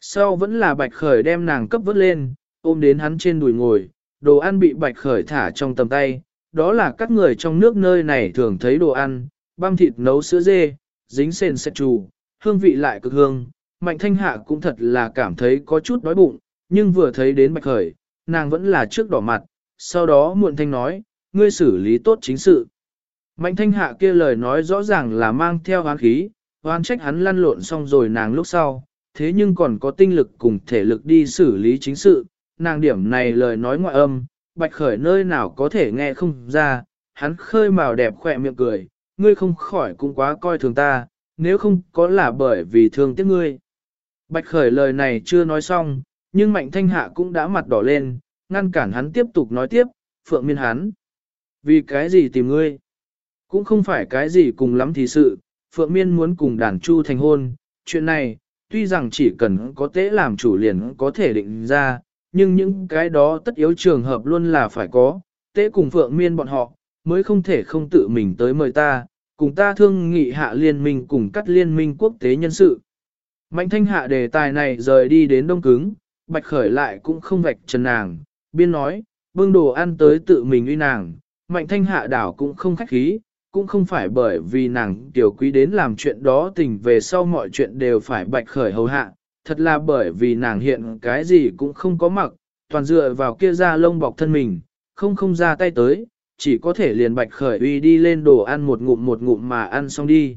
Sau vẫn là bạch khởi đem nàng cấp vớt lên, ôm đến hắn trên đùi ngồi, đồ ăn bị bạch khởi thả trong tầm tay, đó là các người trong nước nơi này thường thấy đồ ăn, băm thịt nấu sữa dê, dính sền sệt trù, hương vị lại cực hương. Mạnh thanh hạ cũng thật là cảm thấy có chút đói bụng, nhưng vừa thấy đến bạch khởi, nàng vẫn là trước đỏ mặt, sau đó muộn thanh nói, ngươi xử lý tốt chính sự. Mạnh thanh hạ kia lời nói rõ ràng là mang theo hoán khí, hoán trách hắn lăn lộn xong rồi nàng lúc sau, thế nhưng còn có tinh lực cùng thể lực đi xử lý chính sự, nàng điểm này lời nói ngoại âm, bạch khởi nơi nào có thể nghe không ra, hắn khơi màu đẹp khỏe miệng cười, ngươi không khỏi cũng quá coi thường ta, nếu không có là bởi vì thương tiếc ngươi. Bạch khởi lời này chưa nói xong, nhưng mạnh thanh hạ cũng đã mặt đỏ lên, ngăn cản hắn tiếp tục nói tiếp, phượng miên hắn. Vì cái gì tìm ngươi? Cũng không phải cái gì cùng lắm thì sự, phượng miên muốn cùng đàn chu thành hôn, chuyện này, tuy rằng chỉ cần có tế làm chủ liền có thể định ra, nhưng những cái đó tất yếu trường hợp luôn là phải có, tế cùng phượng miên bọn họ, mới không thể không tự mình tới mời ta, cùng ta thương nghị hạ liên minh cùng cắt liên minh quốc tế nhân sự. Mạnh thanh hạ đề tài này rời đi đến đông cứng, bạch khởi lại cũng không vạch trần nàng, biên nói, bưng đồ ăn tới tự mình uy nàng, mạnh thanh hạ đảo cũng không khách khí, cũng không phải bởi vì nàng tiểu quý đến làm chuyện đó tình về sau mọi chuyện đều phải bạch khởi hầu hạ, thật là bởi vì nàng hiện cái gì cũng không có mặc, toàn dựa vào kia ra lông bọc thân mình, không không ra tay tới, chỉ có thể liền bạch khởi uy đi lên đồ ăn một ngụm một ngụm mà ăn xong đi.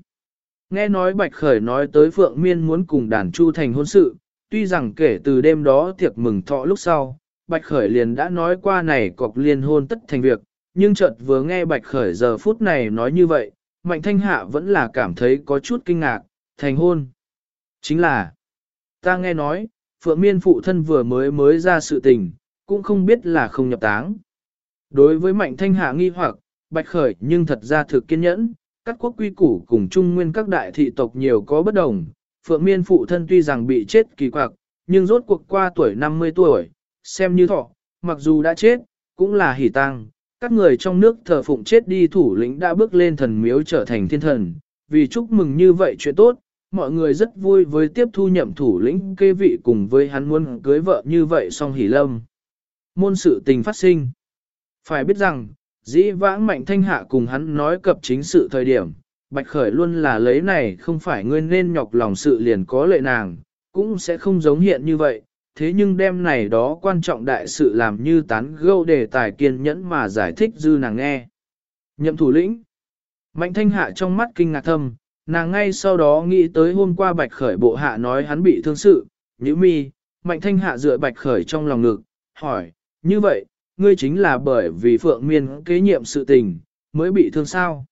Nghe nói bạch khởi nói tới Phượng Miên muốn cùng đàn chu thành hôn sự, tuy rằng kể từ đêm đó tiệc mừng thọ lúc sau, bạch khởi liền đã nói qua này cọc liên hôn tất thành việc, nhưng chợt vừa nghe bạch khởi giờ phút này nói như vậy, mạnh thanh hạ vẫn là cảm thấy có chút kinh ngạc, thành hôn. Chính là, ta nghe nói, Phượng Miên phụ thân vừa mới mới ra sự tình, cũng không biết là không nhập táng. Đối với mạnh thanh hạ nghi hoặc, bạch khởi nhưng thật ra thực kiên nhẫn, các quốc quy củ cùng trung nguyên các đại thị tộc nhiều có bất đồng. Phượng miên phụ thân tuy rằng bị chết kỳ quặc, nhưng rốt cuộc qua tuổi 50 tuổi, xem như thọ, mặc dù đã chết, cũng là hỉ tang Các người trong nước thờ phụng chết đi thủ lĩnh đã bước lên thần miếu trở thành thiên thần, vì chúc mừng như vậy chuyện tốt, mọi người rất vui với tiếp thu nhậm thủ lĩnh kê vị cùng với hắn muốn cưới vợ như vậy song hỉ lâm. Môn sự tình phát sinh. Phải biết rằng, dĩ vãng mạnh thanh hạ cùng hắn nói cập chính sự thời điểm, Bạch Khởi luôn là lấy này không phải ngươi nên nhọc lòng sự liền có lệ nàng, cũng sẽ không giống hiện như vậy, thế nhưng đêm này đó quan trọng đại sự làm như tán gâu đề tài kiên nhẫn mà giải thích dư nàng nghe. Nhậm thủ lĩnh Mạnh thanh hạ trong mắt kinh ngạc thâm, nàng ngay sau đó nghĩ tới hôm qua Bạch Khởi bộ hạ nói hắn bị thương sự, nhữ mi, mạnh thanh hạ dựa Bạch Khởi trong lòng ngực, hỏi, như vậy, ngươi chính là bởi vì Phượng Miên kế nhiệm sự tình, mới bị thương sao.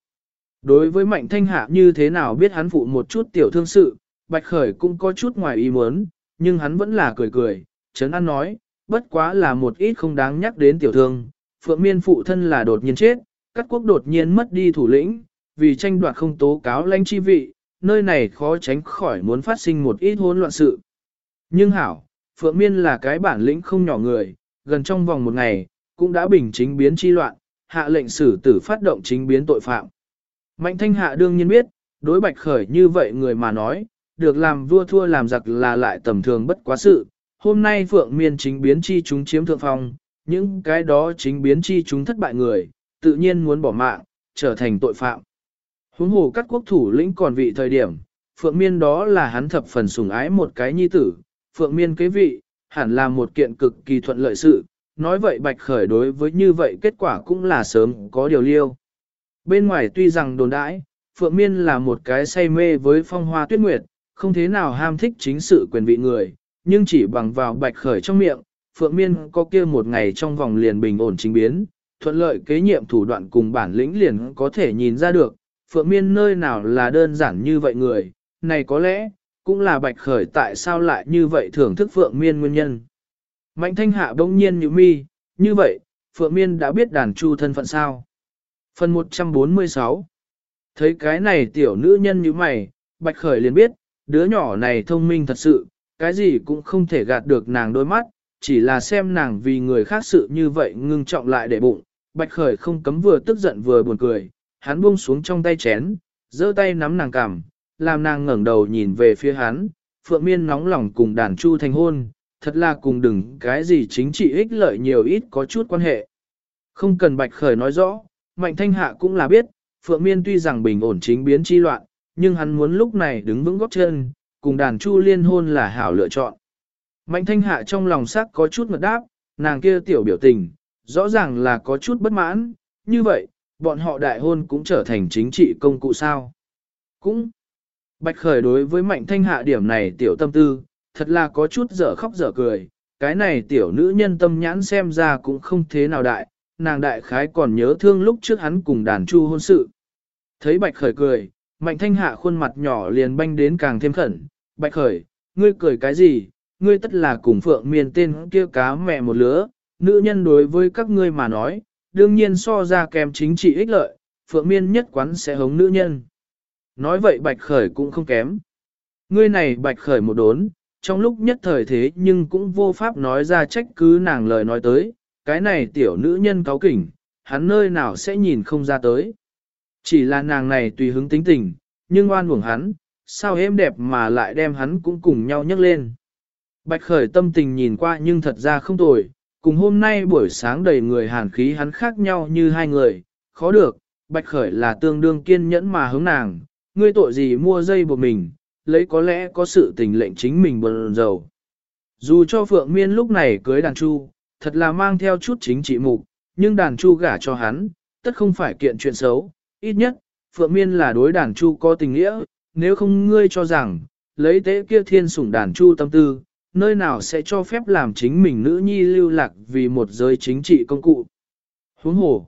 Đối với Mạnh Thanh Hạ như thế nào biết hắn phụ một chút tiểu thương sự, Bạch Khởi cũng có chút ngoài ý muốn, nhưng hắn vẫn là cười cười, Trấn An nói, bất quá là một ít không đáng nhắc đến tiểu thương. Phượng Miên phụ thân là đột nhiên chết, các quốc đột nhiên mất đi thủ lĩnh, vì tranh đoạt không tố cáo lãnh chi vị, nơi này khó tránh khỏi muốn phát sinh một ít hỗn loạn sự. Nhưng hảo, Phượng Miên là cái bản lĩnh không nhỏ người, gần trong vòng một ngày, cũng đã bình chính biến chi loạn, hạ lệnh xử tử phát động chính biến tội phạm. Mạnh thanh hạ đương nhiên biết, đối bạch khởi như vậy người mà nói, được làm vua thua làm giặc là lại tầm thường bất quá sự, hôm nay Phượng Miên chính biến chi chúng chiếm thượng phong, những cái đó chính biến chi chúng thất bại người, tự nhiên muốn bỏ mạng, trở thành tội phạm. Huống hồ các quốc thủ lĩnh còn vị thời điểm, Phượng Miên đó là hắn thập phần sủng ái một cái nhi tử, Phượng Miên kế vị, hẳn là một kiện cực kỳ thuận lợi sự, nói vậy Bạch Khởi đối với như vậy kết quả cũng là sớm có điều liêu. Bên ngoài tuy rằng đồn đãi, Phượng Miên là một cái say mê với phong hoa tuyết nguyệt, không thế nào ham thích chính sự quyền vị người, nhưng chỉ bằng vào Bạch Khởi trong miệng, Phượng Miên có kia một ngày trong vòng liền bình ổn chính biến, thuận lợi kế nhiệm thủ đoạn cùng bản lĩnh liền có thể nhìn ra được, Phượng Miên nơi nào là đơn giản như vậy người, này có lẽ, cũng là Bạch Khởi tại sao lại như vậy thưởng thức Phượng Miên nguyên nhân. Mạnh thanh hạ bỗng nhiên như mi, như vậy, Phượng Miên đã biết đàn chu thân phận sao. Phần 146 Thấy cái này tiểu nữ nhân như mày, Bạch Khởi liền biết, đứa nhỏ này thông minh thật sự, cái gì cũng không thể gạt được nàng đôi mắt, chỉ là xem nàng vì người khác sự như vậy ngưng trọng lại để bụng. Bạch Khởi không cấm vừa tức giận vừa buồn cười, hắn buông xuống trong tay chén, giơ tay nắm nàng cằm, làm nàng ngẩng đầu nhìn về phía hắn, Phượng Miên nóng lòng cùng đàn chu thành hôn, thật là cùng đừng cái gì chính trị ích lợi nhiều ít có chút quan hệ. Không cần Bạch Khởi nói rõ, Mạnh Thanh Hạ cũng là biết, Phượng Miên tuy rằng bình ổn chính biến chi loạn, nhưng hắn muốn lúc này đứng vững góc chân, cùng đàn chu liên hôn là hảo lựa chọn. Mạnh Thanh Hạ trong lòng sắc có chút ngật đáp, nàng kia tiểu biểu tình, rõ ràng là có chút bất mãn, như vậy, bọn họ đại hôn cũng trở thành chính trị công cụ sao. Cũng, Bạch Khởi đối với Mạnh Thanh Hạ điểm này tiểu tâm tư, thật là có chút dở khóc dở cười, cái này tiểu nữ nhân tâm nhãn xem ra cũng không thế nào đại, nàng đại khái còn nhớ thương lúc trước hắn cùng đàn chu hôn sự. Thấy Bạch Khởi cười, Mạnh Thanh Hạ khuôn mặt nhỏ liền banh đến càng thêm khẩn, Bạch Khởi, ngươi cười cái gì, ngươi tất là cùng phượng miền tên kia cá mẹ một lứa, nữ nhân đối với các ngươi mà nói, đương nhiên so ra kèm chính trị ích lợi, phượng miên nhất quán sẽ hống nữ nhân. Nói vậy Bạch Khởi cũng không kém. Ngươi này Bạch Khởi một đốn, trong lúc nhất thời thế nhưng cũng vô pháp nói ra trách cứ nàng lời nói tới, cái này tiểu nữ nhân cáo kỉnh, hắn nơi nào sẽ nhìn không ra tới. Chỉ là nàng này tùy hứng tính tình, nhưng oan uổng hắn, sao êm đẹp mà lại đem hắn cũng cùng nhau nhấc lên. Bạch khởi tâm tình nhìn qua nhưng thật ra không tồi, cùng hôm nay buổi sáng đầy người hàn khí hắn khác nhau như hai người, khó được, bạch khởi là tương đương kiên nhẫn mà hướng nàng, ngươi tội gì mua dây buộc mình, lấy có lẽ có sự tình lệnh chính mình bần dầu. Dù cho Phượng Miên lúc này cưới đàn chu, thật là mang theo chút chính trị mục, nhưng đàn chu gả cho hắn, tất không phải kiện chuyện xấu, ít nhất, Phượng Miên là đối đàn chu có tình nghĩa, nếu không ngươi cho rằng, lấy tế kia thiên sủng đàn chu tâm tư, nơi nào sẽ cho phép làm chính mình nữ nhi lưu lạc vì một giới chính trị công cụ. Huống hồ,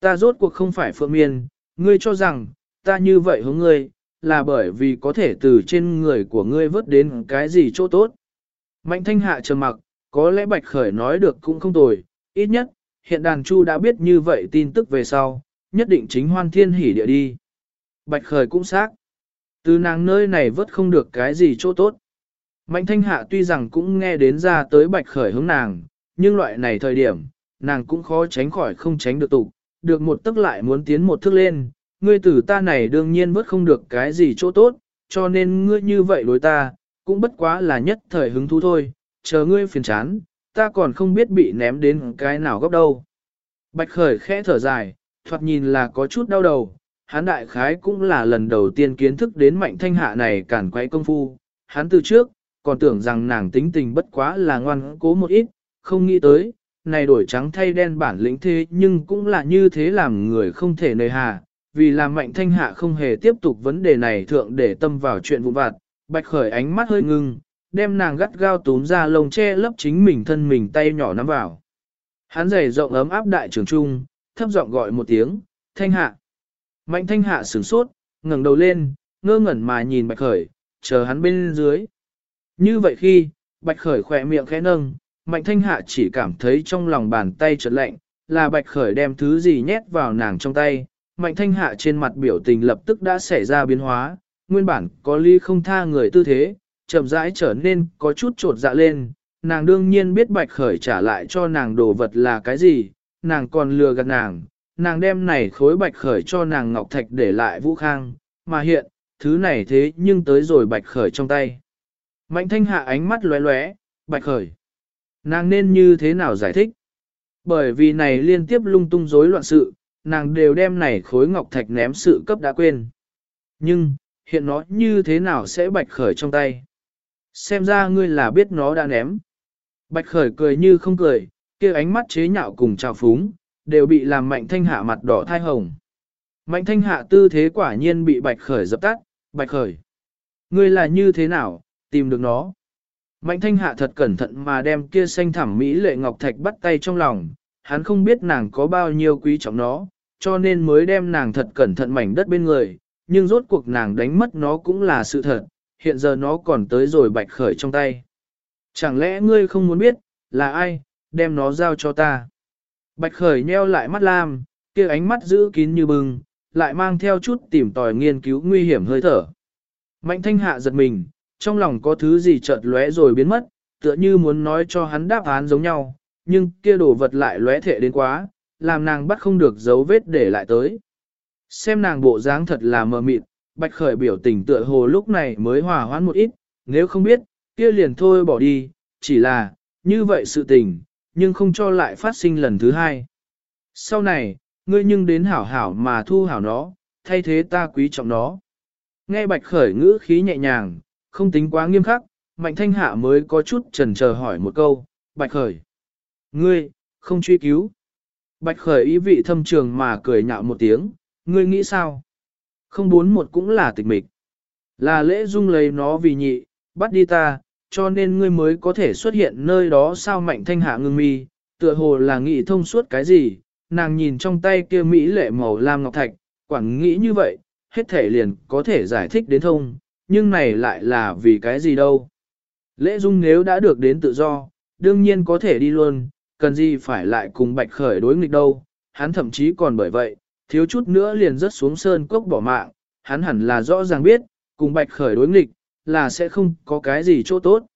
ta rốt cuộc không phải Phượng Miên, ngươi cho rằng, ta như vậy hướng ngươi, là bởi vì có thể từ trên người của ngươi vớt đến cái gì chỗ tốt. Mạnh thanh hạ trầm mặc, có lẽ Bạch Khởi nói được cũng không tồi, ít nhất, hiện đàn chu đã biết như vậy tin tức về sau, nhất định chính hoan thiên hỉ địa đi. Bạch Khởi cũng xác. Từ nàng nơi này vớt không được cái gì chỗ tốt. Mạnh thanh hạ tuy rằng cũng nghe đến ra tới Bạch Khởi hướng nàng, nhưng loại này thời điểm, nàng cũng khó tránh khỏi không tránh được tục, được một tức lại muốn tiến một thức lên, ngươi tử ta này đương nhiên vớt không được cái gì chỗ tốt, cho nên ngươi như vậy đối ta, cũng bất quá là nhất thời hứng thú thôi, chờ ngươi phiền chán, ta còn không biết bị ném đến cái nào góc đâu. Bạch khởi khẽ thở dài, thoạt nhìn là có chút đau đầu, hắn đại khái cũng là lần đầu tiên kiến thức đến mạnh thanh hạ này cản quay công phu, hắn từ trước, còn tưởng rằng nàng tính tình bất quá là ngoan cố một ít, không nghĩ tới, này đổi trắng thay đen bản lĩnh thế nhưng cũng là như thế làm người không thể nơi hà, vì làm mạnh thanh hạ không hề tiếp tục vấn đề này thượng để tâm vào chuyện vụ vặt, bạch khởi ánh mắt hơi ngưng, đem nàng gắt gao túm ra lồng che lấp chính mình thân mình tay nhỏ nắm vào. Hắn giày rộng ấm áp đại trường trung, thấp giọng gọi một tiếng, thanh hạ. Mạnh thanh hạ sửng sốt, ngẩng đầu lên, ngơ ngẩn mà nhìn bạch khởi, chờ hắn bên dưới. Như vậy khi, bạch khởi khỏe miệng khẽ nâng, mạnh thanh hạ chỉ cảm thấy trong lòng bàn tay chợt lạnh, là bạch khởi đem thứ gì nhét vào nàng trong tay, mạnh thanh hạ trên mặt biểu tình lập tức đã xảy ra biến hóa, nguyên bản có ly không tha người tư thế, chậm rãi trở nên có chút trột dạ lên, nàng đương nhiên biết bạch khởi trả lại cho nàng đồ vật là cái gì, nàng còn lừa gạt nàng, nàng đem này khối bạch khởi cho nàng ngọc thạch để lại vũ khang, mà hiện, thứ này thế nhưng tới rồi bạch khởi trong tay. Mạnh thanh hạ ánh mắt lóe lóe, Bạch khởi. Nàng nên như thế nào giải thích? Bởi vì này liên tiếp lung tung rối loạn sự, nàng đều đem này khối ngọc thạch ném sự cấp đã quên. Nhưng, hiện nó như thế nào sẽ bạch khởi trong tay? Xem ra ngươi là biết nó đã ném. Bạch khởi cười như không cười, kia ánh mắt chế nhạo cùng trào phúng, đều bị làm mạnh thanh hạ mặt đỏ thai hồng. Mạnh thanh hạ tư thế quả nhiên bị bạch khởi dập tắt, bạch khởi. Ngươi là như thế nào, tìm được nó. Mạnh thanh hạ thật cẩn thận mà đem kia xanh thẳm mỹ lệ ngọc thạch bắt tay trong lòng, hắn không biết nàng có bao nhiêu quý trọng nó, cho nên mới đem nàng thật cẩn thận mảnh đất bên người, nhưng rốt cuộc nàng đánh mất nó cũng là sự thật, hiện giờ nó còn tới rồi bạch khởi trong tay. Chẳng lẽ ngươi không muốn biết, là ai, đem nó giao cho ta. Bạch khởi nheo lại mắt lam, kia ánh mắt giữ kín như bừng, lại mang theo chút tìm tòi nghiên cứu nguy hiểm hơi thở. Mạnh thanh hạ giật mình, trong lòng có thứ gì chợt lóe rồi biến mất, tựa như muốn nói cho hắn đáp án giống nhau, nhưng kia đồ vật lại lóe thệ đến quá, làm nàng bắt không được dấu vết để lại tới. Xem nàng bộ dáng thật là mờ mịt, bạch khởi biểu tình tựa hồ lúc này mới hòa hoãn một ít, nếu không biết, kia liền thôi bỏ đi, chỉ là, như vậy sự tình, nhưng không cho lại phát sinh lần thứ hai. Sau này, ngươi nhưng đến hảo hảo mà thu hảo nó, thay thế ta quý trọng nó. Nghe bạch khởi ngữ khí nhẹ nhàng, không tính quá nghiêm khắc, mạnh thanh hạ mới có chút trần chờ hỏi một câu, bạch khởi. Ngươi, không truy cứu. Bạch khởi ý vị thâm trường mà cười nhạo một tiếng, ngươi nghĩ sao? Không bốn một cũng là tịch mịch. Là lễ dung lấy nó vì nhị, bắt đi ta, cho nên ngươi mới có thể xuất hiện nơi đó sao mạnh thanh hạ ngưng mi, tựa hồ là nghĩ thông suốt cái gì, nàng nhìn trong tay kia Mỹ lệ màu lam ngọc thạch, quảng nghĩ như vậy, hết thể liền có thể giải thích đến thông, nhưng này lại là vì cái gì đâu. Lễ dung nếu đã được đến tự do, đương nhiên có thể đi luôn, cần gì phải lại cùng bạch khởi đối nghịch đâu, hắn thậm chí còn bởi vậy, thiếu chút nữa liền rớt xuống sơn cốc bỏ mạng, hắn hẳn là rõ ràng biết, cùng bạch khởi đối nghịch, là sẽ không có cái gì chỗ tốt.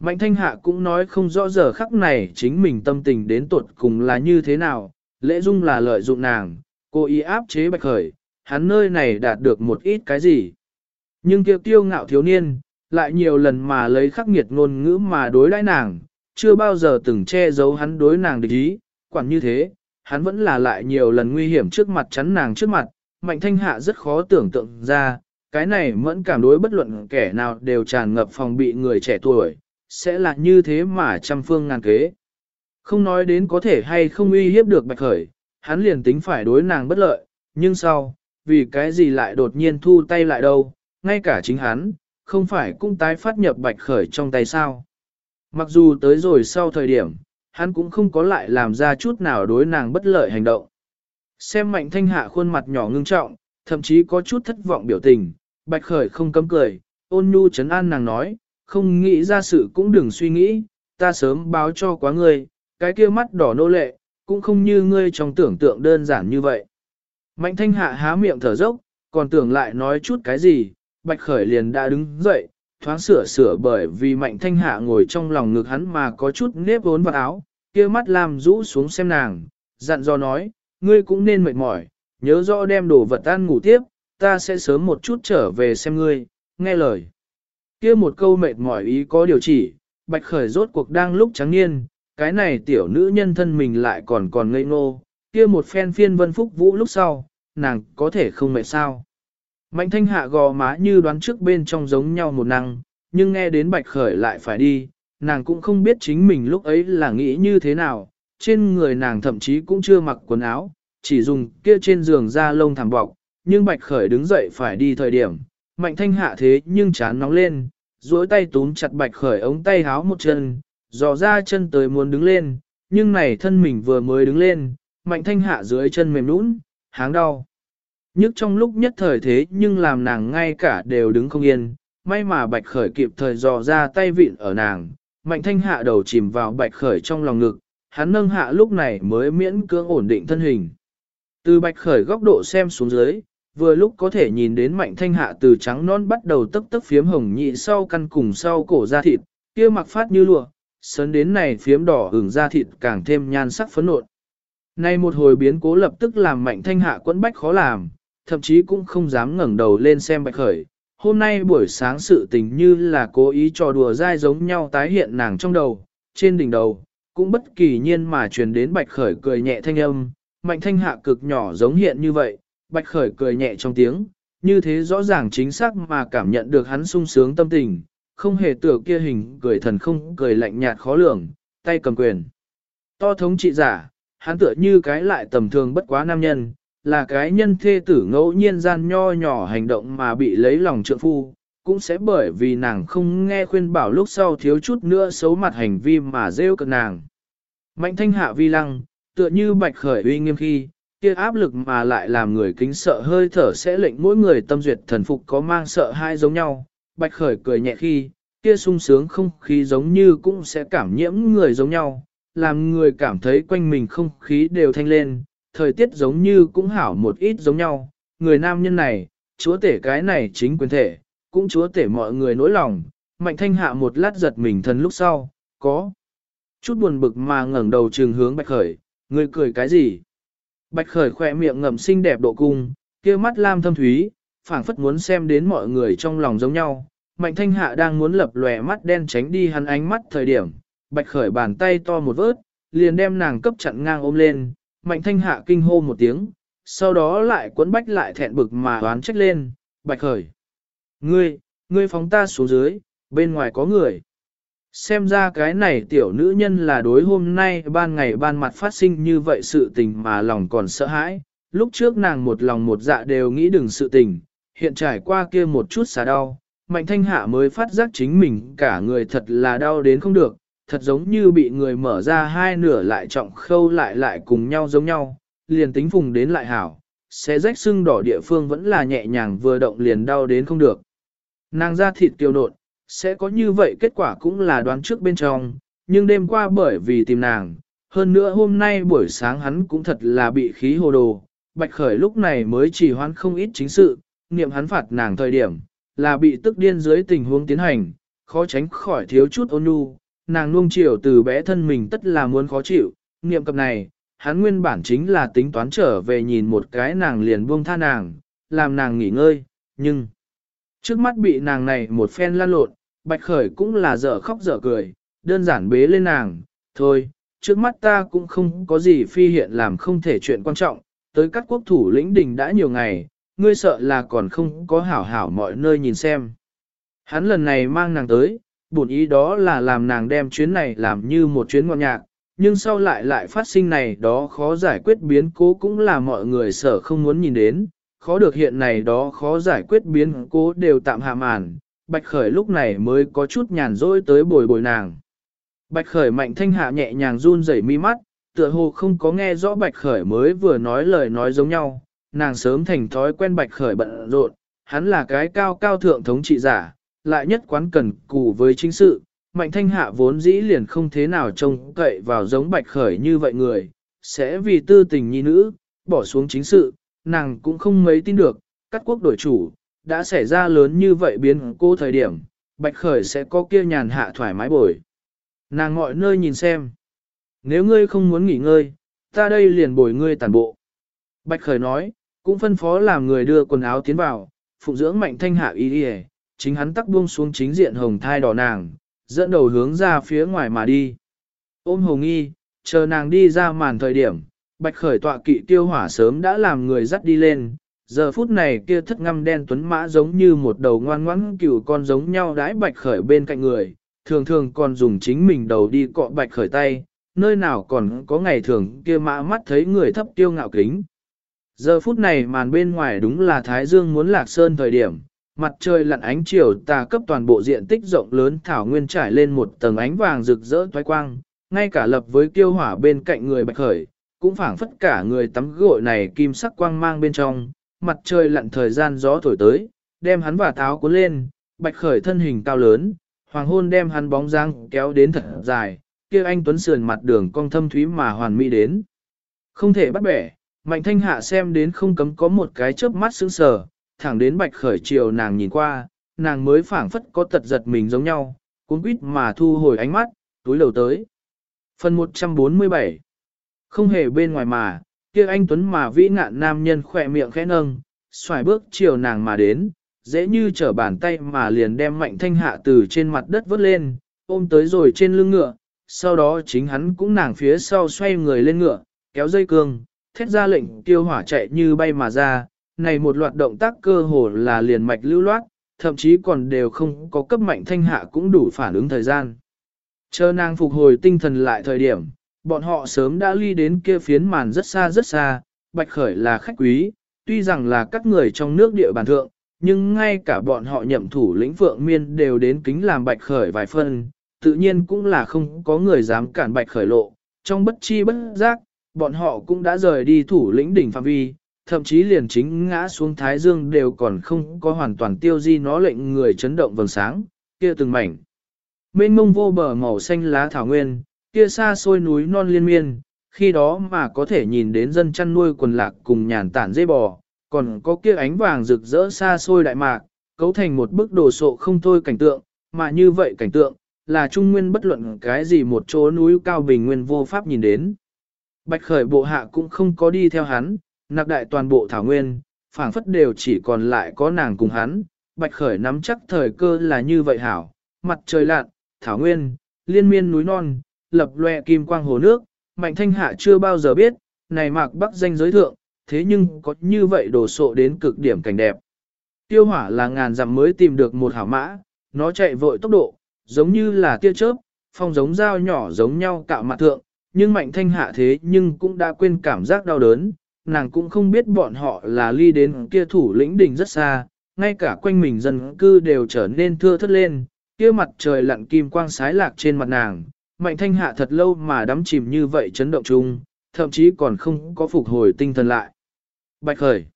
Mạnh thanh hạ cũng nói không rõ giờ khắc này chính mình tâm tình đến tuột cùng là như thế nào, lễ dung là lợi dụng nàng, cô ý áp chế bạch khởi, hắn nơi này đạt được một ít cái gì. Nhưng tiêu tiêu ngạo thiếu niên, lại nhiều lần mà lấy khắc nghiệt ngôn ngữ mà đối đãi nàng, chưa bao giờ từng che giấu hắn đối nàng địch ý, quản như thế, hắn vẫn là lại nhiều lần nguy hiểm trước mặt chắn nàng trước mặt, mạnh thanh hạ rất khó tưởng tượng ra, cái này mẫn cảm đối bất luận kẻ nào đều tràn ngập phòng bị người trẻ tuổi, sẽ là như thế mà trăm phương ngàn kế. Không nói đến có thể hay không uy hiếp được bạch khởi, hắn liền tính phải đối nàng bất lợi, nhưng sau, vì cái gì lại đột nhiên thu tay lại đâu, ngay cả chính hắn, không phải cũng tái phát nhập bạch khởi trong tay sao. Mặc dù tới rồi sau thời điểm, hắn cũng không có lại làm ra chút nào đối nàng bất lợi hành động. Xem mạnh thanh hạ khuôn mặt nhỏ ngưng trọng, thậm chí có chút thất vọng biểu tình, bạch khởi không cấm cười, ôn nhu chấn an nàng nói, không nghĩ ra sự cũng đừng suy nghĩ, ta sớm báo cho quá ngươi, cái kia mắt đỏ nô lệ, cũng không như ngươi trong tưởng tượng đơn giản như vậy. Mạnh thanh hạ há miệng thở dốc, còn tưởng lại nói chút cái gì, bạch khởi liền đã đứng dậy, thoáng sửa sửa bởi vì mạnh thanh hạ ngồi trong lòng ngực hắn mà có chút nếp vốn vào áo, kia mắt làm rũ xuống xem nàng, dặn dò nói, ngươi cũng nên mệt mỏi, nhớ rõ đem đồ vật ăn ngủ tiếp, ta sẽ sớm một chút trở về xem ngươi, nghe lời. Kia một câu mệt mỏi ý có điều chỉ, bạch khởi rốt cuộc đang lúc trắng niên, cái này tiểu nữ nhân thân mình lại còn còn ngây ngô, kia một phen phiên vân phúc vũ lúc sau, nàng có thể không mệt sao. Mạnh thanh hạ gò má như đoán trước bên trong giống nhau một năng, nhưng nghe đến bạch khởi lại phải đi, nàng cũng không biết chính mình lúc ấy là nghĩ như thế nào, trên người nàng thậm chí cũng chưa mặc quần áo, chỉ dùng kia trên giường da lông thảm bọc, nhưng bạch khởi đứng dậy phải đi thời điểm, mạnh thanh hạ thế nhưng chán nóng lên, duỗi tay túm chặt bạch khởi ống tay háo một chân, dò ra chân tới muốn đứng lên, nhưng này thân mình vừa mới đứng lên, mạnh thanh hạ dưới chân mềm nũng, háng đau. Nhức trong lúc nhất thời thế nhưng làm nàng ngay cả đều đứng không yên, may mà bạch khởi kịp thời dò ra tay vịn ở nàng, mạnh thanh hạ đầu chìm vào bạch khởi trong lòng ngực, hắn nâng hạ lúc này mới miễn cưỡng ổn định thân hình. Từ bạch khởi góc độ xem xuống dưới, vừa lúc có thể nhìn đến mạnh thanh hạ từ trắng non bắt đầu tức tức phiếm hồng nhị sau căn cùng sau cổ da thịt, kia mặc phát như lụa, sấn đến này phiếm đỏ hưởng da thịt càng thêm nhan sắc phấn nộn. Nay một hồi biến cố lập tức làm mạnh thanh hạ quẫn bách khó làm, thậm chí cũng không dám ngẩng đầu lên xem bạch khởi, hôm nay buổi sáng sự tình như là cố ý trò đùa dai giống nhau tái hiện nàng trong đầu, trên đỉnh đầu, cũng bất kỳ nhiên mà truyền đến bạch khởi cười nhẹ thanh âm, mạnh thanh hạ cực nhỏ giống hiện như vậy, bạch khởi cười nhẹ trong tiếng, như thế rõ ràng chính xác mà cảm nhận được hắn sung sướng tâm tình, không hề tưởng kia hình cười thần không cười lạnh nhạt khó lường, tay cầm quyền. To thống trị giả, hắn tựa như cái lại tầm thường bất quá nam nhân, là cái nhân thê tử ngẫu nhiên gian nho nhỏ hành động mà bị lấy lòng trượng phu, cũng sẽ bởi vì nàng không nghe khuyên bảo lúc sau thiếu chút nữa xấu mặt hành vi mà rêu cực nàng. Mạnh thanh hạ vi lăng, tựa như bạch khởi uy nghiêm khi, kia áp lực mà lại làm người kính sợ hơi thở sẽ lệnh mỗi người tâm duyệt thần phục có mang sợ hai giống nhau. Bạch khởi cười nhẹ khi, kia sung sướng không khí giống như cũng sẽ cảm nhiễm người giống nhau, làm người cảm thấy quanh mình không khí đều thanh lên, thời tiết giống như cũng hảo một ít giống nhau. Người nam nhân này, chúa tể cái này chính quyền thể, cũng chúa tể mọi người nỗi lòng. Mạnh thanh hạ một lát giật mình thần lúc sau, có chút buồn bực mà ngẩng đầu trường hướng bạch khởi, người cười cái gì? Bạch khởi khỏe miệng ngậm xinh đẹp độ cung, kia mắt lam thâm thúy, phảng phất muốn xem đến mọi người trong lòng giống nhau. Mạnh thanh hạ đang muốn lập lòe mắt đen tránh đi hắn ánh mắt thời điểm, bạch khởi bàn tay to một vớt, liền đem nàng cấp chặn ngang ôm lên, mạnh thanh hạ kinh hô một tiếng, sau đó lại quấn bách lại thẹn bực mà đoán trách lên, bạch khởi. Ngươi, ngươi phóng ta xuống dưới, bên ngoài có người. Xem ra cái này tiểu nữ nhân là đối hôm nay ban ngày ban mặt phát sinh như vậy sự tình mà lòng còn sợ hãi. Lúc trước nàng một lòng một dạ đều nghĩ đừng sự tình, hiện trải qua kia một chút xả đau, mạnh thanh hạ mới phát giác chính mình cả người thật là đau đến không được, thật giống như bị người mở ra hai nửa lại trọng khâu lại lại cùng nhau giống nhau, liền tính phùng đến lại hảo, sẽ rách xương đỏ địa phương vẫn là nhẹ nhàng vừa động liền đau đến không được. Nàng ra thịt tiêu nộn, sẽ có như vậy kết quả cũng là đoán trước bên trong, nhưng đêm qua bởi vì tìm nàng, hơn nữa hôm nay buổi sáng hắn cũng thật là bị khí hồ đồ, bạch khởi lúc này mới chỉ hoãn không ít chính sự, niệm hắn phạt nàng thời điểm, là bị tức điên dưới tình huống tiến hành, khó tránh khỏi thiếu chút ôn nhu, nàng nuông chiều từ bé thân mình tất là muốn khó chịu, niệm cập này, hắn nguyên bản chính là tính toán trở về nhìn một cái nàng liền buông tha nàng, làm nàng nghỉ ngơi, nhưng trước mắt bị nàng này một phen lan lộn, bạch khởi cũng là dở khóc dở cười, đơn giản bế lên nàng, thôi, trước mắt ta cũng không có gì phi hiện làm không thể chuyện quan trọng, tới các quốc thủ lĩnh đình đã nhiều ngày, ngươi sợ là còn không có hảo hảo mọi nơi nhìn xem. Hắn lần này mang nàng tới, bổn ý đó là làm nàng đem chuyến này làm như một chuyến ngọn nhạc, nhưng sau lại lại phát sinh này đó khó giải quyết biến cố cũng là mọi người sợ không muốn nhìn đến, khó được hiện này đó khó giải quyết biến cố đều tạm hạ màn, Bạch Khởi lúc này mới có chút nhàn rỗi tới bồi bồi nàng. Bạch Khởi mạnh thanh hạ nhẹ nhàng run rẩy mi mắt, tựa hồ không có nghe rõ Bạch Khởi mới vừa nói lời nói giống nhau, nàng sớm thành thói quen Bạch Khởi bận rộn, hắn là cái cao cao thượng thống trị giả, lại nhất quán cần cù với chính sự, mạnh thanh hạ vốn dĩ liền không thế nào trông cậy vào giống bạch khởi như vậy người, sẽ vì tư tình nhi nữ, bỏ xuống chính sự, nàng cũng không mấy tin được, các quốc đổi chủ, đã xảy ra lớn như vậy biến cô thời điểm, bạch khởi sẽ có kia nhàn hạ thoải mái bồi. Nàng mọi nơi nhìn xem. Nếu ngươi không muốn nghỉ ngơi, ta đây liền bồi ngươi tàn bộ. Bạch khởi nói, cũng phân phó làm người đưa quần áo tiến vào, phụng dưỡng mạnh thanh hạ y đi chính hắn tắc buông xuống chính diện hồng thai đỏ nàng, dẫn đầu hướng ra phía ngoài mà đi. Ôm hồng nghi, chờ nàng đi ra màn thời điểm, bạch khởi tọa kỵ tiêu hỏa sớm đã làm người dắt đi lên, giờ phút này kia thất ngăm đen tuấn mã giống như một đầu ngoan ngoãn cừu con giống nhau đãi bạch khởi bên cạnh người, thường thường còn dùng chính mình đầu đi cọ bạch khởi tay, nơi nào còn có ngày thường kia mã mắt thấy người thấp tiêu ngạo kính. Giờ phút này màn bên ngoài đúng là Thái Dương muốn lạc sơn thời điểm, Mặt trời lặn ánh chiều tà cấp toàn bộ diện tích rộng lớn thảo nguyên trải lên một tầng ánh vàng rực rỡ thoái quang, ngay cả lập với kiêu hỏa bên cạnh người bạch khởi, cũng phảng phất cả người tắm gội này kim sắc quang mang bên trong, mặt trời lặn thời gian gió thổi tới, đem hắn và tháo cuốn lên, bạch khởi thân hình cao lớn, hoàng hôn đem hắn bóng dáng kéo đến thật dài, kia anh tuấn sườn mặt đường cong thâm thúy mà hoàn mỹ đến. Không thể bắt bẻ, mạnh thanh hạ xem đến không cấm có một cái chớp mắt sững sờ, thẳng đến bạch khởi chiều nàng nhìn qua, nàng mới phảng phất có tật giật mình giống nhau, cuốn quýt mà thu hồi ánh mắt, túi đầu tới. Phần 147 Không hề bên ngoài mà, kia anh Tuấn mà vĩ ngạn nam nhân khỏe miệng khẽ nâng, xoài bước chiều nàng mà đến, dễ như trở bàn tay mà liền đem mạnh thanh hạ từ trên mặt đất vớt lên, ôm tới rồi trên lưng ngựa, sau đó chính hắn cũng nàng phía sau xoay người lên ngựa, kéo dây cương, thét ra lệnh tiêu hỏa chạy như bay mà ra, này một loạt động tác cơ hồ là liền mạch lưu loát, thậm chí còn đều không có cấp mạnh thanh hạ cũng đủ phản ứng thời gian. Chờ nàng phục hồi tinh thần lại thời điểm, bọn họ sớm đã ly đến kia phiến màn rất xa rất xa, bạch khởi là khách quý, tuy rằng là các người trong nước địa bàn thượng, nhưng ngay cả bọn họ nhậm thủ lĩnh phượng miên đều đến kính làm bạch khởi vài phân, tự nhiên cũng là không có người dám cản bạch khởi lộ, trong bất chi bất giác, bọn họ cũng đã rời đi thủ lĩnh đỉnh phạm vi, thậm chí liền chính ngã xuống Thái Dương đều còn không có hoàn toàn tiêu di nó lệnh người chấn động vầng sáng, kia từng mảnh. Mênh mông vô bờ màu xanh lá thảo nguyên, kia xa xôi núi non liên miên, khi đó mà có thể nhìn đến dân chăn nuôi quần lạc cùng nhàn tản dây bò, còn có kia ánh vàng rực rỡ xa xôi đại mạc, cấu thành một bức đồ sộ không thôi cảnh tượng, mà như vậy cảnh tượng, là trung nguyên bất luận cái gì một chỗ núi cao bình nguyên vô pháp nhìn đến. Bạch khởi bộ hạ cũng không có đi theo hắn, nạp đại toàn bộ thảo nguyên, phảng phất đều chỉ còn lại có nàng cùng hắn, bạch khởi nắm chắc thời cơ là như vậy hảo, mặt trời lặn, thảo nguyên, liên miên núi non, lập loè kim quang hồ nước, mạnh thanh hạ chưa bao giờ biết, này mạc bắc danh giới thượng, thế nhưng có như vậy đổ sộ đến cực điểm cảnh đẹp. Tiêu hỏa là ngàn dặm mới tìm được một hảo mã, nó chạy vội tốc độ, giống như là tia chớp, phong giống dao nhỏ giống nhau cạo mặt thượng, nhưng mạnh thanh hạ thế nhưng cũng đã quên cảm giác đau đớn, nàng cũng không biết bọn họ là ly đến kia thủ lĩnh đỉnh rất xa, ngay cả quanh mình dân cư đều trở nên thưa thất lên, kia mặt trời lặn kim quang sái lạc trên mặt nàng, mạnh thanh hạ thật lâu mà đắm chìm như vậy chấn động chung, thậm chí còn không có phục hồi tinh thần lại. Bạch khởi.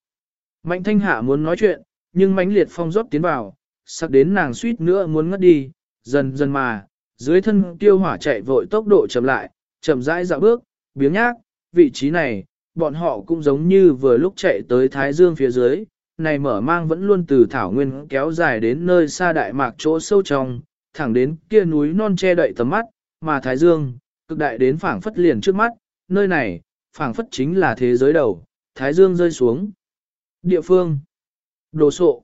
Mạnh thanh hạ muốn nói chuyện, nhưng mãnh liệt phong rót tiến vào, sắc đến nàng suýt nữa muốn ngất đi, dần dần mà, dưới thân tiêu hỏa chạy vội tốc độ chậm lại, chậm rãi dạo bước, biếng nhác, vị trí này, bọn họ cũng giống như vừa lúc chạy tới Thái Dương phía dưới, này mở mang vẫn luôn từ thảo nguyên kéo dài đến nơi xa đại mạc chỗ sâu trong, thẳng đến kia núi non che đậy tầm mắt, mà Thái Dương, cực đại đến phảng phất liền trước mắt, nơi này, phảng phất chính là thế giới đầu, Thái Dương rơi xuống. Địa phương, đồ sộ,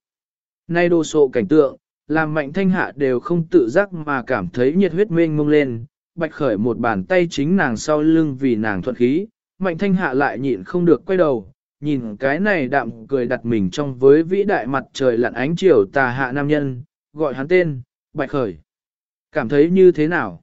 nay đồ sộ cảnh tượng, làm mạnh thanh hạ đều không tự giác mà cảm thấy nhiệt huyết mênh mông lên, bạch khởi một bàn tay chính nàng sau lưng vì nàng thuận khí, mạnh thanh hạ lại nhịn không được quay đầu, nhìn cái này đạm cười đặt mình trong với vĩ đại mặt trời lặn ánh chiều tà hạ nam nhân, gọi hắn tên, bạch khởi. Cảm thấy như thế nào?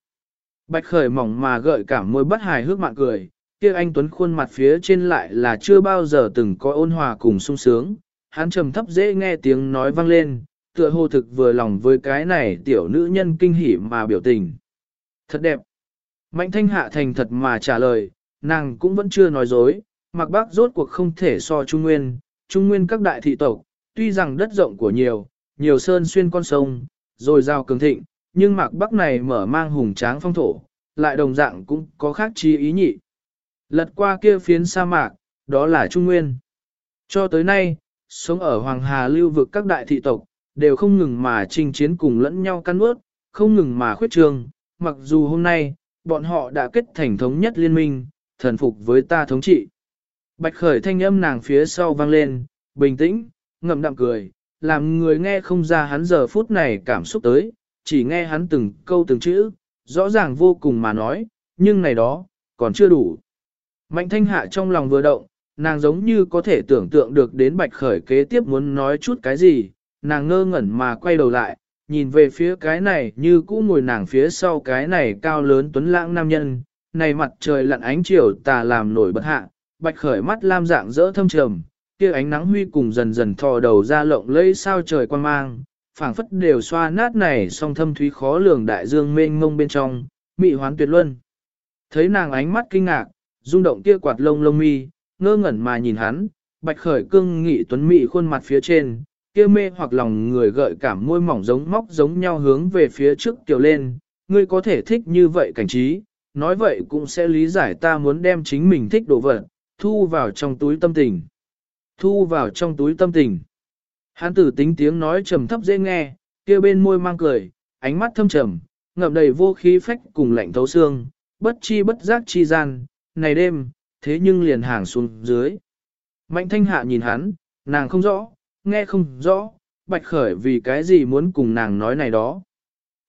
Bạch khởi mỏng mà gợi cảm môi bất hài hước mạn cười, kia anh Tuấn khuôn mặt phía trên lại là chưa bao giờ từng có ôn hòa cùng sung sướng, hắn trầm thấp dễ nghe tiếng nói vang lên, tựa hồ thực vừa lòng với cái này tiểu nữ nhân kinh hỉ mà biểu tình. Thật đẹp. Mạnh thanh hạ thành thật mà trả lời, nàng cũng vẫn chưa nói dối, mặc bác rốt cuộc không thể so Trung Nguyên, Trung Nguyên các đại thị tộc, tuy rằng đất rộng của nhiều, nhiều sơn xuyên con sông, rồi giao cường thịnh, nhưng mạc bắc này mở mang hùng tráng phong thổ, lại đồng dạng cũng có khác chi ý nhị. Lật qua kia phiến sa mạc, đó là Trung Nguyên. Cho tới nay, sống ở Hoàng Hà lưu vực các đại thị tộc, đều không ngừng mà chinh chiến cùng lẫn nhau căn ướt, không ngừng mà khuyết trường, mặc dù hôm nay, bọn họ đã kết thành thống nhất liên minh, thần phục với ta thống trị. Bạch khởi thanh âm nàng phía sau vang lên, bình tĩnh, ngậm đạm cười, làm người nghe không ra hắn giờ phút này cảm xúc tới, chỉ nghe hắn từng câu từng chữ, rõ ràng vô cùng mà nói, nhưng này đó, còn chưa đủ. Mạnh thanh hạ trong lòng vừa động, nàng giống như có thể tưởng tượng được đến bạch khởi kế tiếp muốn nói chút cái gì, nàng ngơ ngẩn mà quay đầu lại, nhìn về phía cái này như cũ ngồi nàng phía sau cái này cao lớn tuấn lãng nam nhân, này mặt trời lặn ánh chiều tà làm nổi bật hạ, bạch khởi mắt lam dạng dỡ thâm trầm, kia ánh nắng huy cùng dần dần thò đầu ra lộng lẫy sao trời quan mang, phảng phất đều xoa nát này song thâm thúy khó lường đại dương mênh mông bên trong, mị hoán tuyệt luân. Thấy nàng ánh mắt kinh ngạc, rung động kia quạt lông lông mi, ngơ ngẩn mà nhìn hắn, bạch khởi cương nghị tuấn mị khuôn mặt phía trên, kia mê hoặc lòng người gợi cảm môi mỏng giống móc giống nhau hướng về phía trước tiểu lên, ngươi có thể thích như vậy cảnh trí, nói vậy cũng sẽ lý giải ta muốn đem chính mình thích đồ vật, thu vào trong túi tâm tình. Thu vào trong túi tâm tình. Hán tử tính tiếng nói trầm thấp dễ nghe, kia bên môi mang cười, ánh mắt thâm trầm, ngậm đầy vô khí phách cùng lạnh thấu xương, bất chi bất giác chi gian, này đêm, thế nhưng liền hàng xuống dưới. Mạnh thanh hạ nhìn hắn, nàng không rõ, nghe không rõ, Bạch Khởi vì cái gì muốn cùng nàng nói này đó.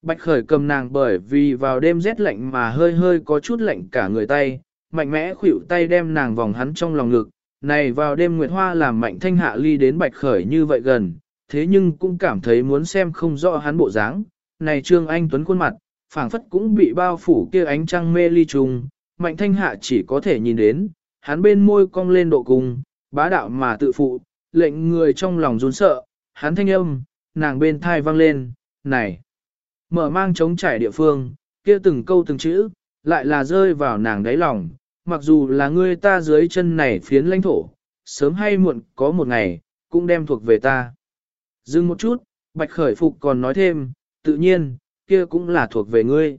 Bạch Khởi cầm nàng bởi vì vào đêm rét lạnh mà hơi hơi có chút lạnh cả người tay, mạnh mẽ khuỵu tay đem nàng vòng hắn trong lòng ngực. Này vào đêm Nguyệt Hoa làm mạnh thanh hạ ly đến Bạch Khởi như vậy gần, thế nhưng cũng cảm thấy muốn xem không rõ hắn bộ dáng. Này Trương Anh Tuấn khuôn mặt, phảng phất cũng bị bao phủ kia ánh trăng mê ly trùng, mạnh thanh hạ chỉ có thể nhìn đến, hắn bên môi cong lên độ cùng bá đạo mà tự phụ, lệnh người trong lòng run sợ, hắn thanh âm, nàng bên thai vang lên, này, mở mang trống trải địa phương, kia từng câu từng chữ, lại là rơi vào nàng đáy lòng, mặc dù là ngươi ta dưới chân này phiến lãnh thổ, sớm hay muộn có một ngày, cũng đem thuộc về ta. Dừng một chút, Bạch Khởi Phục còn nói thêm, tự nhiên, kia cũng là thuộc về ngươi.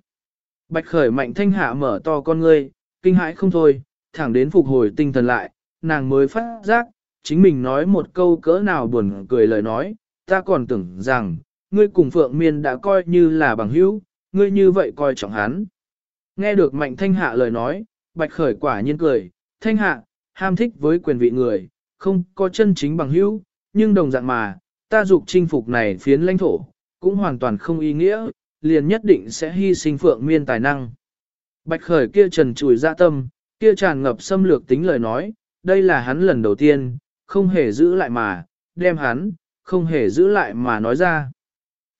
Bạch Khởi mạnh thanh hạ mở to con ngươi, kinh hãi không thôi, thẳng đến phục hồi tinh thần lại, nàng mới phát giác, chính mình nói một câu cỡ nào buồn cười lời nói, ta còn tưởng rằng, ngươi cùng Phượng Miên đã coi như là bằng hữu, ngươi như vậy coi trọng hắn. Nghe được mạnh thanh hạ lời nói, bạch khởi quả nhiên cười, thanh hạ, ham thích với quyền vị người, không có chân chính bằng hữu, nhưng đồng dạng mà, ta dục chinh phục này phiến lãnh thổ, cũng hoàn toàn không ý nghĩa, liền nhất định sẽ hy sinh Phượng Miên tài năng. Bạch khởi kia trần trùi ra tâm, kia tràn ngập xâm lược tính lời nói, đây là hắn lần đầu tiên, không hề giữ lại mà, đem hắn, không hề giữ lại mà nói ra.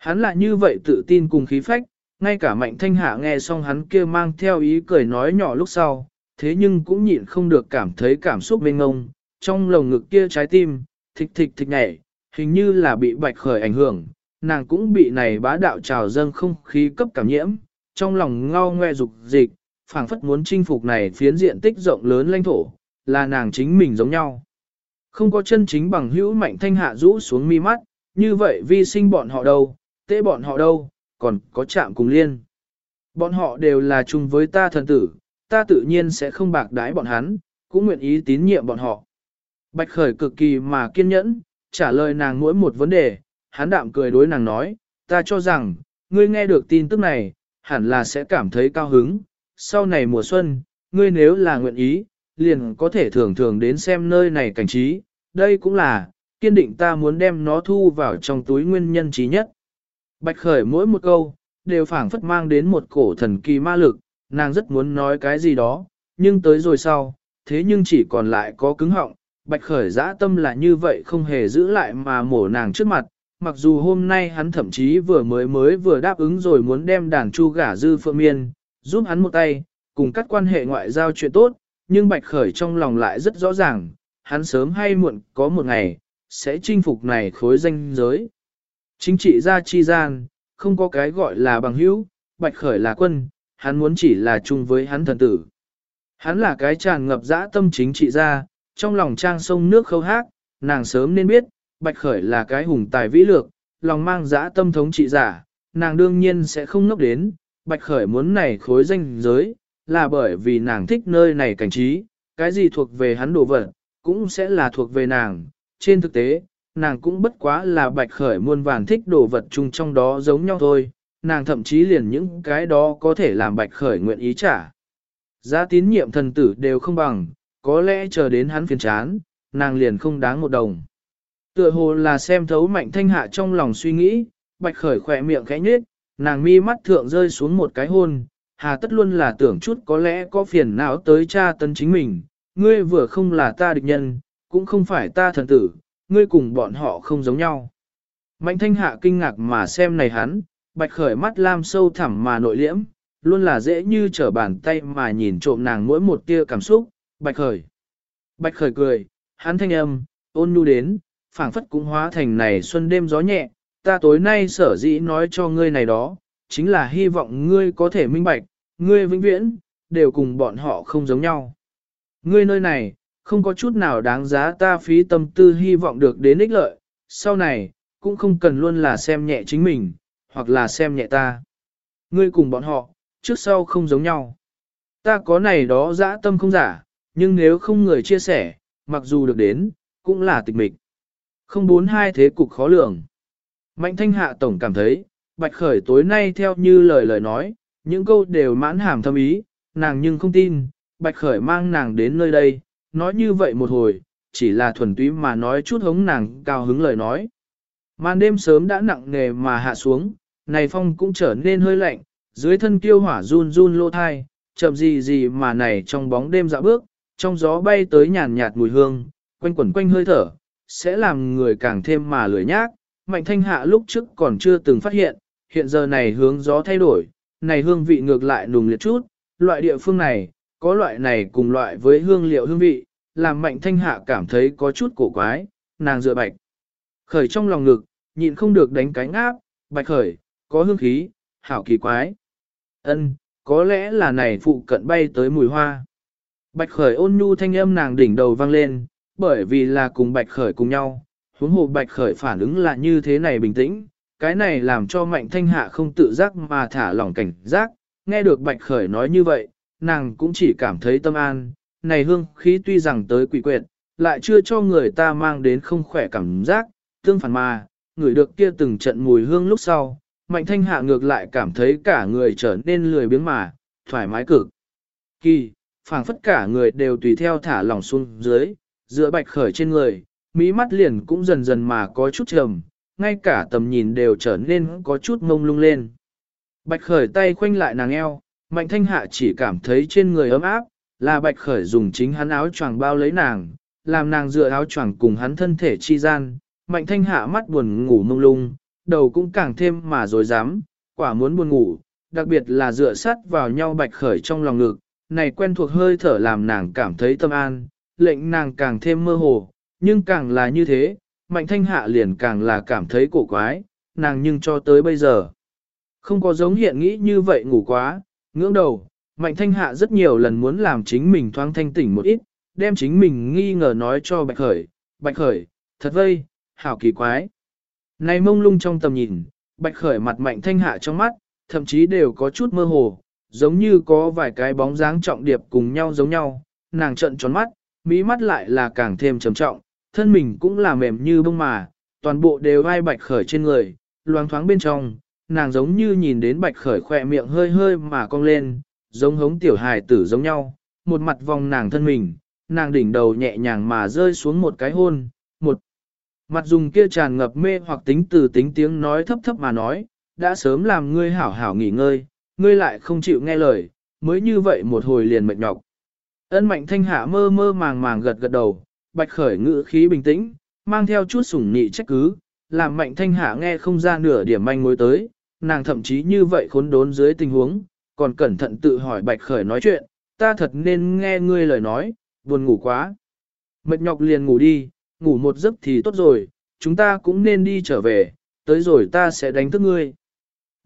Hắn lại như vậy tự tin cùng khí phách, ngay cả mạnh thanh hạ nghe xong hắn kia mang theo ý cười nói nhỏ lúc sau, thế nhưng cũng nhịn không được cảm thấy cảm xúc mênh ngông, trong lồng ngực kia trái tim, thịch thịch thịch nhảy, hình như là bị bạch khởi ảnh hưởng, nàng cũng bị này bá đạo trào dâng không khí cấp cảm nhiễm, trong lòng ngao ngoe dục dịch, phảng phất muốn chinh phục này phiến diện tích rộng lớn lãnh thổ, là nàng chính mình giống nhau. Không có chân chính bằng hữu mạnh thanh hạ rũ xuống mi mắt, như vậy vi sinh bọn họ đâu, tế bọn họ đâu, còn có chạm cùng liên. Bọn họ đều là chung với ta thần tử, ta tự nhiên sẽ không bạc đái bọn hắn, cũng nguyện ý tín nhiệm bọn họ. Bạch khởi cực kỳ mà kiên nhẫn, trả lời nàng mỗi một vấn đề, hắn đạm cười đối nàng nói, ta cho rằng, ngươi nghe được tin tức này, hẳn là sẽ cảm thấy cao hứng, sau này mùa xuân, ngươi nếu là nguyện ý, liền có thể thường thường đến xem nơi này cảnh trí, đây cũng là, kiên định ta muốn đem nó thu vào trong túi nguyên nhân trí nhất. Bạch khởi mỗi một câu, đều phảng phất mang đến một cổ thần kỳ ma lực, nàng rất muốn nói cái gì đó, nhưng tới rồi sau, thế nhưng chỉ còn lại có cứng họng, bạch khởi dã tâm là như vậy không hề giữ lại mà mổ nàng trước mặt, mặc dù hôm nay hắn thậm chí vừa mới mới vừa đáp ứng rồi muốn đem đàn chu gả dư phượng miên, giúp hắn một tay, cùng các quan hệ ngoại giao chuyện tốt, nhưng bạch khởi trong lòng lại rất rõ ràng, hắn sớm hay muộn có một ngày, sẽ chinh phục này khối danh giới. Chính trị gia chi gian, không có cái gọi là bằng hữu, bạch khởi là quân, hắn muốn chỉ là chung với hắn thần tử. Hắn là cái tràn ngập dã tâm chính trị gia, trong lòng trang sông nước khâu hát, nàng sớm nên biết, bạch khởi là cái hùng tài vĩ lược, lòng mang dã tâm thống trị giả, nàng đương nhiên sẽ không ngốc đến, bạch khởi muốn này khối danh giới, là bởi vì nàng thích nơi này cảnh trí, cái gì thuộc về hắn đồ vật, cũng sẽ là thuộc về nàng. Trên thực tế, nàng cũng bất quá là bạch khởi muôn vàn thích đồ vật chung trong đó giống nhau thôi, nàng thậm chí liền những cái đó có thể làm bạch khởi nguyện ý trả. Giá tín nhiệm thần tử đều không bằng, có lẽ chờ đến hắn phiền chán, nàng liền không đáng một đồng. Tựa hồ là xem thấu mạnh thanh hạ trong lòng suy nghĩ, bạch khởi khỏe miệng khẽ nhếch, nàng mi mắt thượng rơi xuống một cái hôn, hà tất luôn là tưởng chút có lẽ có phiền não tới cha tân chính mình, ngươi vừa không là ta địch nhân, cũng không phải ta thần tử, ngươi cùng bọn họ không giống nhau. Mạnh thanh hạ kinh ngạc mà xem này hắn, bạch khởi mắt lam sâu thẳm mà nội liễm, luôn là dễ như trở bàn tay mà nhìn trộm nàng mỗi một tia cảm xúc, bạch khởi. Bạch khởi cười, hắn thanh âm, ôn nhu đến, phảng phất cũng hóa thành này xuân đêm gió nhẹ, ta tối nay sở dĩ nói cho ngươi này đó, chính là hy vọng ngươi có thể minh bạch, ngươi vĩnh viễn, đều cùng bọn họ không giống nhau. Ngươi nơi này, không có chút nào đáng giá ta phí tâm tư hy vọng được đến ích lợi, sau này, cũng không cần luôn là xem nhẹ chính mình, hoặc là xem nhẹ ta. Ngươi cùng bọn họ, trước sau không giống nhau. Ta có này đó dã tâm không giả, nhưng nếu không người chia sẻ, mặc dù được đến, cũng là tịch mịch. Không bốn hai thế cục khó lường. Mạnh thanh hạ tổng cảm thấy, bạch khởi tối nay theo như lời lời nói, những câu đều mãn hàm thâm ý, nàng nhưng không tin, bạch khởi mang nàng đến nơi đây, nói như vậy một hồi, chỉ là thuần túy mà nói chút hống nàng cao hứng lời nói. Màn đêm sớm đã nặng nề mà hạ xuống, này phong cũng trở nên hơi lạnh, dưới thân kiêu hỏa run run lô thai, chậm gì gì mà này trong bóng đêm dạo bước, trong gió bay tới nhàn nhạt mùi hương, quanh quẩn quanh hơi thở, sẽ làm người càng thêm mà lười nhác. Mạnh thanh hạ lúc trước còn chưa từng phát hiện, hiện giờ này hướng gió thay đổi, này hương vị ngược lại nùng liệt chút, loại địa phương này, có loại này cùng loại với hương liệu hương vị, làm mạnh thanh hạ cảm thấy có chút cổ quái, nàng dựa bạch. Khởi trong lòng ngực, nhịn không được đánh cánh áp, bạch khởi, có hương khí, hảo kỳ quái. ân có lẽ là này phụ cận bay tới mùi hoa. Bạch khởi ôn nhu thanh âm nàng đỉnh đầu vang lên, bởi vì là cùng bạch khởi cùng nhau, huống hồ bạch khởi phản ứng là như thế này bình tĩnh, cái này làm cho mạnh thanh hạ không tự giác mà thả lỏng cảnh giác, nghe được bạch khởi nói như vậy, nàng cũng chỉ cảm thấy tâm an, này hương khí tuy rằng tới quỷ quyệt, lại chưa cho người ta mang đến không khỏe cảm giác, tương phản mà, người được kia từng trận mùi hương lúc sau, mạnh thanh hạ ngược lại cảm thấy cả người trở nên lười biếng mà, thoải mái cực. Kỳ, phảng phất cả người đều tùy theo thả lỏng xuống dưới, giữa bạch khởi trên người, mỹ mắt liền cũng dần dần mà có chút trầm, ngay cả tầm nhìn đều trở nên có chút mông lung lên. Bạch khởi tay khoanh lại nàng eo, mạnh thanh hạ chỉ cảm thấy trên người ấm áp, là bạch khởi dùng chính hắn áo choàng bao lấy nàng, làm nàng dựa áo choàng cùng hắn thân thể chi gian, mạnh thanh hạ mắt buồn ngủ mông lung, đầu cũng càng thêm mà dối dám, quả muốn buồn ngủ, đặc biệt là dựa sát vào nhau bạch khởi trong lòng ngực, này quen thuộc hơi thở làm nàng cảm thấy tâm an, lệnh nàng càng thêm mơ hồ, nhưng càng là như thế, mạnh thanh hạ liền càng là cảm thấy cổ quái, nàng nhưng cho tới bây giờ. Không có giống hiện nghĩ như vậy ngủ quá, ngưỡng đầu, mạnh thanh hạ rất nhiều lần muốn làm chính mình thoáng thanh tỉnh một ít, đem chính mình nghi ngờ nói cho bạch khởi, bạch khởi, thật vây, hảo kỳ quái. Này mông lung trong tầm nhìn, bạch khởi mặt mạnh thanh hạ trong mắt, thậm chí đều có chút mơ hồ, giống như có vài cái bóng dáng trọng điệp cùng nhau giống nhau, nàng trận tròn mắt, mỹ mắt lại là càng thêm trầm trọng, thân mình cũng là mềm như bông mà, toàn bộ đều vai bạch khởi trên người, loáng thoáng bên trong, nàng giống như nhìn đến bạch khởi khỏe miệng hơi hơi mà cong lên, giống hống tiểu hài tử giống nhau, một mặt vòng nàng thân mình, nàng đỉnh đầu nhẹ nhàng mà rơi xuống một cái hôn, một mặt dùng kia tràn ngập mê hoặc tính từ tính tiếng nói thấp thấp mà nói, đã sớm làm ngươi hảo hảo nghỉ ngơi, ngươi lại không chịu nghe lời, mới như vậy một hồi liền mệt nhọc. Ân mạnh thanh hạ mơ mơ màng màng gật gật đầu, bạch khởi ngữ khí bình tĩnh, mang theo chút sủng nị trách cứ, làm mạnh thanh hạ nghe không ra nửa điểm manh mối tới, nàng thậm chí như vậy khốn đốn dưới tình huống, còn cẩn thận tự hỏi bạch khởi nói chuyện, ta thật nên nghe ngươi lời nói, buồn ngủ quá. Mệt nhọc liền ngủ đi, ngủ một giấc thì tốt rồi, chúng ta cũng nên đi trở về, tới rồi ta sẽ đánh thức ngươi.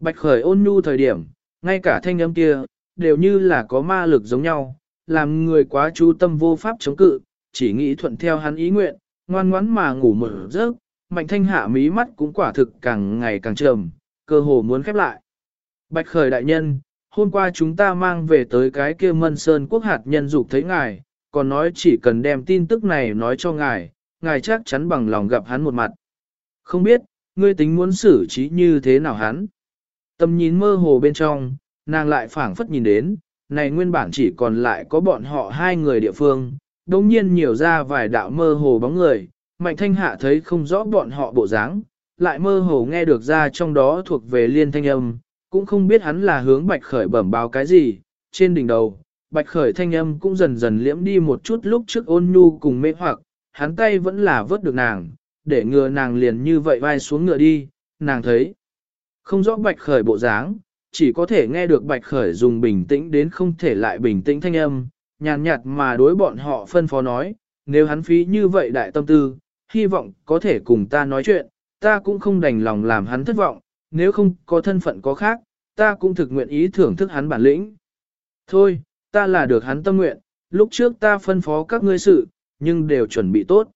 Bạch khởi ôn nhu thời điểm, ngay cả thanh âm kia, đều như là có ma lực giống nhau, làm người quá chú tâm vô pháp chống cự, chỉ nghĩ thuận theo hắn ý nguyện, ngoan ngoãn mà ngủ một giấc, mạnh thanh hạ mí mắt cũng quả thực càng ngày càng trầm, cơ hồ muốn khép lại. Bạch khởi đại nhân, hôm qua chúng ta mang về tới cái kia mân sơn quốc hạt nhân dục thấy ngài, còn nói chỉ cần đem tin tức này nói cho ngài, ngài chắc chắn bằng lòng gặp hắn một mặt. Không biết, ngươi tính muốn xử trí như thế nào hắn? Tầm nhìn mơ hồ bên trong, nàng lại phảng phất nhìn đến, này nguyên bản chỉ còn lại có bọn họ hai người địa phương, đồng nhiên nhiều ra vài đạo mơ hồ bóng người, mạnh thanh hạ thấy không rõ bọn họ bộ dáng, lại mơ hồ nghe được ra trong đó thuộc về liên thanh âm, cũng không biết hắn là hướng bạch khởi bẩm báo cái gì, trên đỉnh đầu, bạch khởi thanh âm cũng dần dần liễm đi một chút lúc trước ôn nhu cùng mê hoặc, hắn tay vẫn là vớt được nàng, để ngừa nàng liền như vậy vai xuống ngựa đi, nàng thấy. Không rõ bạch khởi bộ dáng, chỉ có thể nghe được bạch khởi dùng bình tĩnh đến không thể lại bình tĩnh thanh âm, nhàn nhạt mà đối bọn họ phân phó nói, nếu hắn phí như vậy đại tâm tư, hy vọng có thể cùng ta nói chuyện, ta cũng không đành lòng làm hắn thất vọng, nếu không có thân phận có khác, ta cũng thực nguyện ý thưởng thức hắn bản lĩnh. Thôi, ta là được hắn tâm nguyện, lúc trước ta phân phó các ngươi sự, nhưng đều chuẩn bị tốt.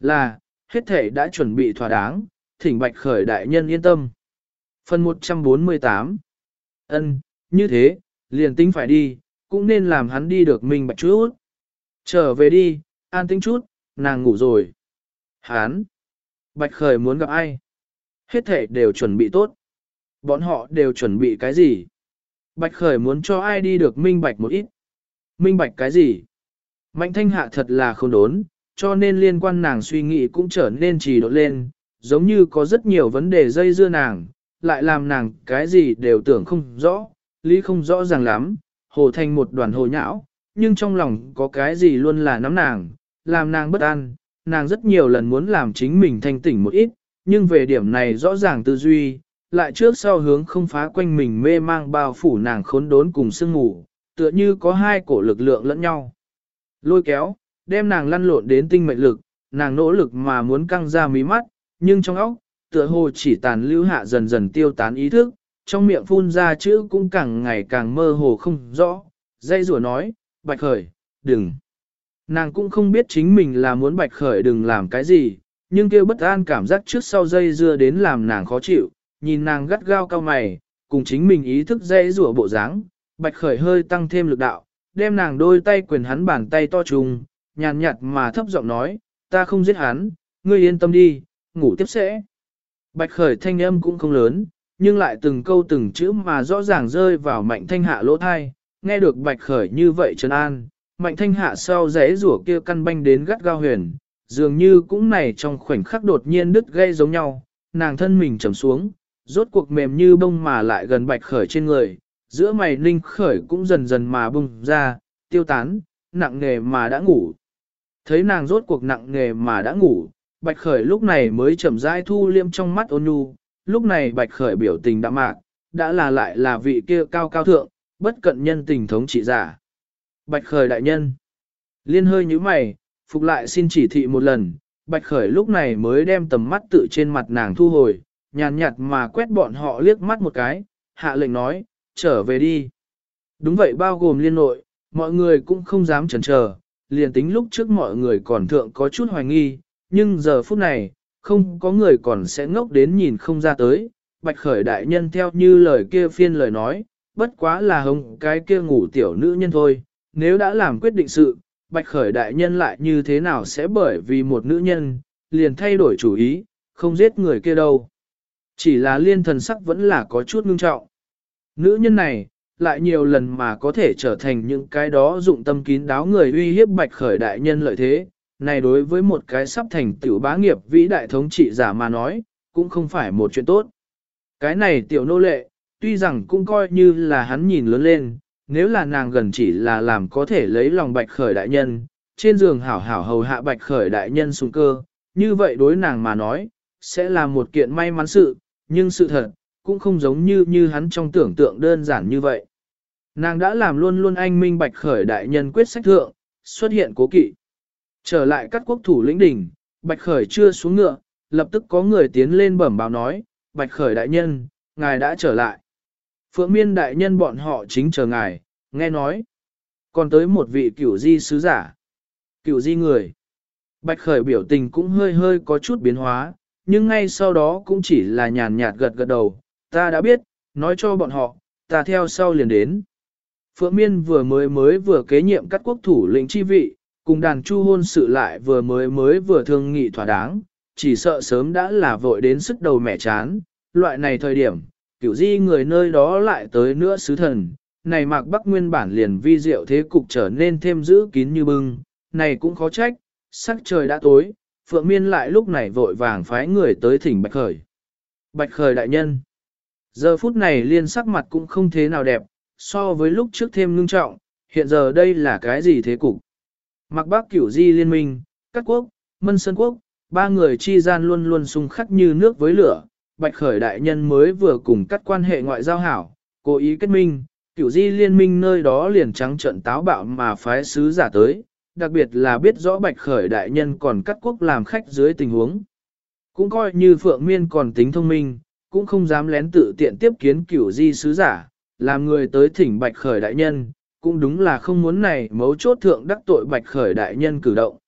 Là, hết thể đã chuẩn bị thỏa đáng, thỉnh bạch khởi đại nhân yên tâm. Phần 148 ân như thế, liền tính phải đi, cũng nên làm hắn đi được mình bạch chút. Trở về đi, an tĩnh chút, nàng ngủ rồi. Hán, bạch khởi muốn gặp ai? Hết thể đều chuẩn bị tốt. Bọn họ đều chuẩn bị cái gì? Bạch khởi muốn cho ai đi được minh bạch một ít. Minh bạch cái gì? Mạnh thanh hạ thật là không đốn, cho nên liên quan nàng suy nghĩ cũng trở nên trì độn lên, giống như có rất nhiều vấn đề dây dưa nàng, lại làm nàng cái gì đều tưởng không rõ, lý không rõ ràng lắm, hồ thành một đoàn hồ nhão, nhưng trong lòng có cái gì luôn là nắm nàng, làm nàng bất an, nàng rất nhiều lần muốn làm chính mình thanh tỉnh một ít, nhưng về điểm này rõ ràng tư duy, lại trước sau hướng không phá quanh mình mê mang bao phủ nàng khốn đốn cùng sương ngủ, tựa như có hai cổ lực lượng lẫn nhau. Lôi kéo, đem nàng lăn lộn đến tinh mệnh lực, nàng nỗ lực mà muốn căng ra mí mắt, nhưng trong óc, tựa hồ chỉ tàn lưu hạ dần dần tiêu tán ý thức, trong miệng phun ra chữ cũng càng ngày càng mơ hồ không rõ, dây rủa nói, bạch khởi, đừng. Nàng cũng không biết chính mình là muốn bạch khởi đừng làm cái gì, nhưng kêu bất an cảm giác trước sau dây dưa đến làm nàng khó chịu, nhìn nàng gắt gao cao mày, cùng chính mình ý thức dây rủa bộ dáng, bạch khởi hơi tăng thêm lực đạo, đem nàng đôi tay quyền hắn bàn tay to trùng, nhàn nhạt mà thấp giọng nói, ta không giết hắn, ngươi yên tâm đi, ngủ tiếp sẽ. Bạch khởi thanh âm cũng không lớn, nhưng lại từng câu từng chữ mà rõ ràng rơi vào mạnh thanh hạ lỗ thai, nghe được bạch khởi như vậy trấn an, mạnh thanh hạ sau rẽ rủa kia căn banh đến gắt gao huyền, dường như cũng này trong khoảnh khắc đột nhiên đứt gây giống nhau, nàng thân mình trầm xuống, rốt cuộc mềm như bông mà lại gần bạch khởi trên người, giữa mày ninh khởi cũng dần dần mà bung ra, tiêu tán, nặng nghề mà đã ngủ. Thấy nàng rốt cuộc nặng nghề mà đã ngủ, bạch khởi lúc này mới chậm rãi thu liêm trong mắt ôn nhu, lúc này bạch khởi biểu tình đã mạc, đã là lại là vị kia cao cao thượng, bất cận nhân tình thống trị giả. Bạch khởi đại nhân. Liên hơi như mày, phục lại xin chỉ thị một lần, bạch khởi lúc này mới đem tầm mắt tự trên mặt nàng thu hồi, nhàn nhạt mà quét bọn họ liếc mắt một cái, hạ lệnh nói, trở về đi. Đúng vậy bao gồm liên nội, mọi người cũng không dám chần chờ, liền tính lúc trước mọi người còn thượng có chút hoài nghi, nhưng giờ phút này, không có người còn sẽ ngốc đến nhìn không ra tới. Bạch khởi đại nhân theo như lời kia phiên lời nói, bất quá là hông cái kia ngủ tiểu nữ nhân thôi, nếu đã làm quyết định sự, bạch khởi đại nhân lại như thế nào sẽ bởi vì một nữ nhân, liền thay đổi chủ ý, không giết người kia đâu. Chỉ là liên thần sắc vẫn là có chút ngưng trọng. Nữ nhân này, lại nhiều lần mà có thể trở thành những cái đó dụng tâm kín đáo người uy hiếp bạch khởi đại nhân lợi thế, này đối với một cái sắp thành tiểu bá nghiệp vĩ đại thống trị giả mà nói, cũng không phải một chuyện tốt. Cái này tiểu nô lệ, tuy rằng cũng coi như là hắn nhìn lớn lên, nếu là nàng gần chỉ là làm có thể lấy lòng bạch khởi đại nhân, trên giường hảo hảo hầu hạ bạch khởi đại nhân xuống cơ, như vậy đối nàng mà nói, sẽ là một kiện may mắn sự, nhưng sự thật, cũng không giống như như hắn trong tưởng tượng đơn giản như vậy. Nàng đã làm luôn luôn anh minh bạch khởi đại nhân quyết sách thượng, xuất hiện cố kỵ. Trở lại các quốc thủ lĩnh đỉnh, bạch khởi chưa xuống ngựa, lập tức có người tiến lên bẩm báo nói, bạch khởi đại nhân, ngài đã trở lại. Phượng miên đại nhân bọn họ chính chờ ngài, nghe nói. Còn tới một vị cửu di sứ giả. Cửu di người. Bạch khởi biểu tình cũng hơi hơi có chút biến hóa, nhưng ngay sau đó cũng chỉ là nhàn nhạt gật gật đầu. Ta đã biết, nói cho bọn họ, ta theo sau liền đến. Phượng Miên vừa mới mới vừa kế nhiệm các quốc thủ lĩnh chi vị, cùng đàn chu hôn sự lại vừa mới mới vừa thương nghị thỏa đáng, chỉ sợ sớm đã là vội đến sức đầu mẹ chán. Loại này thời điểm, kiểu di người nơi đó lại tới nữa sứ thần, này mạc bắc nguyên bản liền vi diệu thế cục trở nên thêm giữ kín như bưng, này cũng khó trách, sắc trời đã tối, Phượng Miên lại lúc này vội vàng phái người tới thỉnh Bạch Khởi. Bạch Khởi đại nhân. Giờ phút này liên sắc mặt cũng không thế nào đẹp, so với lúc trước thêm ngưng trọng, hiện giờ đây là cái gì thế cục. Mặc bác cửu di liên minh, các quốc, mân sơn quốc, ba người chi gian luôn luôn xung khắc như nước với lửa, bạch khởi đại nhân mới vừa cùng cắt quan hệ ngoại giao hảo, cố ý kết minh, cửu di liên minh nơi đó liền trắng trận táo bạo mà phái sứ giả tới, đặc biệt là biết rõ bạch khởi đại nhân còn cắt quốc làm khách dưới tình huống. Cũng coi như phượng miên còn tính thông minh, cũng không dám lén tự tiện tiếp kiến cửu di sứ giả, làm người tới thỉnh bạch khởi đại nhân, cũng đúng là không muốn này mấu chốt thượng đắc tội bạch khởi đại nhân cử động.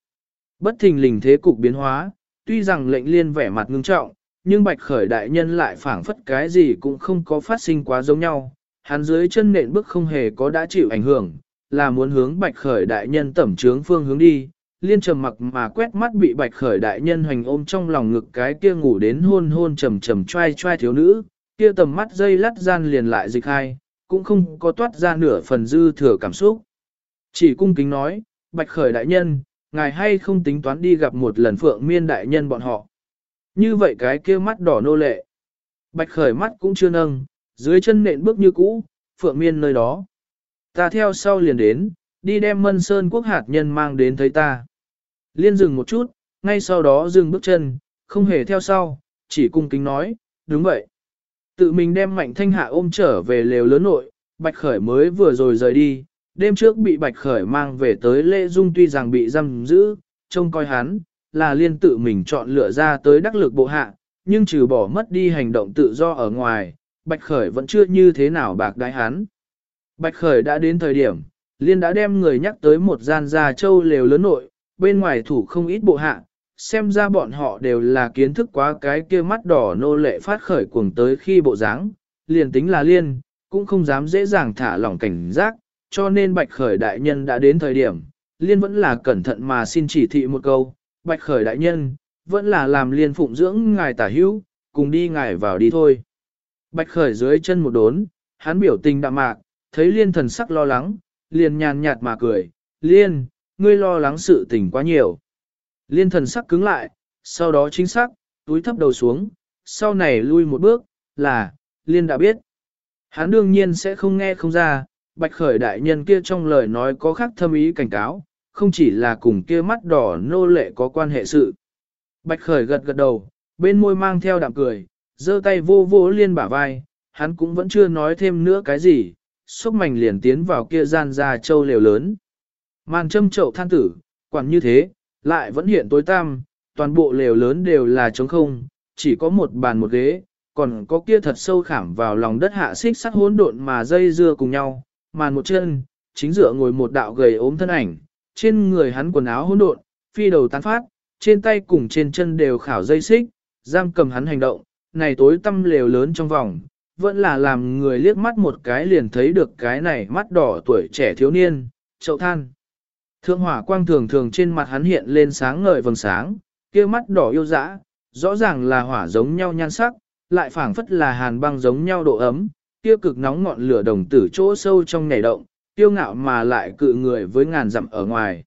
Bất thình lình thế cục biến hóa, tuy rằng lệnh liên vẻ mặt ngưng trọng, nhưng bạch khởi đại nhân lại phảng phất cái gì cũng không có phát sinh quá giống nhau, hắn dưới chân nện bước không hề có đã chịu ảnh hưởng, là muốn hướng bạch khởi đại nhân tẩm trướng phương hướng đi. Liên trầm mặc mà quét mắt bị bạch khởi đại nhân hoành ôm trong lòng ngực cái kia ngủ đến hôn hôn trầm trầm trai trai thiếu nữ, kia tầm mắt dây lắt gian liền lại dịch hai, cũng không có toát ra nửa phần dư thừa cảm xúc. Chỉ cung kính nói, bạch khởi đại nhân, ngài hay không tính toán đi gặp một lần phượng miên đại nhân bọn họ như vậy cái kia mắt đỏ nô lệ. Bạch khởi mắt cũng chưa nâng, dưới chân nện bước như cũ, phượng miên nơi đó. Ta theo sau liền đến, đi đem mân sơn quốc hạt nhân mang đến thấy ta. Liên dừng một chút, ngay sau đó dừng bước chân, không hề theo sau, chỉ cung kính nói, đúng vậy. Tự mình đem mạnh thanh hạ ôm trở về lều lớn nội, bạch khởi mới vừa rồi rời đi, đêm trước bị bạch khởi mang về tới lễ dung tuy rằng bị giam giữ, trông coi hắn, là liên tự mình chọn lựa ra tới đắc lực bộ hạ, nhưng trừ bỏ mất đi hành động tự do ở ngoài, bạch khởi vẫn chưa như thế nào bạc đái hắn. Bạch khởi đã đến thời điểm, liên đã đem người nhắc tới một gian gia châu lều lớn nội, bên ngoài thủ không ít bộ hạ, xem ra bọn họ đều là kiến thức quá cái kia mắt đỏ nô lệ phát khởi cuồng tới khi bộ dáng, liền tính là liên, cũng không dám dễ dàng thả lỏng cảnh giác, cho nên bạch khởi đại nhân đã đến thời điểm, liên vẫn là cẩn thận mà xin chỉ thị một câu, bạch khởi đại nhân, vẫn là làm liên phụng dưỡng ngài tả hữu, cùng đi ngài vào đi thôi. Bạch khởi dưới chân một đốn, hắn biểu tình đạm mạc, thấy liên thần sắc lo lắng, liền nhàn nhạt mà cười, liên, ngươi lo lắng sự tình quá nhiều. Liên thần sắc cứng lại, sau đó chính xác, túi thấp đầu xuống, sau này lui một bước, là, liên đã biết. Hắn đương nhiên sẽ không nghe không ra, bạch khởi đại nhân kia trong lời nói có khác thâm ý cảnh cáo, không chỉ là cùng kia mắt đỏ nô lệ có quan hệ sự. Bạch khởi gật gật đầu, bên môi mang theo đạm cười, giơ tay vô vô liên bả vai, hắn cũng vẫn chưa nói thêm nữa cái gì, xúc mảnh liền tiến vào kia gian ra châu lều lớn. Màn châm chậu than tử, quản như thế, lại vẫn hiện tối tăm, toàn bộ lều lớn đều là trống không, chỉ có một bàn một ghế, còn có kia thật sâu khảm vào lòng đất hạ xích sắt hỗn độn mà dây dưa cùng nhau, màn một chân, chính dựa ngồi một đạo gầy ốm thân ảnh, trên người hắn quần áo hỗn độn, phi đầu tán phát, trên tay cùng trên chân đều khảo dây xích, giam cầm hắn hành động, này tối tâm lều lớn trong vòng, vẫn là làm người liếc mắt một cái liền thấy được cái này mắt đỏ tuổi trẻ thiếu niên, chậu than. Thượng hỏa quang thường thường trên mặt hắn hiện lên sáng ngời vầng sáng, kia mắt đỏ yêu dã, rõ ràng là hỏa giống nhau nhan sắc, lại phảng phất là hàn băng giống nhau độ ấm, kia cực nóng ngọn lửa đồng tử chỗ sâu trong nhảy động, tiêu ngạo mà lại cự người với ngàn dặm ở ngoài.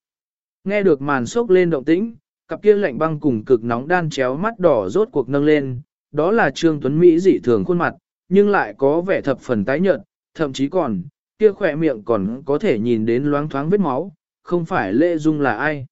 Nghe được màn sốc lên động tĩnh, cặp kia lạnh băng cùng cực nóng đan chéo mắt đỏ rốt cuộc nâng lên, đó là Trương Tuấn Mỹ dị thường khuôn mặt, nhưng lại có vẻ thập phần tái nhợt, thậm chí còn, kia khỏe miệng còn có thể nhìn đến loáng thoáng vết máu, không phải lệ dung là ai.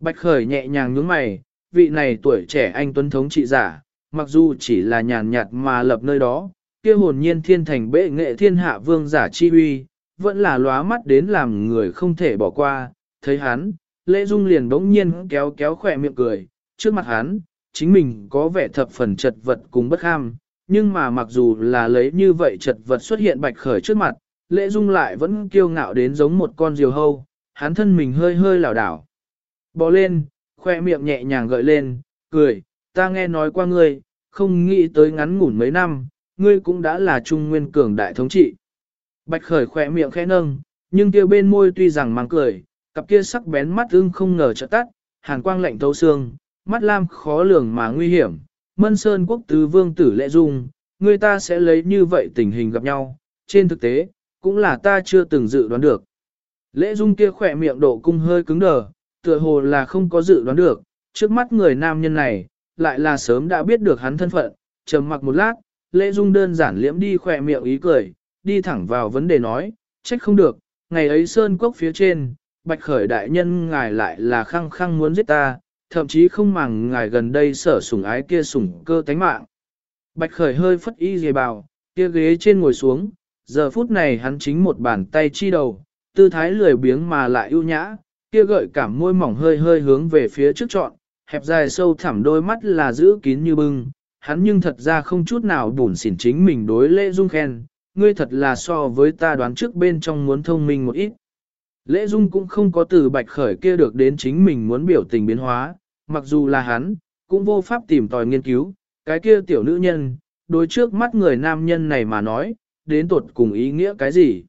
Bạch Khởi nhẹ nhàng nhướng mày, vị này tuổi trẻ anh tuấn thống trị giả, mặc dù chỉ là nhàn nhạt mà lập nơi đó, kia hồn nhiên thiên thành bệ nghệ thiên hạ vương giả chi uy, vẫn là lóa mắt đến làm người không thể bỏ qua, thấy hắn, lễ dung liền bỗng nhiên kéo kéo khỏe miệng cười, trước mặt hắn, chính mình có vẻ thập phần chật vật cùng bất ham, nhưng mà mặc dù là lấy như vậy chật vật xuất hiện bạch khởi trước mặt, lễ dung lại vẫn kiêu ngạo đến giống một con diều hâu, hắn thân mình hơi hơi lảo đảo. Bò lên, khoe miệng nhẹ nhàng gợi lên, cười, ta nghe nói qua ngươi, không nghĩ tới ngắn ngủn mấy năm, ngươi cũng đã là trung nguyên cường đại thống trị. Bạch khởi khoe miệng khẽ nâng, nhưng kia bên môi tuy rằng mang cười, cặp kia sắc bén mắt ưng không ngờ chợt tắt, hàn quang lạnh thấu xương, mắt lam khó lường mà nguy hiểm. Mân Sơn quốc tứ vương tử lệ dung, người ta sẽ lấy như vậy tình hình gặp nhau, trên thực tế, cũng là ta chưa từng dự đoán được. Lễ dung kia khỏe miệng độ cung hơi cứng đờ, tựa hồ là không có dự đoán được, trước mắt người nam nhân này, lại là sớm đã biết được hắn thân phận, trầm mặc một lát, lễ dung đơn giản liễm đi khỏe miệng ý cười, đi thẳng vào vấn đề nói, trách không được, ngày ấy sơn quốc phía trên, bạch khởi đại nhân ngài lại là khăng khăng muốn giết ta, thậm chí không màng ngài gần đây sở sủng ái kia sủng cơ tánh mạng. Bạch khởi hơi phất y dề bào, kia ghế trên ngồi xuống, giờ phút này hắn chính một bàn tay chi đầu, tư thái lười biếng mà lại ưu nhã, kia gợi cảm môi mỏng hơi hơi hướng về phía trước trọn, hẹp dài sâu thẳm đôi mắt là giữ kín như bưng, hắn nhưng thật ra không chút nào bùn xỉn chính mình đối lễ dung khen, ngươi thật là so với ta đoán trước bên trong muốn thông minh một ít. Lễ dung cũng không có từ bạch khởi kia được đến chính mình muốn biểu tình biến hóa, mặc dù là hắn, cũng vô pháp tìm tòi nghiên cứu, cái kia tiểu nữ nhân, đối trước mắt người nam nhân này mà nói, đến tột cùng ý nghĩa cái gì.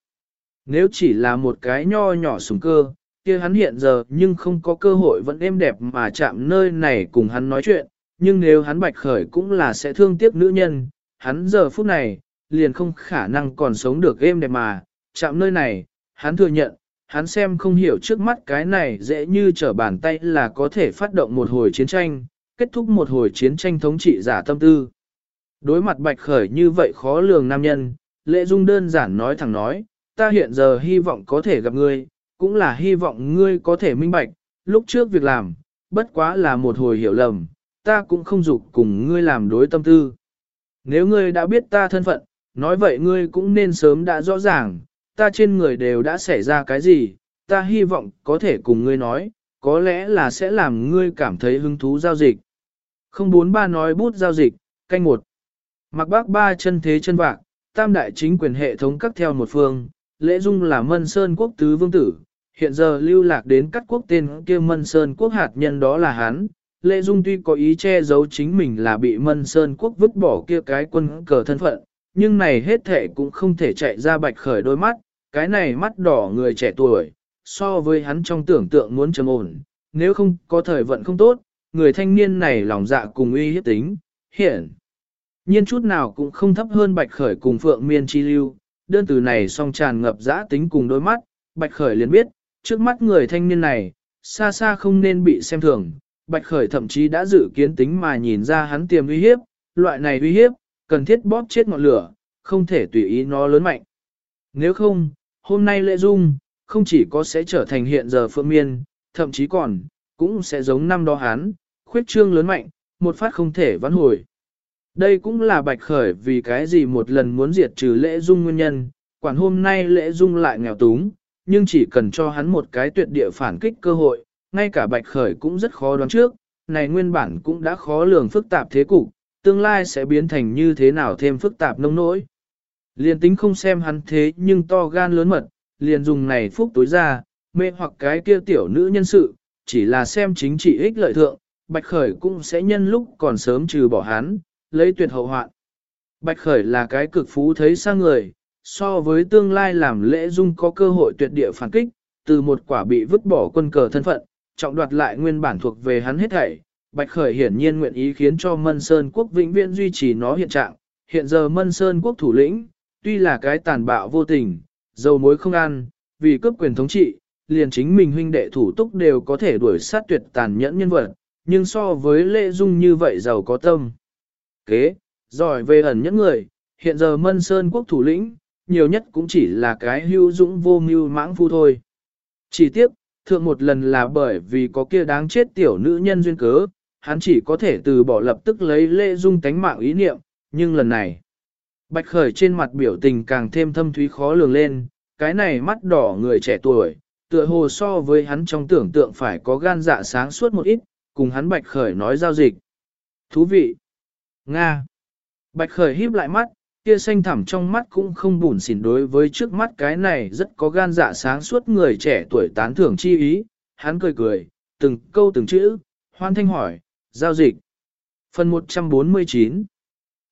Nếu chỉ là một cái nho nhỏ súng cơ, kia hắn hiện giờ nhưng không có cơ hội vẫn êm đẹp mà chạm nơi này cùng hắn nói chuyện, nhưng nếu hắn bạch khởi cũng là sẽ thương tiếc nữ nhân, hắn giờ phút này, liền không khả năng còn sống được êm đẹp mà, chạm nơi này, hắn thừa nhận, hắn xem không hiểu trước mắt cái này dễ như trở bàn tay là có thể phát động một hồi chiến tranh, kết thúc một hồi chiến tranh thống trị giả tâm tư. Đối mặt bạch khởi như vậy khó lường nam nhân, lệ dung đơn giản nói thẳng nói, ta hiện giờ hy vọng có thể gặp ngươi, cũng là hy vọng ngươi có thể minh bạch, lúc trước việc làm, bất quá là một hồi hiểu lầm, ta cũng không dục cùng ngươi làm đối tâm tư. Nếu ngươi đã biết ta thân phận, nói vậy ngươi cũng nên sớm đã rõ ràng, ta trên người đều đã xảy ra cái gì, ta hy vọng có thể cùng ngươi nói, có lẽ là sẽ làm ngươi cảm thấy hứng thú giao dịch. Không bốn ba nói bút giao dịch, canh một. Mặc bác ba chân thế chân vạc, tam đại chính quyền hệ thống cắt theo một phương, lễ dung là mân sơn quốc tứ vương tử, hiện giờ lưu lạc đến các quốc tên kia mân sơn quốc hạt nhân đó là hắn. Lễ Dung tuy có ý che giấu chính mình là bị Mân Sơn quốc vứt bỏ kia cái quân cờ thân phận, nhưng này hết thể cũng không thể chạy ra bạch khởi đôi mắt, cái này mắt đỏ người trẻ tuổi, so với hắn trong tưởng tượng muốn trầm ổn, nếu không có thời vận không tốt, người thanh niên này lòng dạ cùng uy hiếp tính, hiện. Nhiên chút nào cũng không thấp hơn bạch khởi cùng phượng miên chi lưu, đơn từ này song tràn ngập dã tính cùng đôi mắt, bạch khởi liền biết, trước mắt người thanh niên này, xa xa không nên bị xem thường, bạch khởi thậm chí đã dự kiến tính mà nhìn ra hắn tiềm uy hiếp, loại này uy hiếp, cần thiết bóp chết ngọn lửa, không thể tùy ý nó lớn mạnh. Nếu không, hôm nay lễ dung, không chỉ có sẽ trở thành hiện giờ phượng miên, thậm chí còn, cũng sẽ giống năm đó hắn, khuyết trương lớn mạnh, một phát không thể vãn hồi. Đây cũng là bạch khởi vì cái gì một lần muốn diệt trừ lễ dung nguyên nhân, quản hôm nay lễ dung lại nghèo túng, nhưng chỉ cần cho hắn một cái tuyệt địa phản kích cơ hội, ngay cả bạch khởi cũng rất khó đoán trước, này nguyên bản cũng đã khó lường phức tạp thế cục, tương lai sẽ biến thành như thế nào thêm phức tạp nông nỗi. Liền tính không xem hắn thế nhưng to gan lớn mật, liền dùng này phúc tối ra, mê hoặc cái kia tiểu nữ nhân sự, chỉ là xem chính trị ích lợi thượng, Bạch Khởi cũng sẽ nhân lúc còn sớm trừ bỏ hắn, lấy tuyệt hậu hoạn. Bạch Khởi là cái cực phú thấy sang người, so với tương lai làm lễ dung có cơ hội tuyệt địa phản kích, từ một quả bị vứt bỏ quân cờ thân phận, trọng đoạt lại nguyên bản thuộc về hắn hết thảy. Bạch Khởi hiển nhiên nguyện ý khiến cho Mân Sơn quốc vĩnh viễn duy trì nó hiện trạng, hiện giờ Mân Sơn quốc thủ lĩnh, tuy là cái tàn bạo vô tình, dầu mối không ăn, vì cướp quyền thống trị, liền chính mình huynh đệ thủ túc đều có thể đuổi sát tuyệt tàn nhẫn nhân vật, nhưng so với Lệ dung như vậy giàu có tâm. Kế, giỏi về ẩn nhẫn người, hiện giờ Mân Sơn quốc thủ lĩnh, nhiều nhất cũng chỉ là cái hưu dũng vô mưu mãng phu thôi. Chỉ tiếp, thượng một lần là bởi vì có kia đáng chết tiểu nữ nhân duyên cớ, hắn chỉ có thể từ bỏ lập tức lấy lễ dung tánh mạng ý niệm, nhưng lần này, Bạch Khởi trên mặt biểu tình càng thêm thâm thúy khó lường lên, cái này mắt đỏ người trẻ tuổi, tựa hồ so với hắn trong tưởng tượng phải có gan dạ sáng suốt một ít, cùng hắn Bạch Khởi nói giao dịch. Thú vị! Nga! Bạch Khởi híp lại mắt, kia xanh thẳm trong mắt cũng không bùn xỉn đối với trước mắt cái này rất có gan dạ sáng suốt người trẻ tuổi tán thưởng chi ý, hắn cười cười, từng câu từng chữ, hoan thanh hỏi, giao dịch. Phần 149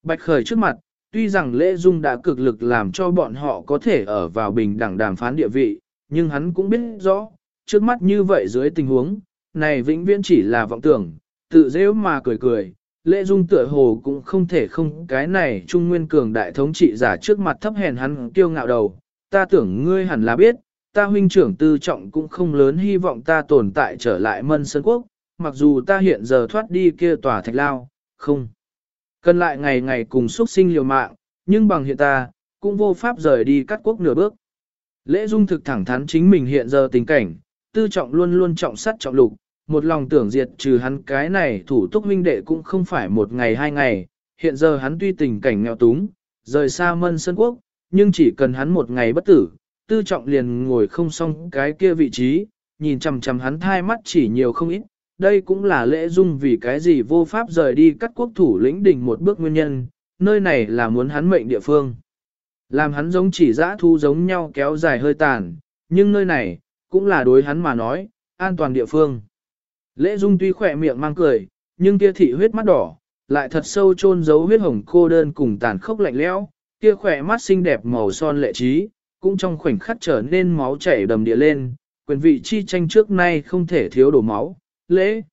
Bạch Khởi trước mặt, tuy rằng lễ dung đã cực lực làm cho bọn họ có thể ở vào bình đẳng đàm phán địa vị, nhưng hắn cũng biết rõ, trước mắt như vậy dưới tình huống, này vĩnh viễn chỉ là vọng tưởng, tự dễ mà cười cười, lễ dung tựa hồ cũng không thể không cái này trung nguyên cường đại thống trị giả trước mặt thấp hèn hắn kiêu ngạo đầu, ta tưởng ngươi hẳn là biết, ta huynh trưởng tư trọng cũng không lớn hy vọng ta tồn tại trở lại mân sơn quốc, mặc dù ta hiện giờ thoát đi kia tòa thạch lao, không. Cần lại ngày ngày cùng xuất sinh liều mạng, nhưng bằng hiện ta, cũng vô pháp rời đi cắt quốc nửa bước. Lễ dung thực thẳng thắn chính mình hiện giờ tình cảnh, tư trọng luôn luôn trọng sắt trọng lục, một lòng tưởng diệt trừ hắn cái này thủ túc huynh đệ cũng không phải một ngày hai ngày, hiện giờ hắn tuy tình cảnh nghèo túng, rời xa mân sân quốc, nhưng chỉ cần hắn một ngày bất tử, tư trọng liền ngồi không xong cái kia vị trí, nhìn chằm chằm hắn thai mắt chỉ nhiều không ít, đây cũng là lễ dung vì cái gì vô pháp rời đi cắt quốc thủ lĩnh đỉnh một bước nguyên nhân, nơi này là muốn hắn mệnh địa phương. Làm hắn giống chỉ dã thu giống nhau kéo dài hơi tàn, nhưng nơi này, cũng là đối hắn mà nói, an toàn địa phương. Lễ dung tuy khỏe miệng mang cười, nhưng kia thị huyết mắt đỏ, lại thật sâu chôn giấu huyết hồng cô đơn cùng tàn khốc lạnh lẽo, kia khỏe mắt xinh đẹp màu son lệ trí, cũng trong khoảnh khắc trở nên máu chảy đầm địa lên, quyền vị chi tranh trước nay không thể thiếu đổ máu, lễ.